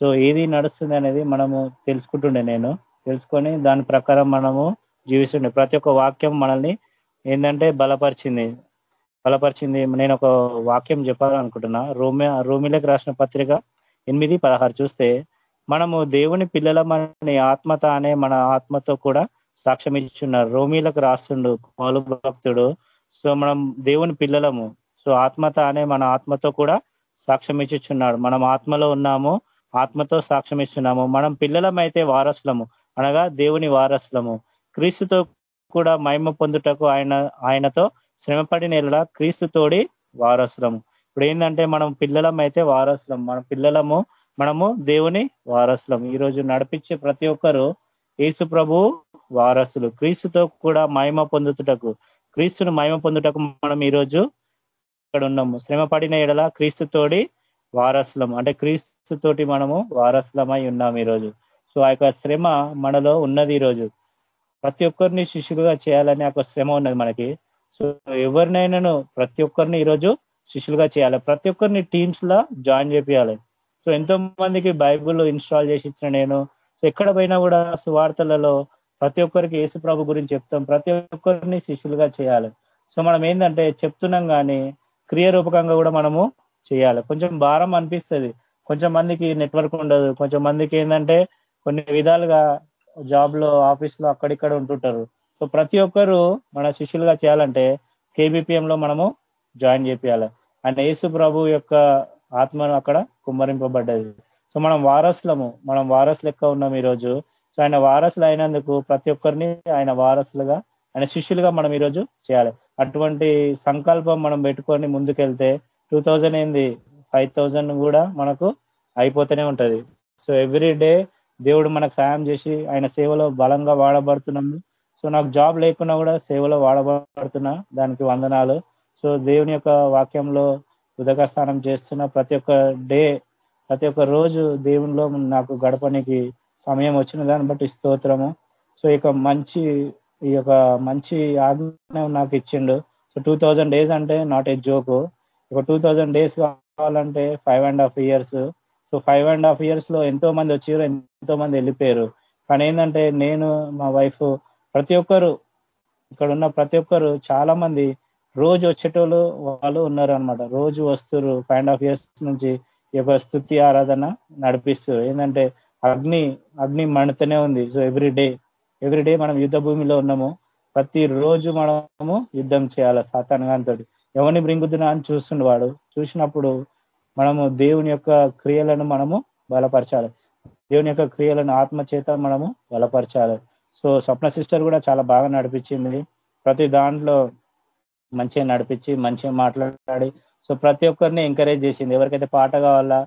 సో ఏది నడుస్తుంది అనేది మనము తెలుసుకుంటుండే నేను. తెలుసుకొని దాని ప్రకారం మనము జీవిస్తుండే. ప్రతి ఒక్క వాక్యం మనల్ని ఏంటంటే బలపరిచింది. బలపరిచింది. నేను ఒక వాక్యం చెప్పాలనుకుంటున్నా. రోమి రోమిలకు రాసిన పత్రిక ఎనిమిది పదహారు చూస్తే మనము దేవుని పిల్లలమని ఆత్మత అనే మన ఆత్మతో కూడా సాక్ష్యం ఇచ్చున్నారు రోమిలకు రాస్తుండు పౌలు భక్తుడు. సో మనం దేవుని పిల్లలము. సో ఆత్మత అనే మన ఆత్మతో కూడా సాక్ష్యం ఇచ్చుచున్నాడు. మనం ఆత్మలో ఉన్నాము ఆత్మతో సాక్ష్యం ఇస్తున్నాము. మనం పిల్లలమైతే వారసులము. అనగా దేవుని వారసులము. క్రీస్తుతో కూడా మహిమ పొందుటకు ఆయన ఆయనతో శ్రమపడిన క్రీస్తు తోడి వారసులము. ఇప్పుడు ఏంటంటే మనం పిల్లలం అయితే వారసులం. మన పిల్లలము మనము దేవుని వారసులం. ఈరోజు నడిపించే ప్రతి ఒక్కరు యేసు ప్రభు వారసులు. క్రీస్తుతో కూడా మహిమ పొందుతుటకు క్రీస్తును మహిమ పొందుటకు మనం ఈరోజు ఇక్కడ ఉన్నాము. శ్రమ పడిన ఎడల క్రీస్తుతోడి వారసులం. అంటే క్రీస్తుతోటి మనము వారసులమై ఉన్నాం ఈరోజు సో ఆ యొక్క శ్రమ మనలో ఉన్నది ఈరోజు ప్రతి ఒక్కరిని శిష్యులుగా చేయాలనే ఒక శ్రమ ఉన్నది మనకి. సో ఎవరినైనాను ప్రతి ఒక్కరిని ఈరోజు శిష్యులుగా చేయాలి. ప్రతి ఒక్కరిని టీమ్స్ లా జాయిన్ చేపియాలి. సో ఎంతో మందికి బైబుల్ ఇన్స్టాల్ చేసి ఇచ్చిన నేను. సో ఎక్కడ పోయినా కూడా సువార్తలలో ప్రతి ఒక్కరికి యేసు ప్రభు గురించి చెప్తాం. ప్రతి ఒక్కరిని శిష్యులుగా చేయాలి. సో మనం ఏంటంటే చెప్తున్నాం కానీ క్రియారూపకంగా కూడా మనము చేయాలి. కొంచెం భారం అనిపిస్తుంది. కొంచెం మందికి నెట్వర్క్ ఉండదు. కొంచెం మందికి ఏంటంటే కొన్ని విధాలుగా జాబ్లో ఆఫీస్లో అక్కడిక్కడ ఉంటుంటారు. సో ప్రతి ఒక్కరు మన శిష్యులుగా చేయాలంటే కేబిపిఎంలో మనము జాయిన్ చేపియాలి. ఆయన యేసు ప్రభు యొక్క ఆత్మను అక్కడ కుమ్మరింపబడ్డది. సో మనం వారసులము మనం వారసు లెక్క ఉన్నాం ఈరోజు. సో ఆయన వారసులు అయినందుకు ప్రతి ఒక్కరిని ఆయన వారసులుగా ఆయన శిష్యులుగా మనం ఈరోజు చేయాలి. అటువంటి సంకల్పం మనం పెట్టుకొని ముందుకెళ్తే టూ థౌజండ్ ఏంది? ఫైవ్ థౌజండ్ కూడా మనకు అయిపోతూనే ఉంటది. సో ఎవ్రీ డే దేవుడు మనకు సాయం చేసి ఆయన సేవలో బలంగా వాడబడుతున్నాము. సో నాకు జాబ్ లేకున్నా కూడా సేవలో వాడబడుతున్నా దానికి వందనాలు. సో దేవుని యొక్క వాక్యంలో ఉదక స్నానం చేస్తున్న ప్రతి ఒక్క డే ప్రతి ఒక్క రోజు దేవునిలో నాకు గడపనికి సమయం వచ్చిన దాన్ని బట్టి స్తోత్రము. సో ఇక మంచి ఈ యొక్క మంచి ఆజ్ఞ నాకు ఇచ్చిండు. సో టూ డేస్ అంటే నాట్ ఏ జోకు ఒక టూ డేస్ కావాలంటే five and half years so five and half ఇయర్స్లో ఎంతో మంది వచ్చారు ఎంతో మంది వెళ్ళిపోయారు. కానీ ఏంటంటే నేను మా వైఫ్ ప్రతి ఒక్కరు ఇక్కడ ఉన్న ప్రతి ఒక్కరు చాలా మంది రోజు వచ్చేటోళ్ళు వాళ్ళు ఉన్నారు అనమాట రోజు వస్తురు ఫైవ్ అండ్ హాఫ్ ఇయర్స్ నుంచి ఈ యొక్క స్థుతి ఆరాధన నడిపిస్తారు ఏంటంటే అగ్ని అగ్ని మండుతూనే ఉంది. So every day every day మనం యుద్ధ భూమిలో ఉన్నాము. ప్రతి రోజు మనము యుద్ధం చేయాలి సాతానగాంతో ఎవరిని బ్రింగుతున్నా అని చూస్తుండే వాడు. చూసినప్పుడు మనము దేవుని యొక్క క్రియలను మనము బలపరచాలి. దేవుని యొక్క క్రియలను ఆత్మ చేత మనము బలపరచాలి. సో స్వప్న సిస్టర్ కూడా చాలా బాగా నడిపించింది. ప్రతి దాంట్లో మంచిగా నడిపించి మంచిగా మాట్లాడి సో ప్రతి ఒక్కరిని ఎంకరేజ్ చేసింది. ఎవరికైతే పాట కావాలా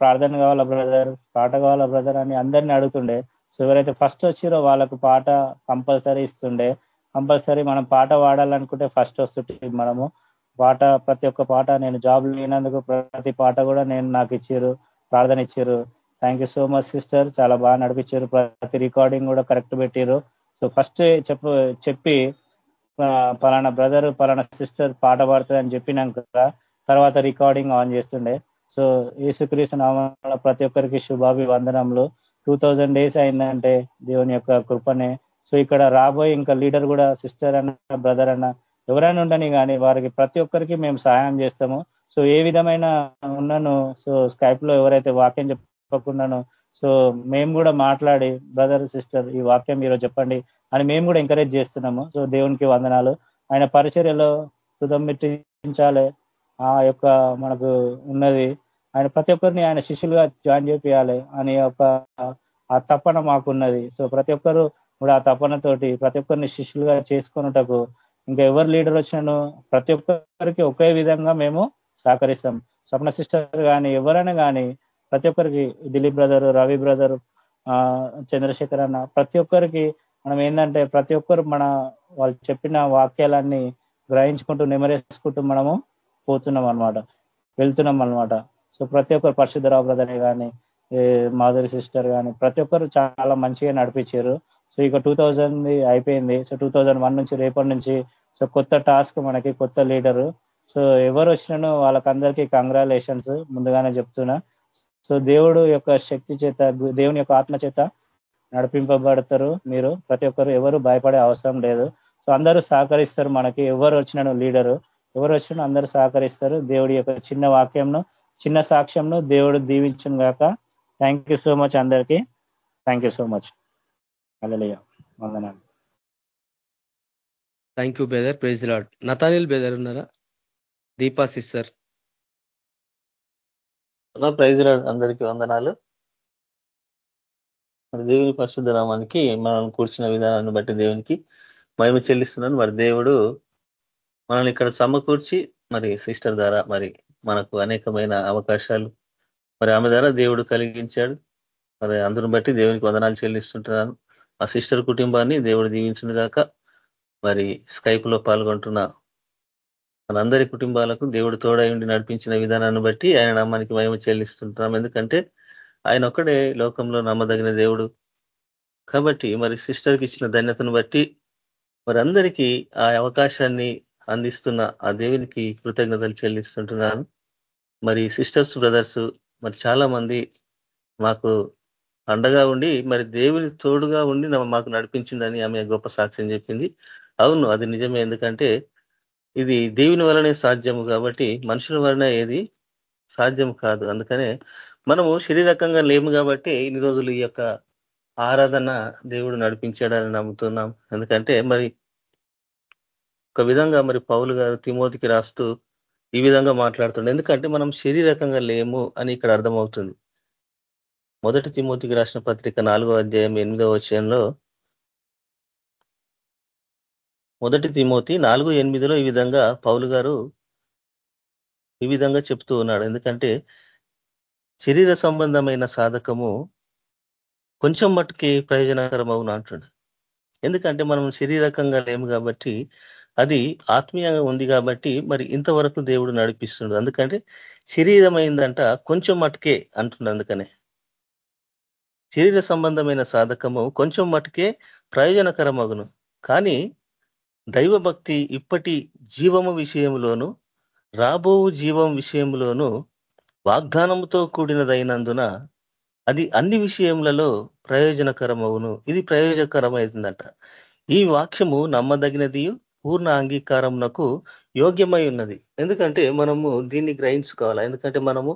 ప్రార్థన కావాలా బ్రదర్ పాట కావాలా బ్రదర్ అని అందరినీ అడుగుతుండే. సో ఎవరైతే ఫస్ట్ వచ్చిరో వాళ్ళకు పాట కంపల్సరీ ఇస్తుండే. కంపల్సరీ మనం పాట పాడాలనుకుంటే ఫస్ట్ వస్తుంటే మనము. పాట ప్రతి ఒక్క పాట నేను జాబ్ లేనందుకు ప్రతి పాట కూడా నేను నాకు ఇచ్చారు ప్రార్థన ఇచ్చారు thank you so much sister చాలా బాగా నడిపించారు. ప్రతి రికార్డింగ్ కూడా కరెక్ట్ పెట్టారు సో ఫస్ట్ చెప్పు చెప్పి పలానా బ్రదర్ పలానా సిస్టర్ పాట పాడుతుంది అని చెప్పినాక తర్వాత రికార్డింగ్ ఆన్ చేస్తుండే. సో యేసుక్రీస్తు నామంలో ప్రతి ఒక్కరికి శుభాభివందనములు. టూ థౌజండ్ డేస్ అయిందంటే దేవుని యొక్క కృపనే. సో ఇక్కడ రాబోయే ఇంకా లీడర్ కూడా సిస్టర్ అన్న బ్రదర్ అన్న ఎవరైనా ఉండని కానీ వారికి ప్రతి ఒక్కరికి మేము సహాయం చేస్తాము. సో ఏ విధమైన ఉన్నాను సో స్కైప్లో ఎవరైతే వాక్యం చెప్పకుండాను. సో మేము కూడా మాట్లాడి బ్రదర్ సిస్టర్ ఈ వాక్యం మీరు చెప్పండి అని మేము కూడా ఎంకరేజ్ చేస్తున్నాము. సో దేవునికి వందనాలు. ఆయన పరిచర్యలో సుధమ్మిట్టించాలి. ఆ యొక్క మనకు ఉన్నది. ఆయన ప్రతి ఒక్కరిని ఆయన శిష్యులుగా జాయిన్ చేపియాలి అనే ఒక ఆ తప్పన మాకున్నది. సో ప్రతి ఒక్కరు కూడా ఆ తపనతోటి ప్రతి ఒక్కరిని శిష్యులుగా చేసుకున్నటకు ఇంకా ఎవరు లీడర్ వచ్చినాను ప్రతి ఒక్కరికి ఒకే విధంగా మేము సహకరిస్తాం. స్వప్న సిస్టర్ కానీ ఎవరైనా కానీ ప్రతి ఒక్కరికి దిలీప్ బ్రదర్ రవి బ్రదర్ చంద్రశేఖర్ అన్న ప్రతి ఒక్కరికి మనం ఏంటంటే ప్రతి ఒక్కరు మన వాళ్ళు చెప్పిన వాక్యాలన్నీ గ్రహించుకుంటూ నెమరేసుకుంటూ మనము పోతున్నాం అనమాట వెళ్తున్నాం అనమాట సో ప్రతి ఒక్కరు పరిశుద్ధరావు బ్రదర్ కానీ మాధురి సిస్టర్ కానీ ప్రతి ఒక్కరు చాలా మంచిగా నడిపించారు. సో ఇక టూ అయిపోయింది. సో టూ నుంచి రేపటి నుంచి సో కొత్త టాస్క్ మనకి కొత్త లీడరు. సో ఎవరు వచ్చినానో వాళ్ళకందరికీ కంగ్రాలేషన్స్ ముందుగానే చెప్తున్నా. సో దేవుడు యొక్క శక్తి చేత దేవుని యొక్క ఆత్మ చేత నడిపింపబడతారు మీరు. ప్రతి ఒక్కరు ఎవరు భయపడే అవసరం లేదు. సో అందరూ సహకరిస్తారు మనకి. ఎవరు వచ్చినను లీడరు. ఎవరు వచ్చినా అందరూ సహకరిస్తారు. దేవుడి యొక్క చిన్న వాక్యంను చిన్న సాక్ష్యంను దేవుడు దీవించును గాక థ్యాంక్ సో మచ్ అందరికీ. థ్యాంక్ సో మచ్ అలలియ వందనాలు. Thank you brother praise Lord Nathaniel brother ఉన్నారా? దీపా సిస్టర్ ప్రైజ్ అందరికి అందరికీ వందనాలు. మరి దేవుని పరిశుద్ధ నామానికి మనం కూర్చున్న విధానాన్ని బట్టి దేవునికి మహిమ చెల్లిస్తున్నాను. మరి దేవుడు మనల్ని ఇక్కడ సమకూర్చి మరి సిస్టర్ ద్వారా మరి మనకు అనేకమైన అవకాశాలు మరి ఆమె ద్వారా దేవుడు కలిగించాడు. మరి అందరిని బట్టి దేవునికి వందనాలు చెల్లిస్తుంటున్నాను. ఆ సిస్టర్ కుటుంబాన్ని దేవుడు దీవించిన గాక మరి స్కైప్లో పాల్గొంటున్న మనందరి కుటుంబాలకు దేవుడు తోడై ఉండి నడిపించిన విధానాన్ని బట్టి ఆయన నామానికి మేము చెల్లిస్తుంటున్నాం. ఎందుకంటే ఆయన ఒక్కడే లోకంలో నమ్మదగిన దేవుడు. కాబట్టి మరి సిస్టర్కి ఇచ్చిన ధన్యతను బట్టి మరి అందరికీ ఆ అవకాశాన్ని అందిస్తున్న ఆ దేవునికి కృతజ్ఞతలు చెల్లిస్తుంటున్నాను. మరి సిస్టర్స్ బ్రదర్స్ మరి చాలా మంది మాకు అండగా ఉండి మరి దేవుని తోడుగా ఉండి మాకు నడిపించిందని ఆమె గొప్ప సాక్ష్యం చెప్పింది. అవును అది నిజమే. ఎందుకంటే ఇది దేవుని వలనే సాధ్యము కాబట్టి మనుషుల వలన ఏది సాధ్యం కాదు. అందుకనే మనము శరీరకంగా లేము కాబట్టి ఇన్ని రోజులు ఈ యొక్క ఆరాధన దేవుడు నడిపించాడని నమ్ముతున్నాం. ఎందుకంటే మరి ఒక విధంగా మరి పౌలు గారు తిమోతికి రాస్తూ ఈ విధంగా మాట్లాడుతుండే. ఎందుకంటే మనం శరీరకంగా లేము అని ఇక్కడ అర్థమవుతుంది. మొదటి తిమోతికి రాసిన పత్రిక నాలుగో అధ్యాయం ఎనిమిదో వచ్చంలో మొదటి తిమోతి నాలుగు ఎనిమిదిలో ఈ విధంగా పౌలు గారు ఈ విధంగా చెప్తూ ఉన్నాడు. ఎందుకంటే శరీర సంబంధమైన సాధకము కొంచెం మట్టుకి ప్రయోజనకరం అవును అంటున్నాడు. ఎందుకంటే మనం శరీరకంగా లేము కాబట్టి అది ఆత్మీయంగా ఉంది కాబట్టి మరి ఇంతవరకు దేవుడు నడిపిస్తుండు అందుకంటే శరీరమైందంట కొంచెం మటుకే అంటుండ అందుకనే. శరీర సంబంధమైన సాధకము కొంచెం మటుకే ప్రయోజనకరమగును. కానీ దైవభక్తి ఇప్పటి జీవము విషయంలోను రాబో జీవం విషయంలోను వాగ్దానంతో కూడినదైనందున అది అన్ని విషయములలో ప్రయోజనకరమవును. ఇది ప్రయోజనకరమైందంట ఈ వాక్యము నమ్మదగినది పూర్ణ అంగీకారంనకు యోగ్యమై ఉన్నది ఎందుకంటే మనము దీన్ని గ్రహించుకోవాలి? ఎందుకంటే మనము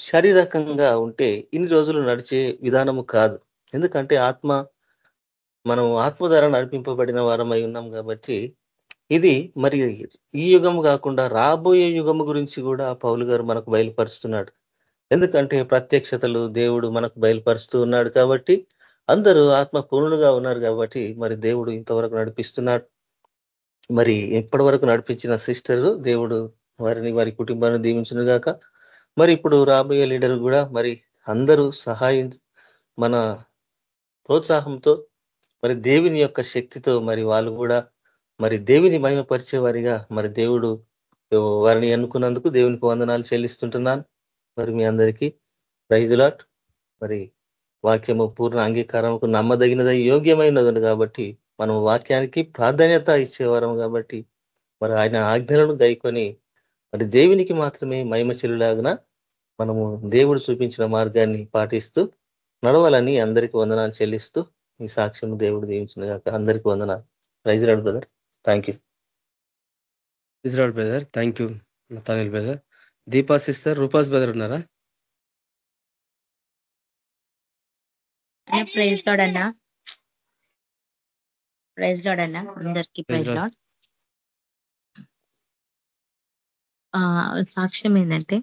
శారీరకంగా ఉంటే ఇన్ని రోజులు నడిచే విధానము కాదు. ఎందుకంటే ఆత్మ మనం ఆత్మ ద్వారా నడిపింపబడిన వారమై ఉన్నాం కాబట్టి ఇది మరి ఈ యుగం కాకుండా రాబోయే యుగం గురించి కూడా పౌలు గారు మనకు బయలుపరుస్తున్నాడు. ఎందుకంటే ప్రత్యక్షతలు దేవుడు మనకు బయలుపరుస్తూ ఉన్నాడు కాబట్టి అందరూ ఆత్మ పూర్ణులుగా ఉన్నారు కాబట్టి మరి దేవుడు ఇంతవరకు నడిపిస్తున్నాడు. మరి ఇప్పటి వరకు నడిపించిన సిస్టర్ దేవుడు వారిని వారి కుటుంబాన్ని దీవించిన గాక. మరి ఇప్పుడు రాబోయే లీడర్ కూడా మరి అందరూ సహాయం మన ప్రోత్సాహంతో మరి దేవుని యొక్క శక్తితో మరి వాళ్ళు కూడా మరి దేవుని మహిమపరిచే వారిగా మరి దేవుడు వారిని ఎన్నుకున్నందుకు దేవునికి వందనాలు చెల్లిస్తుంటున్నాను. మరి మీ అందరికీ ప్రైజులాట్ మరి వాక్యము పూర్ణ అంగీకారంకు నమ్మదగినది యోగ్యమైనది కాబట్టి మనం వాక్యానికి ప్రాధాన్యత ఇచ్చేవారం కాబట్టి మరి ఆయన ఆజ్ఞలను గైకొని మరి దేవునికి మాత్రమే మహిమ చెల్లులాగిన మనము దేవుడు చూపించిన మార్గాన్ని పాటిస్తూ నడవాలని అందరికీ వందనాలు చెల్లిస్తూ ఈ సాక్ష్యం దేవుడు దీవించిన కాక అందరికీ వందనాలు. Praise Lord brother. Thank you Israel brother. Thank you Nathaniel brother. Deepa sister Rufus brother ఉన్నారా? ప్రైజ్ లాడ్ అన్నా. ప్రైజ్ లాడ్ అన్నా. అందరికీ ప్రైజ్ లాడ్. సాక్ష్యం ఏంటంటే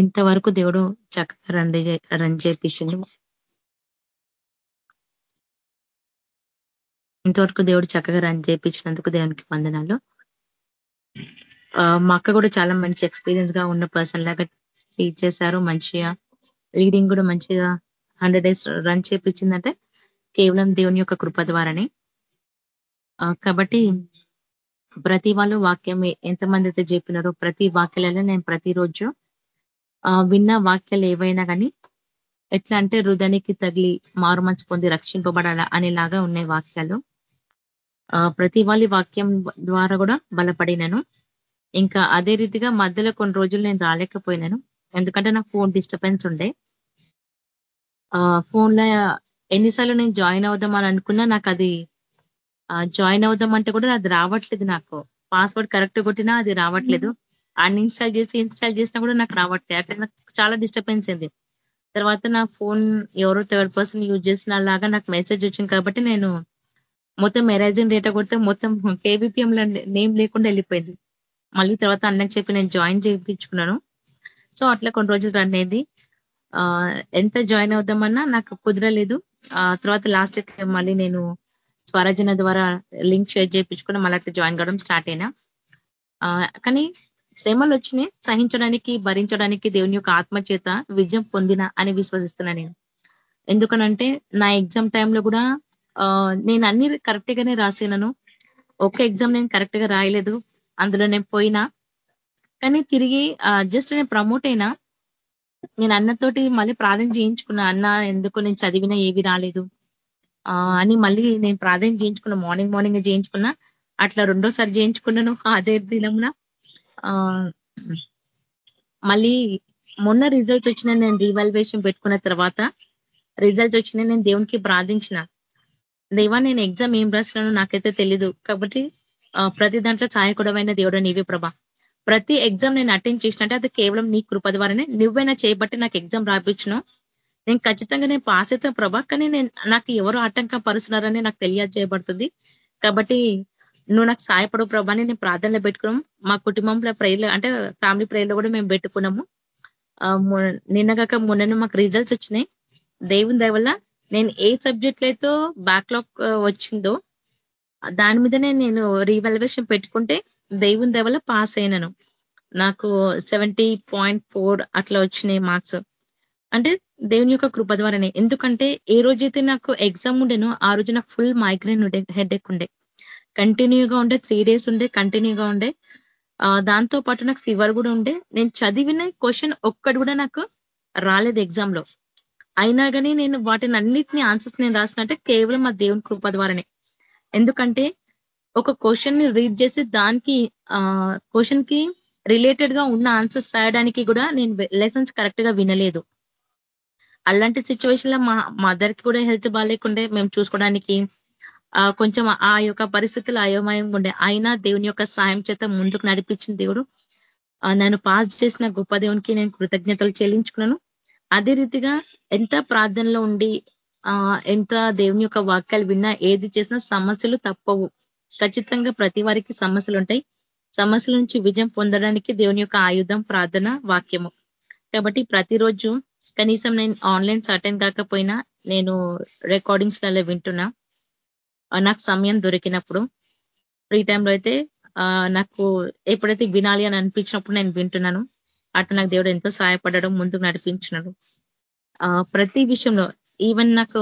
ఇంతవరకు దేవుడు చక్కగా రన్ రన్ చేపించింది ఇంతవరకు దేవుడు చక్కగా రన్ చేయించినందుకు దేవునికి వందనాలు. మా అక్క కూడా చాలా మంచి ఎక్స్పీరియన్స్గా ఉన్న పర్సన్ లాగా టీచ్ చేశారు. మంచిగా లీడింగ్ కూడా మంచిగా హండ్రెడ్ డేస్ రన్ చేపించిందంటే కేవలం దేవుని యొక్క కృప ద్వారానే. కాబట్టి ప్రతి వాళ్ళు వాక్యం ఎంతమంది అయితే చెప్పినారో ప్రతి వాక్యాలలో నేను ప్రతిరోజు విన్న వాక్యాలు ఏవైనా కానీ ఎట్లా అంటే హృదయానికి తగిలి మారుమంచి పొంది రక్షింపబడాల అనేలాగా ఉన్నాయి వాక్యాలు. ప్రతి వాళ్ళ వాక్యం ద్వారా కూడా బలపడినాను. ఇంకా అదే రీతిగా మధ్యలో కొన్ని రోజులు నేను రాలేకపోయినాను. ఎందుకంటే నాకు ఫోన్ డిస్టర్బెన్స్ ఉండే. ఫోన్లో ఎన్నిసార్లు నేను జాయిన్ అవుదాం అని అనుకున్నా నాకు అది జాయిన్ అవుదాం అంటే కూడా అది రావట్లేదు నాకు. పాస్వర్డ్ కరెక్ట్ కొట్టినా అది రావట్లేదు. అన్ఇన్స్టాల్ చేసి ఇన్స్టాల్ చేసినా కూడా నాకు రావట్లేదు అట్లా నాకు చాలా డిస్టర్బెన్స్ అయింది. తర్వాత నా ఫోన్ ఎవరో థర్డ్ పర్సన్ యూజ్ చేసిన లాగా నాకు మెసేజ్ వచ్చింది కాబట్టి నేను మొత్తం మెరాజిన్ డేటా కొడితే మొత్తం కేబిపిఎం నేమ్ లేకుండా వెళ్ళిపోయింది. మళ్ళీ తర్వాత అన్నకు చెప్పి నేను జాయిన్ చేయించుకున్నాను. సో అట్లా కొన్ని రోజులు రన్ అయింది. ఎంత జాయిన్ అవుదామన్నా నాకు కుదరలేదు. తర్వాత లాస్ట్ మళ్ళీ నేను స్వరాజన ద్వారా లింక్ షేర్ చేయించుకుని మళ్ళీ అట్లా జాయిన్ కావడం స్టార్ట్ అయినా. కానీ శ్రమలు వచ్చినాయి. సహించడానికి భరించడానికి దేవుని యొక్క ఆత్మచేత విజయం పొందిన అని విశ్వసిస్తున్నా నేను. ఎందుకనంటే నా ఎగ్జామ్ టైంలో కూడా నేను అన్ని కరెక్ట్ గానే రాసినాను. ఒక్క ఎగ్జామ్ నేను కరెక్ట్గా రాయలేదు. అందులో నేను పోయినా. కానీ తిరిగి జస్ట్ నేను ప్రమోట్ అయినా నేను అన్నతోటి మళ్ళీ ప్రార్థన చేయించుకున్నా అన్న ఎందుకు నేను చదివినా ఏవి రాలేదు. అని మళ్ళీ నేను ప్రార్థన చేయించుకున్నా మార్నింగ్ మార్నింగ్ చేయించుకున్నా. అట్లా రెండోసారి చేయించుకున్నాను అదే దినమున. మళ్ళీ మొన్న రిజల్ట్స్ వచ్చిన నేను రీవాల్యుయేషన్ పెట్టుకున్న తర్వాత. రిజల్ట్స్ వచ్చిన నేను దేవునికి ప్రార్థించిన. దేవా నేను ఎగ్జామ్ ఏం రాసినానో నాకైతే తెలీదు. కాబట్టి ప్రతి దాంట్లో సహాయకుడమైన దేవుడు నీవే ప్రభా. ప్రతి ఎగ్జామ్ నేను అటెండ్ చేసినట్టే అది కేవలం నీ కృప ద్వారానే. నువ్వైనా చేయబట్టి నాకు ఎగ్జామ్ రాపించను నేను ఖచ్చితంగా నేను పాస్ అవుతాను ప్రభా. కానీ నేను నాకు ఎవరు ఆటంకం పరుస్తున్నారని నాకు తెలియజేయబడుతుంది కాబట్టి నువ్వు నాకు సాయపడు ప్రభా అని నేను ప్రార్థనలో పెట్టుకున్నాం. మా కుటుంబంలో ప్రేయర్లు అంటే ఫ్యామిలీ ప్రేయర్లో కూడా మేము పెట్టుకున్నాము. నిన్నగాక మొన్న మాకు రిజల్ట్స్ వచ్చినాయి. దేవుని దయ నేను ఏ సబ్జెక్ట్ అయితే బ్యాక్లాగ్ వచ్చిందో దాని మీదనే నేను రీవాల్యుయేషన్ పెట్టుకుంటే దేవుని దేవల పాస్ అయినను. నాకు సెవెంటీ పాయింట్ ఫోర్ అట్లా వచ్చినాయి మార్క్స్ అంటే దేవుని యొక్క కృప ద్వారానే. ఎందుకంటే ఏ రోజైతే నాకు ఎగ్జామ్ ఉండేనో ఆ రోజు నాకు ఫుల్ మైగ్రేన్ ఉండే హెడ్ ఎక్ ఉండే. కంటిన్యూగా ఉండే త్రీ డేస్ ఉండే కంటిన్యూగా ఉండే. దాంతో పాటు నాకు ఫీవర్ కూడా ఉండే. నేను చదివిన క్వశ్చన్ ఒక్కటి కూడా నాకు రాలేదు ఎగ్జామ్లో. అయినా కానీ నేను వాటిని అన్నిటిని ఆన్సర్స్ నేను రాసినట్టే కేవలం ఆ దేవుని కృప ద్వారానే. ఎందుకంటే ఒక క్వశ్చన్ని రీడ్ చేసి దానికి క్వశ్చన్కి రిలేటెడ్గా ఉన్న ఆన్సర్స్ రాయడానికి కూడా నేను లెసన్స్ కరెక్ట్గా వినలేదు. అలాంటి సిచ్యువేషన్లో మా మదర్కి కూడా హెల్త్ బాగాలేకుండే మేము చూసుకోవడానికి కొంచెం ఆ యొక్క పరిస్థితులు అయోమయంగా ఉండే. అయినా దేవుని యొక్క సాయం చేత ముందుకు నడిపించిన దేవుడు నన్ను పాస్ చేసిన గొప్ప దేవునికి నేను కృతజ్ఞతలు చెల్లించుకున్నాను. అదే రీతిగా ఎంత ప్రార్థనలో ఉండి ఎంత దేవుని యొక్క వాక్యాలు విన్నా ఏది చేసినా సమస్యలు తప్పవు. ఖచ్చితంగా ప్రతి వారికి సమస్యలు ఉంటాయి. సమస్యల నుంచి విజయం పొందడానికి దేవుని యొక్క ఆయుధం ప్రార్థన వాక్యము. కాబట్టి ప్రతిరోజు కనీసం నేను ఆన్లైన్ అటెండ్ కాకపోయినా నేను రికార్డింగ్స్లలో వింటున్నా. నాకు సమయం దొరికినప్పుడు ఫ్రీ టైంలో అయితే నాకు ఎప్పుడైతే వినాలి అని అనిపించినప్పుడు నేను వింటున్నాను. అటు నాకు దేవుడు ఎంతో సహాయపడడం ముందుకు నడిపించినాడు. ప్రతి విషయంలో ఈవెన్ నాకు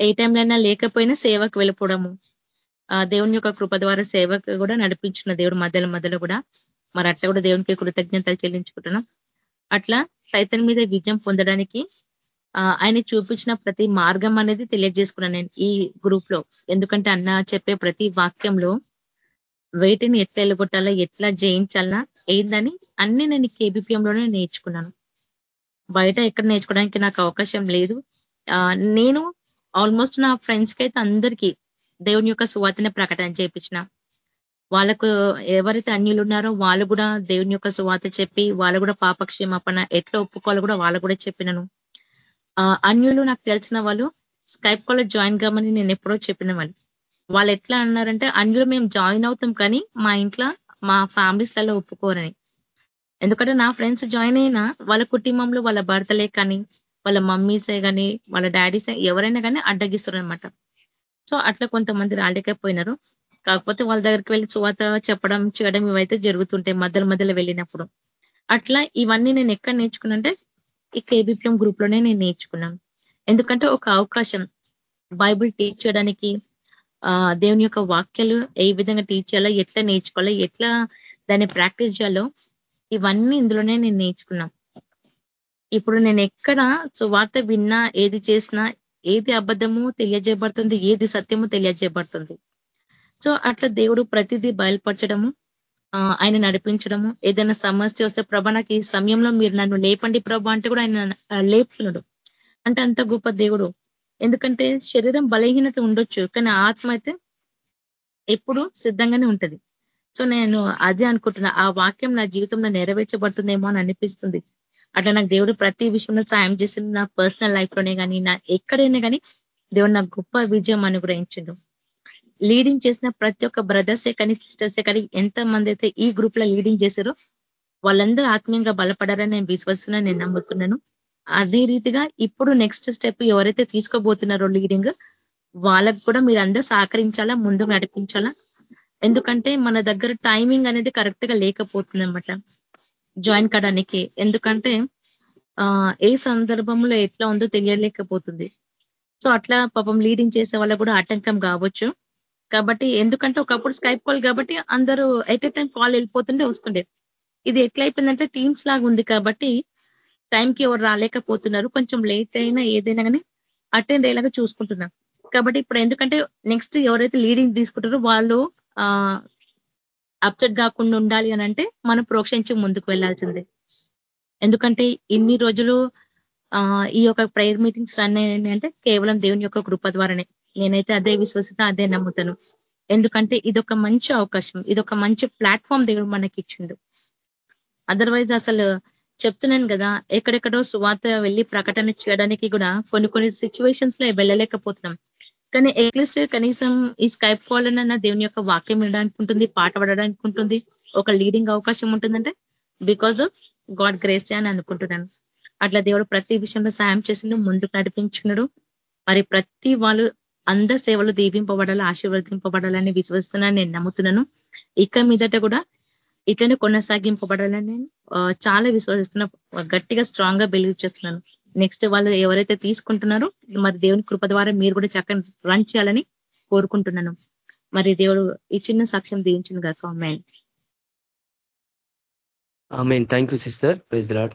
ఏ టైంలైనా లేకపోయినా సేవకు వెళ్ళిపోవడము దేవుని యొక్క కృప ద్వారా సేవకు కూడా నడిపించిన దేవుడు మధ్యలో మధ్యలో కూడా. మరి అట్లా కూడా దేవునికి కృతజ్ఞతలు చెల్లించుకుంటున్నాం. అట్లా సైతం మీద విజయం పొందడానికి ఆయన చూపించిన ప్రతి మార్గం అనేది తెలియజేసుకున్నాను నేను ఈ గ్రూప్లో. ఎందుకంటే అన్న చెప్పే ప్రతి వాక్యంలో వెయిట్ని ఎట్లా వెళ్ళగొట్టాలా ఎట్లా జయించాలా ఏందని అన్ని నేను కేబిపిఎంలోనే నేర్చుకున్నాను. బయట ఎక్కడ నేర్చుకోవడానికి నాకు అవకాశం లేదు. నేను ఆల్మోస్ట్ నా ఫ్రెండ్స్కి అయితే అందరికీ దేవుని యొక్క సువార్తని ప్రకటన చేయించిన వాళ్ళకు ఎవరైతే అన్యులు ఉన్నారో వాళ్ళు కూడా దేవుని యొక్క సువార్త చెప్పి వాళ్ళు కూడా పాపక్షేమాపణ ఎట్లా ఒప్పుకోవాలో కూడా వాళ్ళు కూడా చెప్పినను. అన్యులు నాకు తెలిసిన వాళ్ళు స్కైప్ కాల్లో జాయిన్ కామని నేను ఎప్పుడో చెప్పిన వాళ్ళు. వాళ్ళు ఎట్లా అన్నారంటే అందులో మేము జాయిన్ అవుతాం కానీ మా ఇంట్లో మా ఫ్యామిలీస్లలో ఒప్పుకోరని. ఎందుకంటే నా ఫ్రెండ్స్ జాయిన్ అయినా వాళ్ళ కుటుంబంలో వాళ్ళ భర్తలే కానీ వాళ్ళ మమ్మీసే కానీ వాళ్ళ డాడీసే ఎవరైనా కానీ అడ్డగిస్తారు అనమాట సో అట్లా కొంతమంది రాలేకపోయినారు. కాకపోతే వాళ్ళ దగ్గరికి వెళ్ళి చువాత చెప్పడం చేయడం ఇవైతే జరుగుతుంటాయి మధ్యలో మధ్యలో వెళ్ళినప్పుడు. అట్లా ఇవన్నీ నేను ఎక్కడ నేర్చుకున్నంటే ఈ కేబిపిఎం గ్రూప్లోనే నేను నేర్చుకున్నాను. ఎందుకంటే ఒక అవకాశం బైబుల్ టీచ్ చేయడానికి దేవుని యొక్క వాక్యాలు ఏ విధంగా టీచ్ ఎట్లా నేర్చుకోవాలో ఎట్లా దాన్ని ప్రాక్టీస్ చేయాలో ఇవన్నీ ఇందులోనే నేను నేర్చుకున్నాం. ఇప్పుడు నేను ఎక్కడ సువార్త విన్నా ఏది చేసినా ఏది అబద్ధము తెలియజేయబడుతుంది ఏది సత్యము తెలియజేయబడుతుంది. సో అట్లా దేవుడు ప్రతిదీ బయలుపరచడము ఆయన నడిపించడము. ఏదైనా సమస్య వస్తే ప్రభ నాకు ఈ సమయంలో మీరు నన్ను లేపండి ప్రభ అంటే కూడా ఆయన లేపుతున్నాడు. అంటే అంత గొప్ప దేవుడు. ఎందుకంటే శరీరం బలహీనత ఉండొచ్చు కానీ ఆత్మ అయితే ఎప్పుడు సిద్ధంగానే ఉంటది. సో నేను అదే అనుకుంటున్నా ఆ వాక్యం నా జీవితంలో నెరవేర్చబడుతుందేమో అని అనిపిస్తుంది. అట్లా నాకు దేవుడు ప్రతి విషయంలో సాయం చేసింది నా పర్సనల్ లైఫ్లోనే కానీ నా ఎక్కడైనా కానీ దేవుడు నాకు గొప్ప విజయం అనుగ్రహించిండు. లీడింగ్ చేసిన ప్రతి ఒక్క బ్రదర్సే కానీ సిస్టర్సే కానీ ఎంత మంది అయితే ఈ గ్రూప్లో లీడింగ్ చేశారో వాళ్ళందరూ ఆత్మీయంగా బలపడారని నేను విశ్వసిస్తున్నా నేను నమ్ముతున్నాను. అదే రీతిగా ఇప్పుడు నెక్స్ట్ స్టెప్ ఎవరైతే తీసుకోబోతున్నారో లీడింగ్ వాళ్ళకు కూడా మీరు అందరూ సహకరించాలా ముందు నడిపించాలా? ఎందుకంటే మన దగ్గర టైమింగ్ అనేది కరెక్ట్గా లేకపోతుంది అనమాట జాయిన్ కావడానికి. ఎందుకంటే ఏ సందర్భంలో ఎట్లా ఉందో తెలియలేకపోతుంది. సో అట్లా పాపం లీడింగ్ చేసే వాళ్ళ కూడా ఆటంకం కావచ్చు. కాబట్టి ఎందుకంటే ఒకప్పుడు స్కైప్ కాల్ కాబట్టి అందరూ ఎట్ ఏ టైం కాల్ వెళ్ళిపోతుండే వస్తుండే. ఇది ఎట్లయిపోయిందంటే టీమ్స్ లాగా ఉంది కాబట్టి టైంకి ఎవరు రాలేకపోతున్నారు. కొంచెం లేట్ అయినా ఏదైనా కానీ అటెండ్ అయ్యేలాగా చూసుకుంటున్నాం. కాబట్టి ఇప్పుడు ఎందుకంటే నెక్స్ట్ ఎవరైతే లీడింగ్ తీసుకుంటారో వాళ్ళు అప్సెట్ కాకుండా ఉండాలి అని అంటే మనం ప్రోక్షించి ముందుకు వెళ్ళాల్సిందే. ఎందుకంటే ఇన్ని రోజులు ఈ యొక్క ప్రేయర్ మీటింగ్స్ రన్ అంటే కేవలం దేవుని యొక్క కృప ద్వారానే. నేనైతే అదే విశ్వసిత అదే నమ్ముతాను. ఎందుకంటే ఇదొక మంచి అవకాశం. ఇదొక మంచి ప్లాట్ఫామ్ దేవుడు మనకి ఇచ్చిండు అదర్వైజ్ అసలు చెప్తున్నాను కదా ఎక్కడెక్కడో సువార్త వెళ్ళి ప్రకటన చేయడానికి కూడా కొన్ని కొన్ని సిచ్యువేషన్స్లో వెళ్ళలేకపోతున్నాం. కానీ ఎట్లీస్ట్ కనీసం ఈ స్కైప్ కాల్ అన్న దేవుని యొక్క వాక్యం వినడానికి ఉంటుంది పాట పడడానికి ఉంటుంది ఒక లీడింగ్ అవకాశం ఉంటుందంటే బికాజ్ ఆఫ్ గాడ్ గ్రేస్ అని అనుకుంటున్నాను. అట్లా దేవుడు ప్రతి విషయంలో సాయం చేసిండు ముందుకు నడిపించున్నాడు మరి ప్రతి వాళ్ళు అందరి సేవలు దీవింపబడాలి ఆశీర్వదింపబడాలని విశ్వస్తున్నాను నేను నమ్ముతున్నాను. ఇక మీదట కూడా ఇట్లనే కొనసాగింపబడాలని నేను చాలా విశ్వసిస్తున్నా గట్టిగా స్ట్రాంగ్గా బిలీవ్ చేస్తున్నాను. నెక్స్ట్ వాళ్ళు ఎవరైతే తీసుకుంటున్నారో మరి దేవుని కృప ద్వారా మీరు కూడా చక్కని రన్ చేయాలని కోరుకుంటున్నాను. మరి దేవుడు ఈ చిన్న సాక్ష్యం దీవించింది కాక అమ్మాయి main thank you sister praise Lord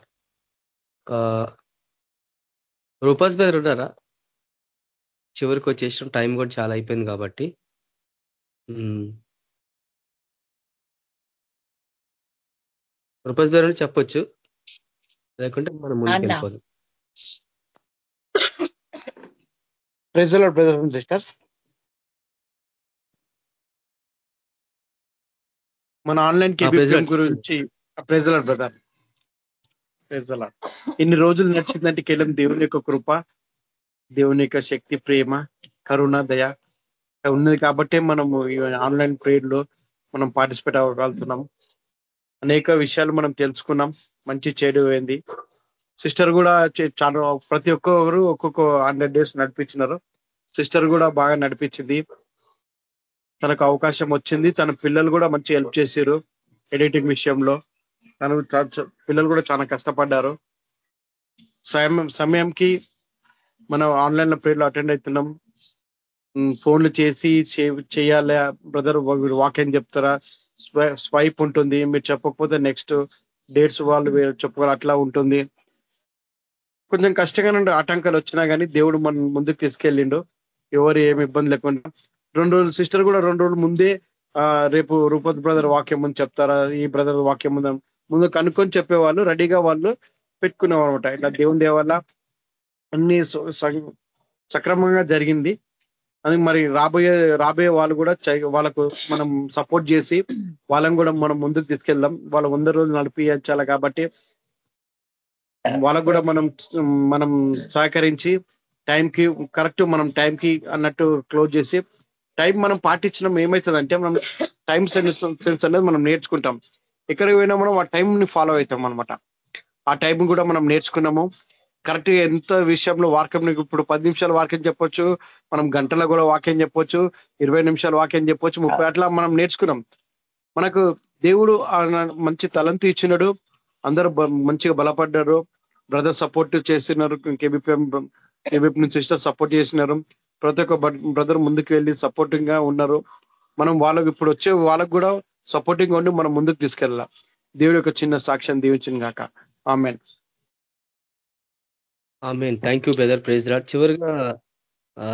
Rufus brother ఉన్నారా? చివరికి వచ్చేసిన టైం కూడా చాలా అయిపోయింది కాబట్టి. Hmm. రూపాస్ బెదర్ చెప్పొచ్చు. లేకుంటే మనం ముందుకు వెళ్ళిపోదాం. Praise the Lord brothers and sisters. మన ఆన్లైన్ గురించి ప్రెజలర్ బ్రదర్. ప్రెజలర్ ఇన్ని రోజులు నడిచిందంటే కేవలం దేవుని యొక్క కృప దేవుని యొక్క శక్తి ప్రేమ కరుణ దయ ఉన్నది కాబట్టే మనము ఆన్లైన్ ప్రేయర్లో మనం పార్టిసిపేట్ అవ్వగలుగుతున్నాం అనేక విషయాలు మనం తెలుసుకున్నాం. మంచి చెడు అయింది సిస్టర్ కూడా చాలా ప్రతి ఒక్కరు ఒక్కొక్క హండ్రెడ్ డేస్ నడిపించినారు. సిస్టర్ కూడా బాగా నడిపించింది. తనకు అవకాశం వచ్చింది. తన పిల్లలు కూడా మంచి హెల్ప్ చేశారు ఎడిటింగ్ విషయంలో. తను పిల్లలు కూడా చాలా కష్టపడ్డారు. సమయం సమయంకి మనం ఆన్లైన్లో ప్రేర్లు అటెండ్ అవుతున్నాం. ఫోన్లు చేసి చేయాలి. బ్రదర్ వీడు వాక్యం చెప్తారా? స్వైప్ ఉంటుంది. మీరు చెప్పకపోతే నెక్స్ట్ డేట్స్ వాళ్ళు చెప్పుకోవాలి. అట్లా ఉంటుంది. కొంచెం కష్టంగా ఆటంకాలు వచ్చినా కానీ దేవుడు మన ముందుకు తీసుకెళ్ళిండు. ఎవరు ఏమి ఇబ్బంది లేకుండా. రెండు రోజులు సిస్టర్ కూడా రెండు రోజులు ముందే రేపు రూపత్ బ్రదర్ వాక్యం ముందు చెప్తారా? ఈ బ్రదర్ వాక్యం ముందు ముందు కనుక్కొని చెప్పేవాళ్ళు రెడీగా వాళ్ళు పెట్టుకునేవారు అనమాట ఇట్లా దేవుని దేవల్ల అన్ని సక్రమంగా జరిగింది. అది మరి రాబోయే రాబోయే వాళ్ళు కూడా వాళ్ళకు మనం సపోర్ట్ చేసి వాళ్ళని కూడా మనం ముందుకు తీసుకెళ్దాం. వాళ్ళ వంద రోజులు నడిపించాలి కాబట్టి వాళ్ళకు కూడా మనం మనం సహకరించి టైంకి కరెక్ట్ మనం టైంకి అన్నట్టు క్లోజ్ చేసి టైం మనం పాటించడం ఏమవుతుందంటే మనం టైం సెన్స్ సెన్స్ అనేది మనం నేర్చుకుంటాం. ఎక్కడికి పోయినా మనం ఆ టైంని ఫాలో అవుతాం అనమాట ఆ టైం కూడా మనం నేర్చుకున్నాము. కరెక్ట్ ఎంత విషయంలో వాక్యం ఇప్పుడు పది నిమిషాలు వాక్యం చెప్పొచ్చు మనం గంటల కూడా వాక్యం చెప్పొచ్చు ఇరవై నిమిషాలు వాక్యం చెప్పొచ్చు ముప్పై అట్లా మనం నేర్చుకున్నాం. మనకు దేవుడు మంచి తలంతి ఇచ్చినాడు అందరూ మంచిగా బలపడ్డారు బ్రదర్ సపోర్ట్ చేస్తున్నారు కేబిపిఎం కేబిపి నుంచి సిస్టర్ సపోర్ట్ చేసినారు ప్రతి ఒక్క బ్రదర్ ముందుకు వెళ్ళి సపోర్టింగ్గా ఉన్నారు. మనం వాళ్ళకు ఇప్పుడు వచ్చే వాళ్ళకు కూడా సపోర్టింగ్ ఉండి మనం ముందుకు తీసుకెళ్ళాలి. దేవుడు యొక్క చిన్న సాక్ష్యం దీవించిన గాక. Amen. Amen thank you brother praise Lord చివరిగా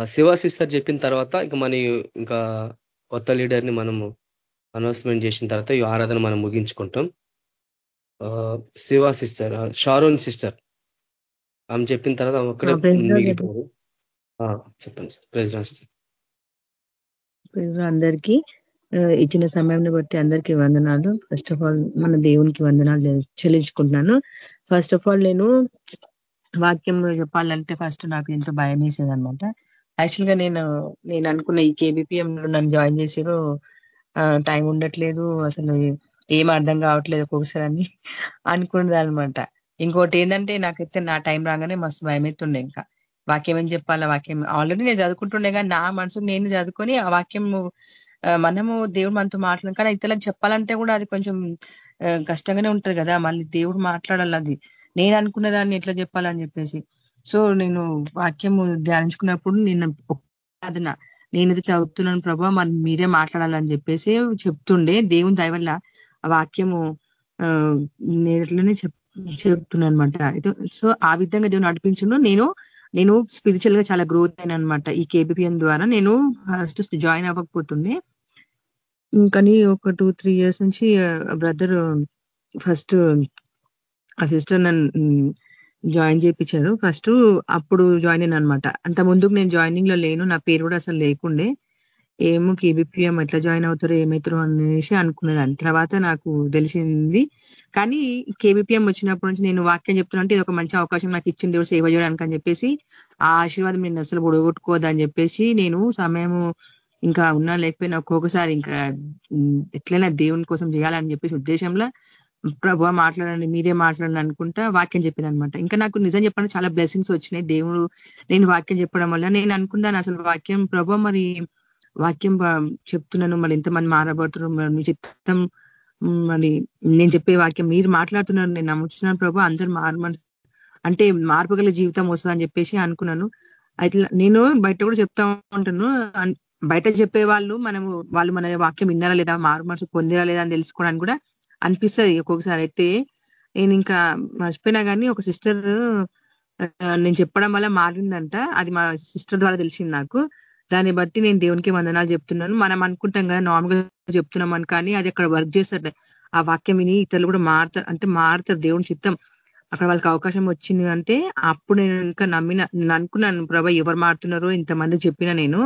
శివ సిస్టర్ చెప్పిన తర్వాత ఇక మన ఇంకా కొత్త లీడర్ని మనము అనౌన్స్మెంట్ చేసిన తర్వాత ఈ ఆరాధన మనం ముగించుకుంటాం. Shiva sister Sharon sister. ఆమె చెప్పిన తర్వాత ఒక్కడే మిగిలిపోరు చెప్పండి. ప్రైజ్ అందరికీ. ఇచ్చిన సమయాన్ని బట్టి అందరికీ వందనాలు. ఫస్ట్ ఆఫ్ ఆల్ మన దేవునికి వందనాలు చెల్లించుకుంటున్నాను. ఫస్ట్ ఆఫ్ ఆల్ నేను వాక్యం చెప్పాలంటే ఫస్ట్ నాకు ఎంతో భయం వేసేది అనమాట యాక్చువల్గా నేను నేను అనుకున్న ఈ కేబిపిఎం నన్ను జాయిన్ చేసారు టైం ఉండట్లేదు అసలు ఏం అర్థం కావట్లేదు ఒక్కొక్కసారి అని అనుకున్నదనమాట ఇంకోటి ఏంటంటే నాకైతే నా టైం రాగానే మస్తు భయం భయమవుతుండే ఇంకా. వాక్యం ఏం చెప్పాలా వాక్యం ఆల్రెడీ నేను చదువుకుంటుండే కానీ నా మనసు నేను చదువుకొని ఆ వాక్యం మనము దేవుడు మనతో మాట్లాడు కానీ ఇతరులకు చెప్పాలంటే కూడా అది కొంచెం కష్టంగానే ఉంటది కదా. మళ్ళీ దేవుడు మాట్లాడాలి అది. నేను అనుకున్న దాన్ని ఎట్లా చెప్పాలని చెప్పేసి. సో నేను వాక్యం ధ్యానించుకున్నప్పుడు నేను సాధన నేనైతే చదువుతున్నాను ప్రభావ మరి మీరే మాట్లాడాలని చెప్పేసి చెప్తుండే. దేవుని దయవల్ల ఆ వాక్యము నేను చెప్ చెప్తున్నాను అనమాట సో ఆ విధంగా దేవుని నడిపించను నేను నేను స్పిరిచువల్గా చాలా గ్రోత్ అయినా అనమాట ఈ కేబిపిఎన్ ద్వారా నేను ఫస్ట్ జాయిన్ అవ్వకపోతుండే. ఇంకని ఒక టూ త్రీ ఇయర్స్ నుంచి బ్రదర్ ఫస్ట్ ఆ సిస్టర్ నన్ను జాయిన్ చేయించారు ఫస్ట్ అప్పుడు జాయిన్ అయిన అనమాట అంత ముందుకు నేను జాయినింగ్లో లేను. నా పేరు కూడా అసలు లేకుండే. ఏమో కేబిపిఎం ఎట్లా జాయిన్ అవుతారో ఏమవుతారో అనేసి అనుకునేదాన్ని తర్వాత నాకు తెలిసింది. కానీ కేబిపిఎం వచ్చినప్పటి నుంచి నేను వాక్యం చెప్తున్నా ఇది ఒక మంచి అవకాశం నాకు ఇచ్చింది. దేవుడు సేవ చేయడానికి అని చెప్పేసి ఆ ఆశీర్వాదం నేను అసలు పొడగొట్టుకోదని చెప్పేసి నేను సమయము ఇంకా ఉన్నా లేకపోయినా ఒక్కొక్కసారి ఇంకా ఎట్లయినా దేవుని కోసం చేయాలని చెప్పేసి ఉద్దేశంలో ప్రభు మాట్లాడండి మీరే మాట్లాడండి అనుకుంటా వాక్యం చెప్పింది అనమాట ఇంకా నాకు నిజం చెప్పండి చాలా బ్లెస్సింగ్స్ వచ్చినాయి. దేవుడు నేను వాక్యం చెప్పడం వల్ల నేను అనుకున్నాను అసలు వాక్యం ప్రభు మరి వాక్యం చెప్తున్నాను మరి ఎంతమంది మారబడుతున్నారు మీ చిత్తం మరి నేను చెప్పే వాక్యం మీరు మాట్లాడుతున్నారు నేను నమ్ముతున్నాను ప్రభు అందరు మారు అంటే మార్పుగల జీవితం వస్తుందని చెప్పేసి అనుకున్నాను. అయితే నేను బయట కూడా చెప్తా ఉంటాను బయట చెప్పే వాళ్ళు మనము వాళ్ళు మన వాక్యం విన్నారా లేదా మారు మనసు పొందిరా లేదా అని తెలుసుకోవడానికి కూడా అనిపిస్తుంది ఒక్కొక్కసారి. అయితే నేను ఇంకా మర్చిపోయినా కానీ ఒక సిస్టర్ నేను చెప్పడం వల్ల మారిందంట. అది మా సిస్టర్ ద్వారా తెలిసింది నాకు. దాన్ని బట్టి నేను దేవునికి వందనాలు చెప్తున్నాను. మనం అనుకుంటాం కదా నార్మల్గా చెప్తున్నాం అని కానీ అది అక్కడ వర్క్ చేస్తాడు ఆ వాక్యం విని ఇతరులు కూడా మారుతారు అంటే మారుతారు దేవుని చిత్తం. అక్కడ వాళ్ళకి అవకాశం వచ్చింది అంటే అప్పుడు నేను ఇంకా నమ్మిన నేను అనుకున్నాను ప్రభా ఎవరు మారుతున్నారో ఇంతమంది చెప్పిన నేను.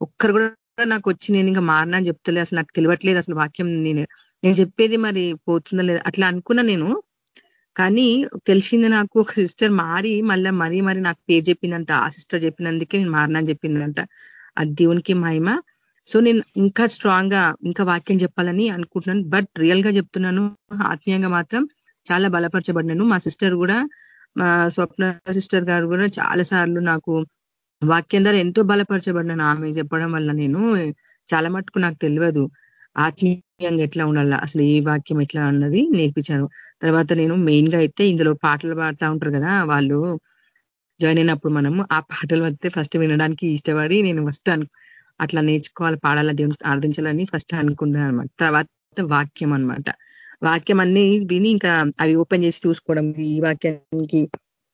ఒక్కరు కూడా నాకు వచ్చి నేను ఇంకా మారినా అని చెప్తలే. అసలు నాకు తెలియట్లేదు అసలు వాక్యం నేను. నేను చెప్పేది మరి పోతుందా లేదా అట్లా అనుకున్నా నేను. కానీ తెలిసింది నాకు ఒక సిస్టర్ మారి మళ్ళీ మరీ మరి నాకు పేరు చెప్పిందంట. ఆ సిస్టర్ చెప్పినందుకే నేను మారినా అని చెప్పిందంట. అది దేవునికి మహిమ. సో నేను ఇంకా స్ట్రాంగ్గా ఇంకా వాక్యం చెప్పాలని అనుకుంటున్నాను. బట్ రియల్గా చెప్తున్నాను ఆత్మీయంగా మాత్రం చాలా బలపరచబడినాను. మా సిస్టర్ కూడా మా స్వప్న సిస్టర్ గారు కూడా చాలా సార్లు నాకు వాక్యం ద్వారా ఎంతో బలపరచబడినాను. ఆమె చెప్పడం వల్ల నేను చాలా మటుకు నాకు తెలియదు. ఆత్మీయ వాక్యంగా ఎట్లా ఉండాలా అసలు ఏ వాక్యం ఎట్లా అన్నది నేర్పించాను తర్వాత నేను మెయిన్గా అయితే ఇందులో పాటలు పాడుతూ ఉంటారు కదా వాళ్ళు జాయిన్ అయినప్పుడు మనము ఆ పాటలు వస్తే ఫస్ట్ వినడానికి ఇష్టపడి నేను ఫస్ట్ అట్లా నేర్చుకోవాలి పాడాలా దేవుని ఆర్థించాలని ఫస్ట్ అనుకున్నాను అనమాట తర్వాత వాక్యం అనమాట వాక్యం అన్ని విని ఇంకా అవి ఓపెన్ చేసి చూసుకోవడం ఈ వాక్యానికి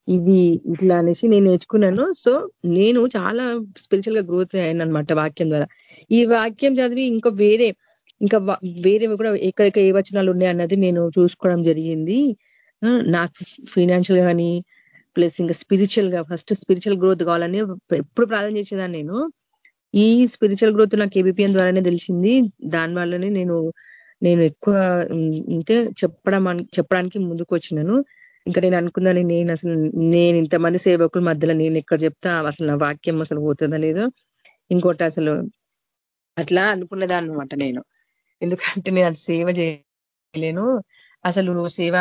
ఇది ఇట్లా అనేసి నేను నేర్చుకున్నాను. సో నేను చాలా స్పిరిచువల్గా గ్రోత్ అయ్యాను అనమాట వాక్యం ద్వారా. ఈ వాక్యం చదివి ఇంకా వేరే ఇంకా వేరేవి కూడా ఎక్కడెక్కడ ఏ వచనాలు ఉన్నాయి అన్నది నేను చూసుకోవడం జరిగింది. నాకు ఫైనాన్షియల్ కానీ ప్లస్ ఇంకా స్పిరిచువల్గా ఫస్ట్ స్పిరిచువల్ గ్రోత్ కావాలని ఎప్పుడు ప్రార్థన చేసేదాన్ని నేను. ఈ స్పిరిచువల్ గ్రోత్ నాకు ఏబిపిఎన్ ద్వారానే తెలిసింది. దాని వల్లనే నేను నేను ఎక్కువ అంటే చెప్పడం చెప్పడానికి ముందుకు వచ్చినాను. ఇంకా నేను అనుకున్నాను నేను అసలు నేను ఇంతమంది సేవకుల మధ్యలో నేను ఎక్కడ చెప్తా అసలు నా వాక్యం అసలు పోతుందా లేదో? ఇంకోటి అసలు అట్లా అనుకునేదాన్ని అనమాట నేను. ఎందుకంటే నేను అది సేవ చేయలేను. అసలు సేవ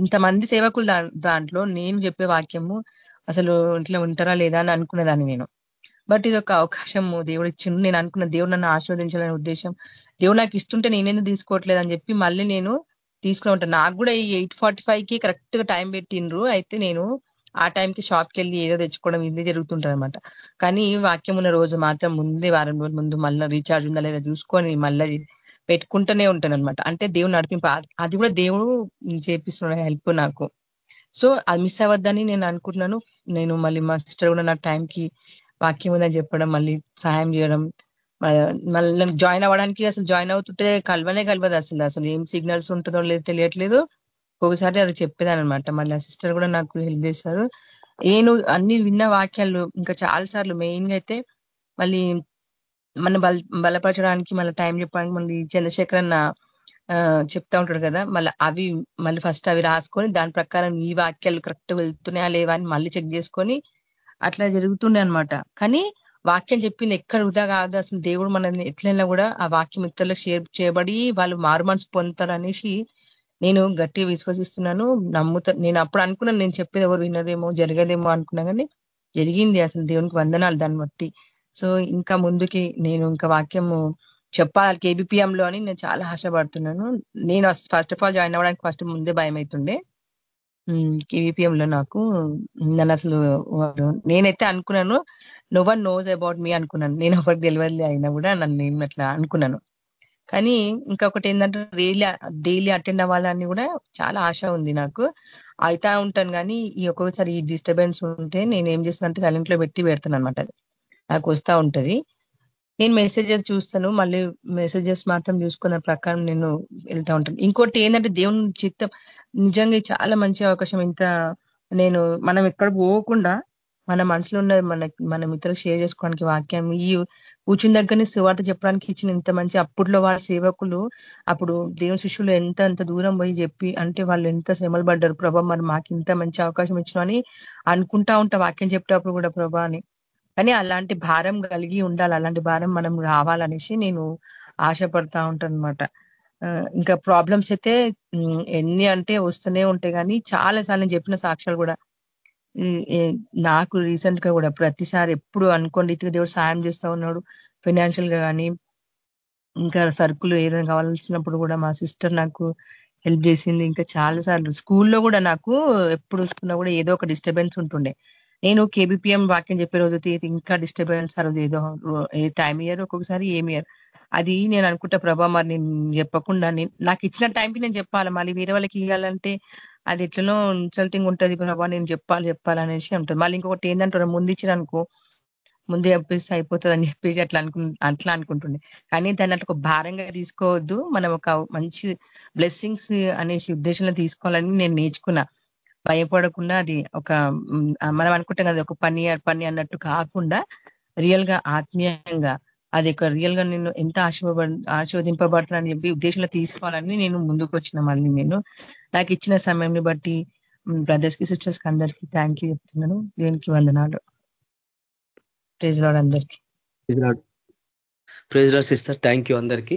ఇంతమంది సేవకులు దాంట్లో నేను చెప్పే వాక్యము అసలు ఇంట్లో ఉంటారా లేదా అని అనుకునేదాన్ని నేను. బట్ ఇది ఒక అవకాశము దేవుడు ఇచ్చిండు. నేను అనుకున్న దేవుడు నన్ను ఆస్వాదించాలనే ఉద్దేశం. దేవుడు నాకు ఇస్తుంటే నేనేందుకు తీసుకోవట్లేదు అని చెప్పి మళ్ళీ నేను తీసుకునే ఉంటాను నాకు కూడా ఈ ఎయిట్ ఫార్టీ ఫైవ్కి కరెక్ట్గా టైం పెట్టిండ్రు. అయితే నేను ఆ టైంకి షాప్కి వెళ్ళి ఏదో తెచ్చుకోవడం ఇది జరుగుతుంటుంది అనమాట కానీ వాక్యం ఉన్న రోజు మాత్రం ముందే వారం రోజుల ముందు మళ్ళీ రీఛార్జ్ ఉందా లేదా చూసుకొని మళ్ళీ పెట్టుకుంటూనే ఉంటాను అనమాట అంటే దేవుడు నడిపింపు అది కూడా దేవుడు చేపిస్తున్న హెల్ప్ నాకు. సో అది మిస్ అవ్వద్దని నేను అనుకుంటున్నాను. నేను మళ్ళీ మా సిస్టర్ కూడా నా టైంకి వాక్యం ఉందని చెప్పడం మళ్ళీ సహాయం చేయడం మళ్ళీ జాయిన్ అవ్వడానికి అసలు జాయిన్ అవుతుంటే కలవనే కలవదు అసలు. అసలు ఏం సిగ్నల్స్ ఉంటుందో లేదు తెలియట్లేదు. ఒకసారి అది చెప్పేదాని అనమాట మళ్ళీ ఆ సిస్టర్ కూడా నాకు హెల్ప్ చేస్తారు. నేను అన్ని విన్న వాక్యాలు ఇంకా చాలా సార్లు మెయిన్గా అయితే మళ్ళీ మన బల బలపరచడానికి మళ్ళీ టైం చెప్పడానికి మళ్ళీ చంద్రశేఖర్ అన్న చెప్తా ఉంటాడు కదా మళ్ళీ అవి మళ్ళీ ఫస్ట్ అవి రాసుకొని దాని ప్రకారం ఈ వాక్యాలు కరెక్ట్ వెళ్తున్నాయా లేవా అని మళ్ళీ చెక్ చేసుకొని అట్లా జరుగుతుండే అనమాట కానీ వాక్యం చెప్పింది ఎక్కడ వృధా కాదు అసలు దేవుడు మనల్ని ఎట్లయినా కూడా ఆ వాక్యం ఇతరులకు షేర్ చేయబడి వాళ్ళు మారు మనసు పొందుతారు అనేసి నేను గట్టిగా విశ్వసిస్తున్నాను. నమ్ముతా నేను అప్పుడు అనుకున్నాను నేను చెప్పేది ఎవరు వినరేమో జరగదేమో అనుకున్నా కానీ జరిగింది అసలు దేవునికి వందనాలు దాన్ని బట్టి. సో ఇంకా ముందుకి నేను ఇంకా వాక్యము చెప్పాలి కేబిపిఎంలో అని నేను చాలా ఆశపడుతున్నాను. నేను ఫస్ట్ ఆఫ్ ఆల్ జాయిన్ అవ్వడానికి ఫస్ట్ ముందే భయం అవుతుండే కేవీపీఎంలో నాకు నన్ను అసలు నేనైతే అనుకున్నాను no one knows about me అనుకున్నాను. నేను ఎవరికి తెలియదు అయినా కూడా నన్ను నేను అట్లా అనుకున్నాను. కానీ ఇంకొకటి ఏంటంటే డైలీ డైలీ అటెండ్ అవ్వాలని కూడా చాలా ఆశ ఉంది నాకు. అవుతా ఉంటాను కానీ ఈ ఒక్కొక్కసారి ఈ డిస్టర్బెన్స్ ఉంటే నేను ఏం చేస్తానంటే సైలెంట్లో పెట్టి పెడతాను అనమాట అది. నాకు వస్తూ ఉంటది. నేను మెసేజెస్ చూస్తాను మళ్ళీ మెసేజెస్ మాత్రం చూసుకున్న ప్రకారం నేను వెళ్తా ఉంటాను. ఇంకోటి ఏంటంటే దేవుని చిత్తం నిజంగా చాలా మంచి అవకాశం. ఇంత నేను మనం ఎక్కడ పోకుండా మన మనసులో ఉన్న మన మన మిత్రులు షేర్ చేసుకోవడానికి వాక్యం ఈ కూర్చుని దగ్గరనే సువార్త చెప్పడానికి ఇచ్చిన ఇంత మంచి అప్పట్లో వాళ్ళ సేవకులు అప్పుడు దేవుని శిష్యులు ఎంత ఎంత దూరం పోయి చెప్పి అంటే వాళ్ళు ఎంత శ్రమలు పడ్డారు ప్రభా మరి మాకు ఇంత మంచి అవకాశం ఇచ్చిన అని అనుకుంటా ఉంటా వాక్యం చెప్పేటప్పుడు కూడా ప్రభా అని. కానీ అలాంటి భారం కలిగి ఉండాలి అలాంటి భారం మనం రావాలనేసి నేను ఆశపడతా ఉంటాను అనమాట ఇంకా ప్రాబ్లమ్స్ అయితే ఎన్ని అంటే వస్తూనే ఉంటాయి కానీ చాలా సార్లు నేను చెప్పిన సాక్ష్యాలు కూడా నాకు రీసెంట్గా కూడా ప్రతిసారి ఎప్పుడు అనుకోండి ఇతర దేవుడు సాయం చేస్తా ఉన్నాడు. ఫైనాన్షియల్గా కానీ ఇంకా సరుకులు ఏదైనా కావాల్సినప్పుడు కూడా మా సిస్టర్ నాకు హెల్ప్ చేసింది. ఇంకా చాలా సార్లు స్కూల్లో కూడా నాకు ఎప్పుడు చూసుకున్నా కూడా ఏదో ఒక డిస్టర్బెన్స్ ఉంటుండే. నేను కేబిపిఎం వాక్యం చెప్పే రోజు ఇంకా డిస్టర్బెన్స్ ఆ ఏదో ఏ టైం ఇయర్ ఒక్కొక్కసారి ఏం ఇయర్ అది నేను అనుకుంటా ప్రభా మరి నేను చెప్పకుండా నాకు ఇచ్చిన టైంకి నేను చెప్పాలి. మళ్ళీ వేరే వాళ్ళకి ఇవ్వాలంటే అది ఎట్లనో ఇన్సల్టింగ్ ఉంటుంది ప్రభా నేను చెప్పాలి చెప్పాలి అనేసి ఉంటుంది మళ్ళీ ఇంకొకటి ఏంటంటారు ముందు ఇచ్చిన అనుకో ముందే చెప్పేసి అయిపోతుంది అని చెప్పేసి అట్లా అనుకు అట్లా అనుకుంటుండే. కానీ దాన్ని అట్లా ఒక భారంగా తీసుకోవద్దు. మనం ఒక మంచి బ్లెస్సింగ్స్ అనేసి ఉద్దేశంలో తీసుకోవాలని నేను నేర్చుకున్నా. భయపడకుండా అది ఒక మనం అనుకుంటాం కదా ఒక పని పని అన్నట్టు కాకుండా రియల్గా ఆత్మీయంగా అది ఒక రియల్గా నేను ఎంత ఆశీర్వ ఆశీర్వదింపబడుతున్నా చెప్పి ఉద్దేశంలో తీసుకోవాలని నేను ముందుకు వచ్చిన మళ్ళీ నేను. నాకు ఇచ్చిన సమయంని బట్టి బ్రదర్స్కి సిస్టర్స్కి అందరికీ థ్యాంక్ యూ చెప్తున్నాను. దేనికి వందనాలు. ప్రేజ్ రాడ్ అందరికీ. Praise Lord sister thank you అందరికీ.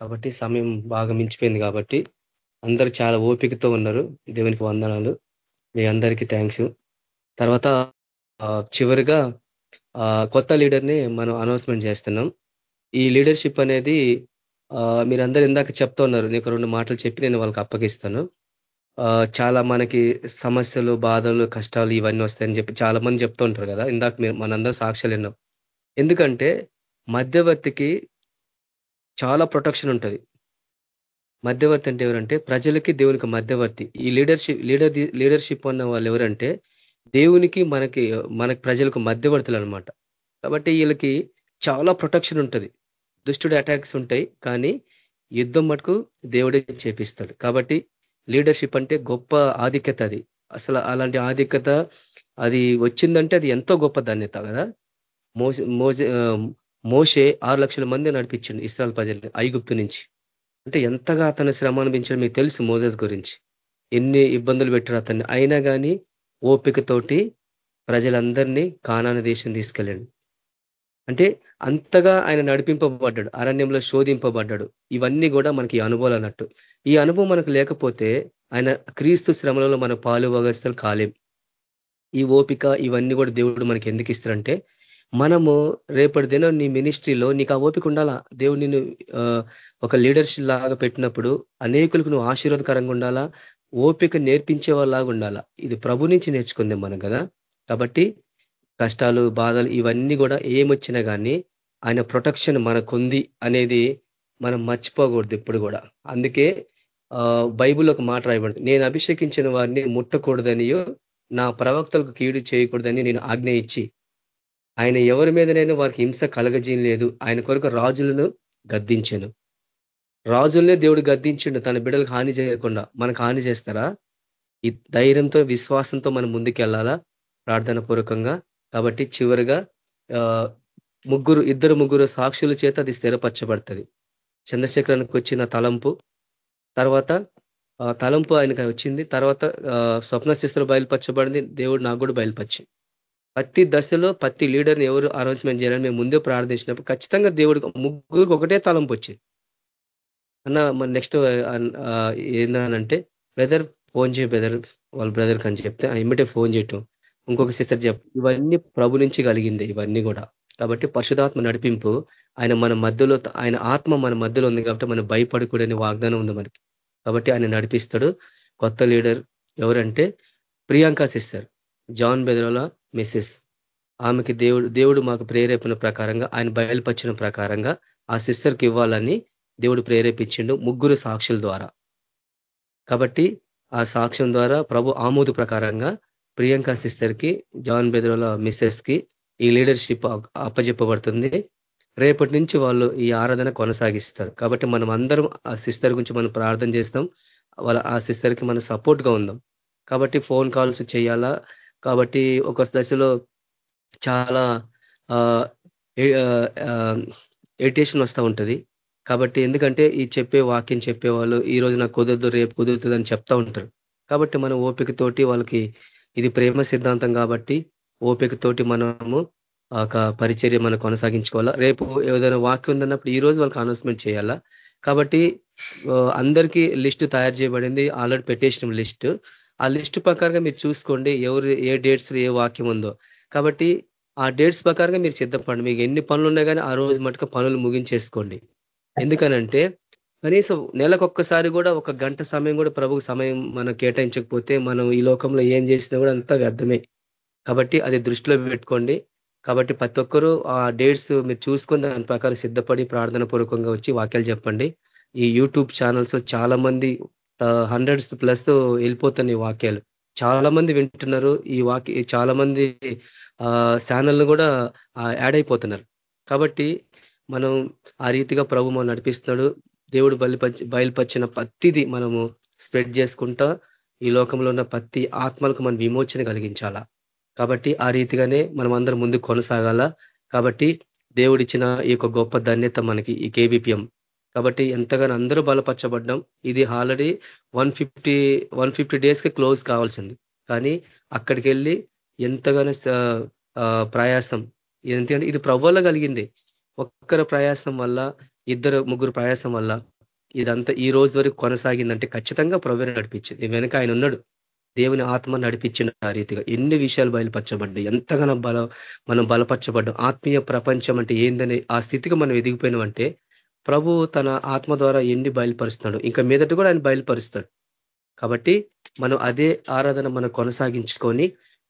కాబట్టి సమయం బాగా మించిపోయింది కాబట్టి అందరు చాలా ఓపికతో ఉన్నారు. దేవునికి వందనాలు. మీ అందరికీ థ్యాంక్స్ తర్వాత చివరిగా కొత్త లీడర్ని మనం అనౌన్స్మెంట్ చేస్తున్నాం. ఈ లీడర్షిప్ అనేది మీరందరూ ఇందాక చెప్తా ఉన్నారు. నీకు రెండు మాటలు చెప్పి నేను వాళ్ళకి అప్పగిస్తాను. చాలా మనకి సమస్యలు బాధలు కష్టాలు ఇవన్నీ వస్తాయని చెప్పి చాలా మంది చెప్తూ ఉంటారు కదా. ఇందాక మీరు మనందరూ సాక్ష్యాలు విన్నాం. ఎందుకంటే మధ్యవర్తికి చాలా ప్రొటెక్షన్ ఉంటుంది. మధ్యవర్తి అంటే ఎవరంటే ప్రజలకి దేవునికి మధ్యవర్తి. ఈ లీడర్షిప్ లీడర్ లీడర్షిప్ అన్న వాళ్ళు ఎవరంటే దేవునికి మనకి మనకి ప్రజలకు మధ్యవర్తులు అనమాట కాబట్టి వీళ్ళకి చాలా ప్రొటెక్షన్ ఉంటుంది. దుష్టుడు అటాక్స్ ఉంటాయి కానీ యుద్ధం మటుకు దేవుడే చేపిస్తాడు. కాబట్టి లీడర్షిప్ అంటే గొప్ప ఆధిక్యత అది. అసలు అలాంటి ఆధిక్యత అది వచ్చిందంటే అది ఎంతో గొప్ప ధాన్యత కదా. మోసే మోసే మోషే ఆరు లక్షల మంది నడిపించండి ఇస్రాయల్ ప్రజల్ని ఐగుప్తు నుంచి. అంటే ఎంతగా అతను శ్రమ అనిపించడం మీకు తెలుసు మోజస్ గురించి. ఎన్ని ఇబ్బందులు పెట్టారు అతన్ని. అయినా కానీ ఓపికతోటి ప్రజలందరినీ కానాన దేశం తీసుకెళ్ళాడు. అంటే అంతగా ఆయన నడిపింపబడ్డాడు అరణ్యంలో శోధింపబడ్డాడు. ఇవన్నీ కూడా మనకి అనుభవాలు అన్నట్టు. ఈ అనుభవం మనకు లేకపోతే ఆయన క్రీస్తు శ్రమలలో మన పాలు భాగస్థలు కాలేం. ఈ ఓపిక ఇవన్నీ కూడా దేవుడు మనకి ఎందుకు ఇస్తారంటే మనము రేపటి దినం నీ మినిస్ట్రీలో నీకు ఆ ఓపిక ఉండాలా? దేవుడు నిన్ను ఒక లీడర్షిప్ లాగా పెట్టినప్పుడు అనేకులకు నువ్వు ఆశీర్వాదకరంగా ఉండాలా? ఓపిక నేర్పించే వాళ్ళలాగా ఉండాలా? ఇది ప్రభు నుంచి నేర్చుకుంది మనం కదా? కాబట్టి కష్టాలు బాధలు ఇవన్నీ కూడా ఏమొచ్చినా కానీ ఆయన ప్రొటెక్షన్ మనకుంది అనేది మనం మర్చిపోకూడదు ఇప్పుడు కూడా. అందుకే బైబుల్ ఒక మాట రాయబడింది. నేను అభిషేకించిన వారిని ముట్టకూడదనియో నా ప్రవక్తలకు కీడు చేయకూడదని నేను ఆజ్ఞ ఇచ్చి ఆయన ఎవరి మీదనైనా వారికి హింస కలగజేయలేదు ఆయన కొరకు రాజులను గద్దించాను. రాజులనే దేవుడు గద్దించిండు. తన బిడ్డలకు హాని చేయకుండా. మనకు హాని చేస్తారా? ఈ ధైర్యంతో విశ్వాసంతో మనం ముందుకెళ్ళాలా? ప్రార్థన పూర్వకంగా. కాబట్టి చివరిగా ముగ్గురు ఇద్దరు ముగ్గురు సాక్షుల చేత అది స్థిరపరచబడుతుంది. చంద్రశేఖరానికి వచ్చిన తలంపు. తర్వాత తలంపు ఆయనకు వచ్చింది. తర్వాత స్వప్న శిస్తులు బయలుపరచబడింది. దేవుడు నాకు కూడా బయలుపరిచింది ప్రతి దశలో ప్రతి లీడర్ని ఎవరు అనౌన్స్మెంట్ చేయాలని మేము ముందే ప్రార్థించినప్పుడు ఖచ్చితంగా దేవుడికి ముగ్గురికి ఒకటే తలంపు వచ్చింది. అన్న మన నెక్స్ట్ ఏందనంటే బ్రదర్ ఫోన్ చేయ బ్రదర్ వాళ్ళ బ్రదర్కి అని చెప్తే ఇమ్మటే ఫోన్ చేయటం. ఇంకొక సిస్టర్ చెప్ ఇవన్నీ ప్రభు నుంచి కలిగింది ఇవన్నీ కూడా. కాబట్టి పరిశుధాత్మ నడిపింపు ఆయన మన మధ్యలో ఆయన ఆత్మ మన మధ్యలో ఉంది కాబట్టి మనం భయపడకూడని వాగ్దానం ఉంది మనకి. కాబట్టి ఆయన నడిపిస్తాడు. కొత్త లీడర్ ఎవరంటే ప్రియాంక సిస్టర్. జాన్ బెదరోల మిస్సెస్ ఆమెకి దేవుడు దేవుడు మాకు ప్రేరేపణ ప్రకారంగా ఆయన బయలుపరిచిన ప్రకారంగా ఆ సిస్టర్కి ఇవ్వాలని దేవుడు ప్రేరేపించిండు ముగ్గురు సాక్షుల ద్వారా. కాబట్టి ఆ సాక్ష్యం ద్వారా ప్రభు ఆమోదు ప్రకారంగా ప్రియాంక సిస్టర్కి జాన్ బెదరోల మిస్సెస్కి ఈ లీడర్షిప్ అప్పజెప్పబడుతుంది. రేపటి నుంచి వాళ్ళు ఈ ఆరాధన కొనసాగిస్తారు. కాబట్టి మనం అందరం ఆ సిస్టర్ గురించి మనం ప్రార్థన చేస్తాం. వాళ్ళ ఆ సిస్టర్కి మనం సపోర్ట్గా ఉందాం. కాబట్టి ఫోన్ కాల్స్ చేయాలా? కాబట్టి ఒక దశలో చాలా ఎడిటేషన్ వస్తూ ఉంటుంది. కాబట్టి ఎందుకంటే ఈ చెప్పే వాక్యం చెప్పేవాళ్ళు ఈ రోజు నాకు కుదరదు రేపు కుదురుతుంది అని చెప్తా ఉంటారు. కాబట్టి మనం ఓపికతోటి వాళ్ళకి ఇది ప్రేమ సిద్ధాంతం కాబట్టి ఓపికతోటి మనము ఒక పరిచర్య మనం కొనసాగించుకోవాలా. రేపు ఏదైనా వాక్యం ఉందన్నప్పుడు ఈ రోజు వాళ్ళకి అనౌన్స్మెంట్ చేయాలా. కాబట్టి అందరికీ లిస్ట్ తయారు చేయబడింది. ఆల్రెడీ పెట్టేసిన లిస్ట్. ఆ లిస్ట్ ప్రకారంగా మీరు చూసుకోండి ఎవరు ఏ డేట్స్ ఏ వాక్యం ఉందో. కాబట్టి ఆ డేట్స్ ప్రకారంగా మీరు సిద్ధపడండి. మీకు ఎన్ని పనులు ఉన్నా కానీ ఆ రోజు మటుకు పనులు ముగించేసుకోండి. ఎందుకనంటే కనీసం నెలకొక్కసారి కూడా ఒక గంట సమయం కూడా ప్రభుకు సమయం మనం కేటాయించకపోతే మనం ఈ లోకంలో ఏం చేసినా కూడా అంతా వ్యర్థమే. కాబట్టి అది దృష్టిలో పెట్టుకోండి. కాబట్టి ప్రతి ఒక్కరూ ఆ డేట్స్ మీరు చూసుకొని దాని ప్రకారం సిద్ధపడి ప్రార్థన పూర్వకంగా వచ్చి వాక్యాలు చెప్పండి. ఈ యూట్యూబ్ ఛానల్స్ చాలా మంది హండ్రెడ్స్ ప్లస్ వెళ్ళిపోతున్నాయి వాక్యాలు. చాలా మంది వింటున్నారు ఈ వాక్య చాలా మంది ఛానల్ను కూడా యాడ్ అయిపోతున్నారు. కాబట్టి మనం ఆ రీతిగా ప్రభు మనం నడిపిస్తున్నాడు. దేవుడు బయలుపరిచి బయలుపరిచిన పత్తిది మనము స్ప్రెడ్ చేసుకుంటా ఈ లోకంలో ఉన్న ప్రతి ఆత్మలకు మనం విమోచన కలిగించాలా? కాబట్టి ఆ రీతిగానే మనం అందరం ముందు కొనసాగాల? కాబట్టి దేవుడిచ్చిన ఈ యొక్క గొప్ప ధన్యత మనకి ఈ కేబిపిఎం కాబట్టి ఎంతగానో అందరూ బలపరచబడ్డాం. ఇది already one fifty one fifty డేస్కి క్లోజ్ కావాల్సింది. కానీ అక్కడికి వెళ్ళి ఎంతగానో ప్రయాసం. ఎందుకంటే ఇది ప్రవ్వల కలిగింది. ఒక్కరి ప్రయాసం వల్ల ఇద్దరు ముగ్గురు ప్రయాసం వల్ల ఇదంతా ఈ రోజు వరకు కొనసాగిందంటే ఖచ్చితంగా ప్రవ్వ నడిపించింది. వెనక ఆయన ఉన్నాడు. దేవుని ఆత్మ నడిపించిన ఆ రీతిగా ఎన్ని విషయాలు బయలుపరచబడ్డాయి. ఎంతగానో బల మనం బలపరచబడ్డాం. ఆత్మీయ ప్రపంచం అంటే ఏందని ఆ స్థితికి మనం ఎదిగిపోయినామంటే ప్రభు తన ఆత్మ ద్వారా ఎన్ని బయలుపరుస్తున్నాడు. ఇంకా మీదట కూడా ఆయన బయలుపరుస్తాడు. కాబట్టి మనం అదే ఆరాధన మనం కొనసాగించుకొని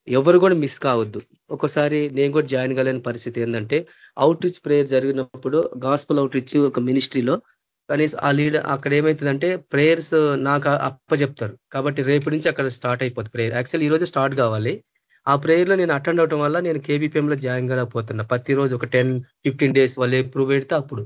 ఎవరు కూడా మిస్ కావద్దు. ఒకసారి నేను కూడా జాయిన్ కాలేని పరిస్థితి ఏంటంటే అవుట్ రీచ్ ప్రేయర్ జరిగినప్పుడు గాస్పుల్ అవుట్ రీచ్ ఒక మినిస్ట్రీలో కనీసం ఆ లీడర్ అక్కడ ఏమవుతుందంటే ప్రేయర్స్ నాకు అప్ప చెప్తారు కాబట్టి రేపు నుంచి అక్కడ స్టార్ట్ అయిపోతుంది ప్రేయర్ యాక్చువల్ ఈ రోజు స్టార్ట్ కావాలి. ఆ ప్రేయర్లో నేను అటెండ్ అవటం వల్ల నేను కేబీపీఎంలో జాయిన్ కాలేకపోతున్నా. ప్రతిరోజు ఒక టెన్ ఫిఫ్టీన్ డేస్ వాళ్ళు ఎప్పుడు పెడితే అప్పుడు.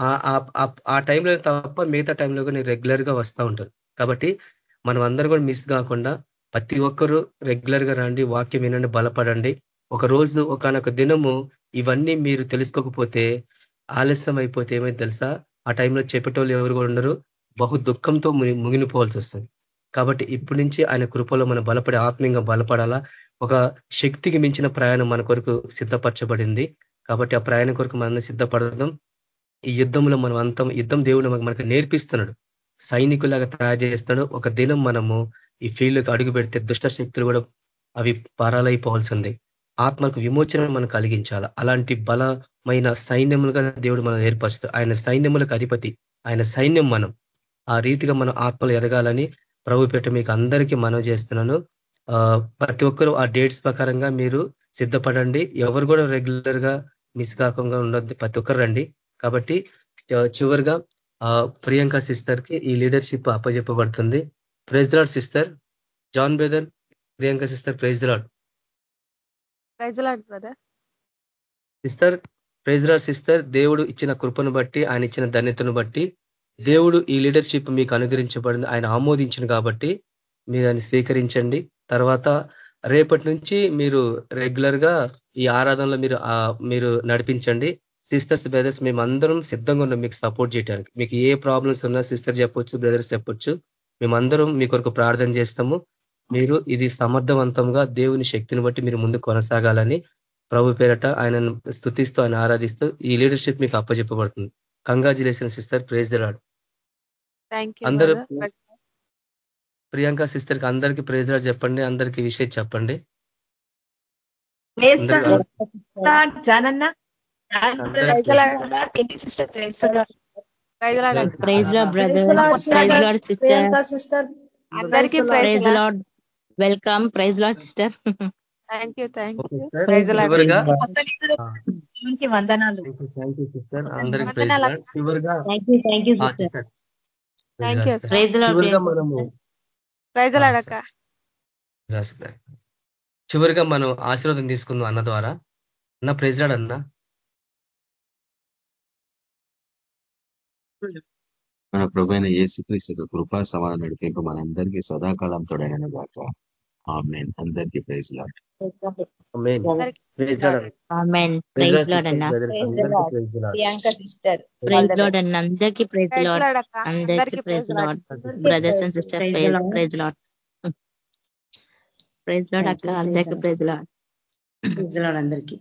ఆ టైంలో తప్ప మిగతా టైంలో నేను రెగ్యులర్గా వస్తూ ఉంటాను. కాబట్టి మనం అందరూ కూడా మిస్ కాకుండా ప్రతి ఒక్కరూ రెగ్యులర్గా రండి వాక్యం వినండి బలపడండి. ఒక రోజు ఒకనొక దినము ఇవన్నీ మీరు తెలుసుకోకపోతే ఆలస్యం అయిపోతే ఏమైతే తెలుసా? ఆ టైంలో చెప్పేటోళ్ళు ఎవరు కూడా ఉండరు. బహు దుఃఖంతో ముగినిపోవాల్సి వస్తుంది. కాబట్టి ఇప్పటి నుంచి ఆయన కృపలో మనం బలపడి ఆత్మీయంగా బలపడాలా? ఒక శక్తికి మించిన ప్రయాణం మన కొరకు సిద్ధపరచబడింది. కాబట్టి ఆ ప్రయాణం కొరకు మనం సిద్ధపడదాం. ఈ యుద్ధంలో మనం అంతం యుద్ధం దేవుడు మనకు నేర్పిస్తున్నాడు. సైనికులాగా తయారు చేస్తున్నాడు ఒక దినం మనము ఈ ఫీల్డ్కి అడుగు పెడితే దుష్ట శక్తులు కూడా అవి పరాలైపోవాల్సిందే. ఆత్మకు విమోచన మనం కలిగించాలి. అలాంటి బలమైన సైన్యములుగా దేవుడు మనం ఏర్పరుస్తాడు. ఆయన సైన్యములకు అధిపతి. ఆయన సైన్యం మనం. ఆ రీతిగా మనం ఆత్మలు ఎదగాలని ప్రభు పెట్ట మీకు అందరికీ మనవి చేస్తున్నాను. ప్రతి ఒక్కరు ఆ డేట్స్ ప్రకారంగా మీరు సిద్ధపడండి. ఎవరు కూడా రెగ్యులర్గా మిస్ కాకుండా ఉండొద్దు. ప్రతి ఒక్కరు రండి. కాబట్టి చివరిగా ప్రియాంక సిస్టర్కి ఈ leadership అప్పజెప్పబడుతుంది. Praise Lord sister. John brother Priyanka sister praise Lord. Sister praise Lord sister. దేవుడు ఇచ్చిన కృపను బట్టి ఆయన ఇచ్చిన ధన్యతను బట్టి దేవుడు ఈ లీడర్షిప్ మీకు అనుగ్రహించబడింది ఆయన ఆమోదించిన కాబట్టి మీరు దాన్ని స్వీకరించండి. తర్వాత రేపటి నుంచి మీరు రెగ్యులర్గా ఈ ఆరాధనలో మీరు మీరు నడిపించండి. సిస్టర్స్ బ్రదర్స్ మేము అందరం సిద్ధంగా ఉన్నాం మీకు సపోర్ట్ చేయడానికి మీకు ఏ ప్రాబ్లమ్స్ ఉన్నా సిస్టర్ చెప్పొచ్చు బ్రదర్స్ చెప్పొచ్చు. మేమందరం మీ కొరకు ప్రార్థన చేస్తాము. మీరు ఇది సమర్థవంతంగా దేవుని శక్తిని బట్టి మీరు ముందు కొనసాగాలని ప్రభు పేరట ఆయనను స్థుతిస్తూ ఆయన ఆరాధిస్తూ ఈ లీడర్షిప్ మీకు అప్పచెప్పబడుతుంది congratulation sister praise the Lord అందరూ ప్రియాంక సిస్టర్కి అందరికీ ప్రేజ్ లాడ్ చెప్పండి. అందరికీ విషయం చెప్పండి. జానన్న welcome praise Lord sister thank you thank you వందనాలు. చివరిగా? మనం ఆశీర్వాదం తీసుకుందాం అన్న ద్వారా. అన్న ప్రెసిడెంట్ అన్న. మన ప్రభైన ఏసుక్రీస్తు కృపా సమాధానం నడిపింపు మనందరికీ సదాకాలం తోడైన గాక. ఆమె అందరికీ ప్రైజ్ లాడ్. అందరికీ ప్రైజ్ లాడ్ అందరికీ praise Lord. Brothers and sister. Praise Lord praise Lord. అక్క. అందరికీ ప్రైజ్ లాడ్ అందరికీ.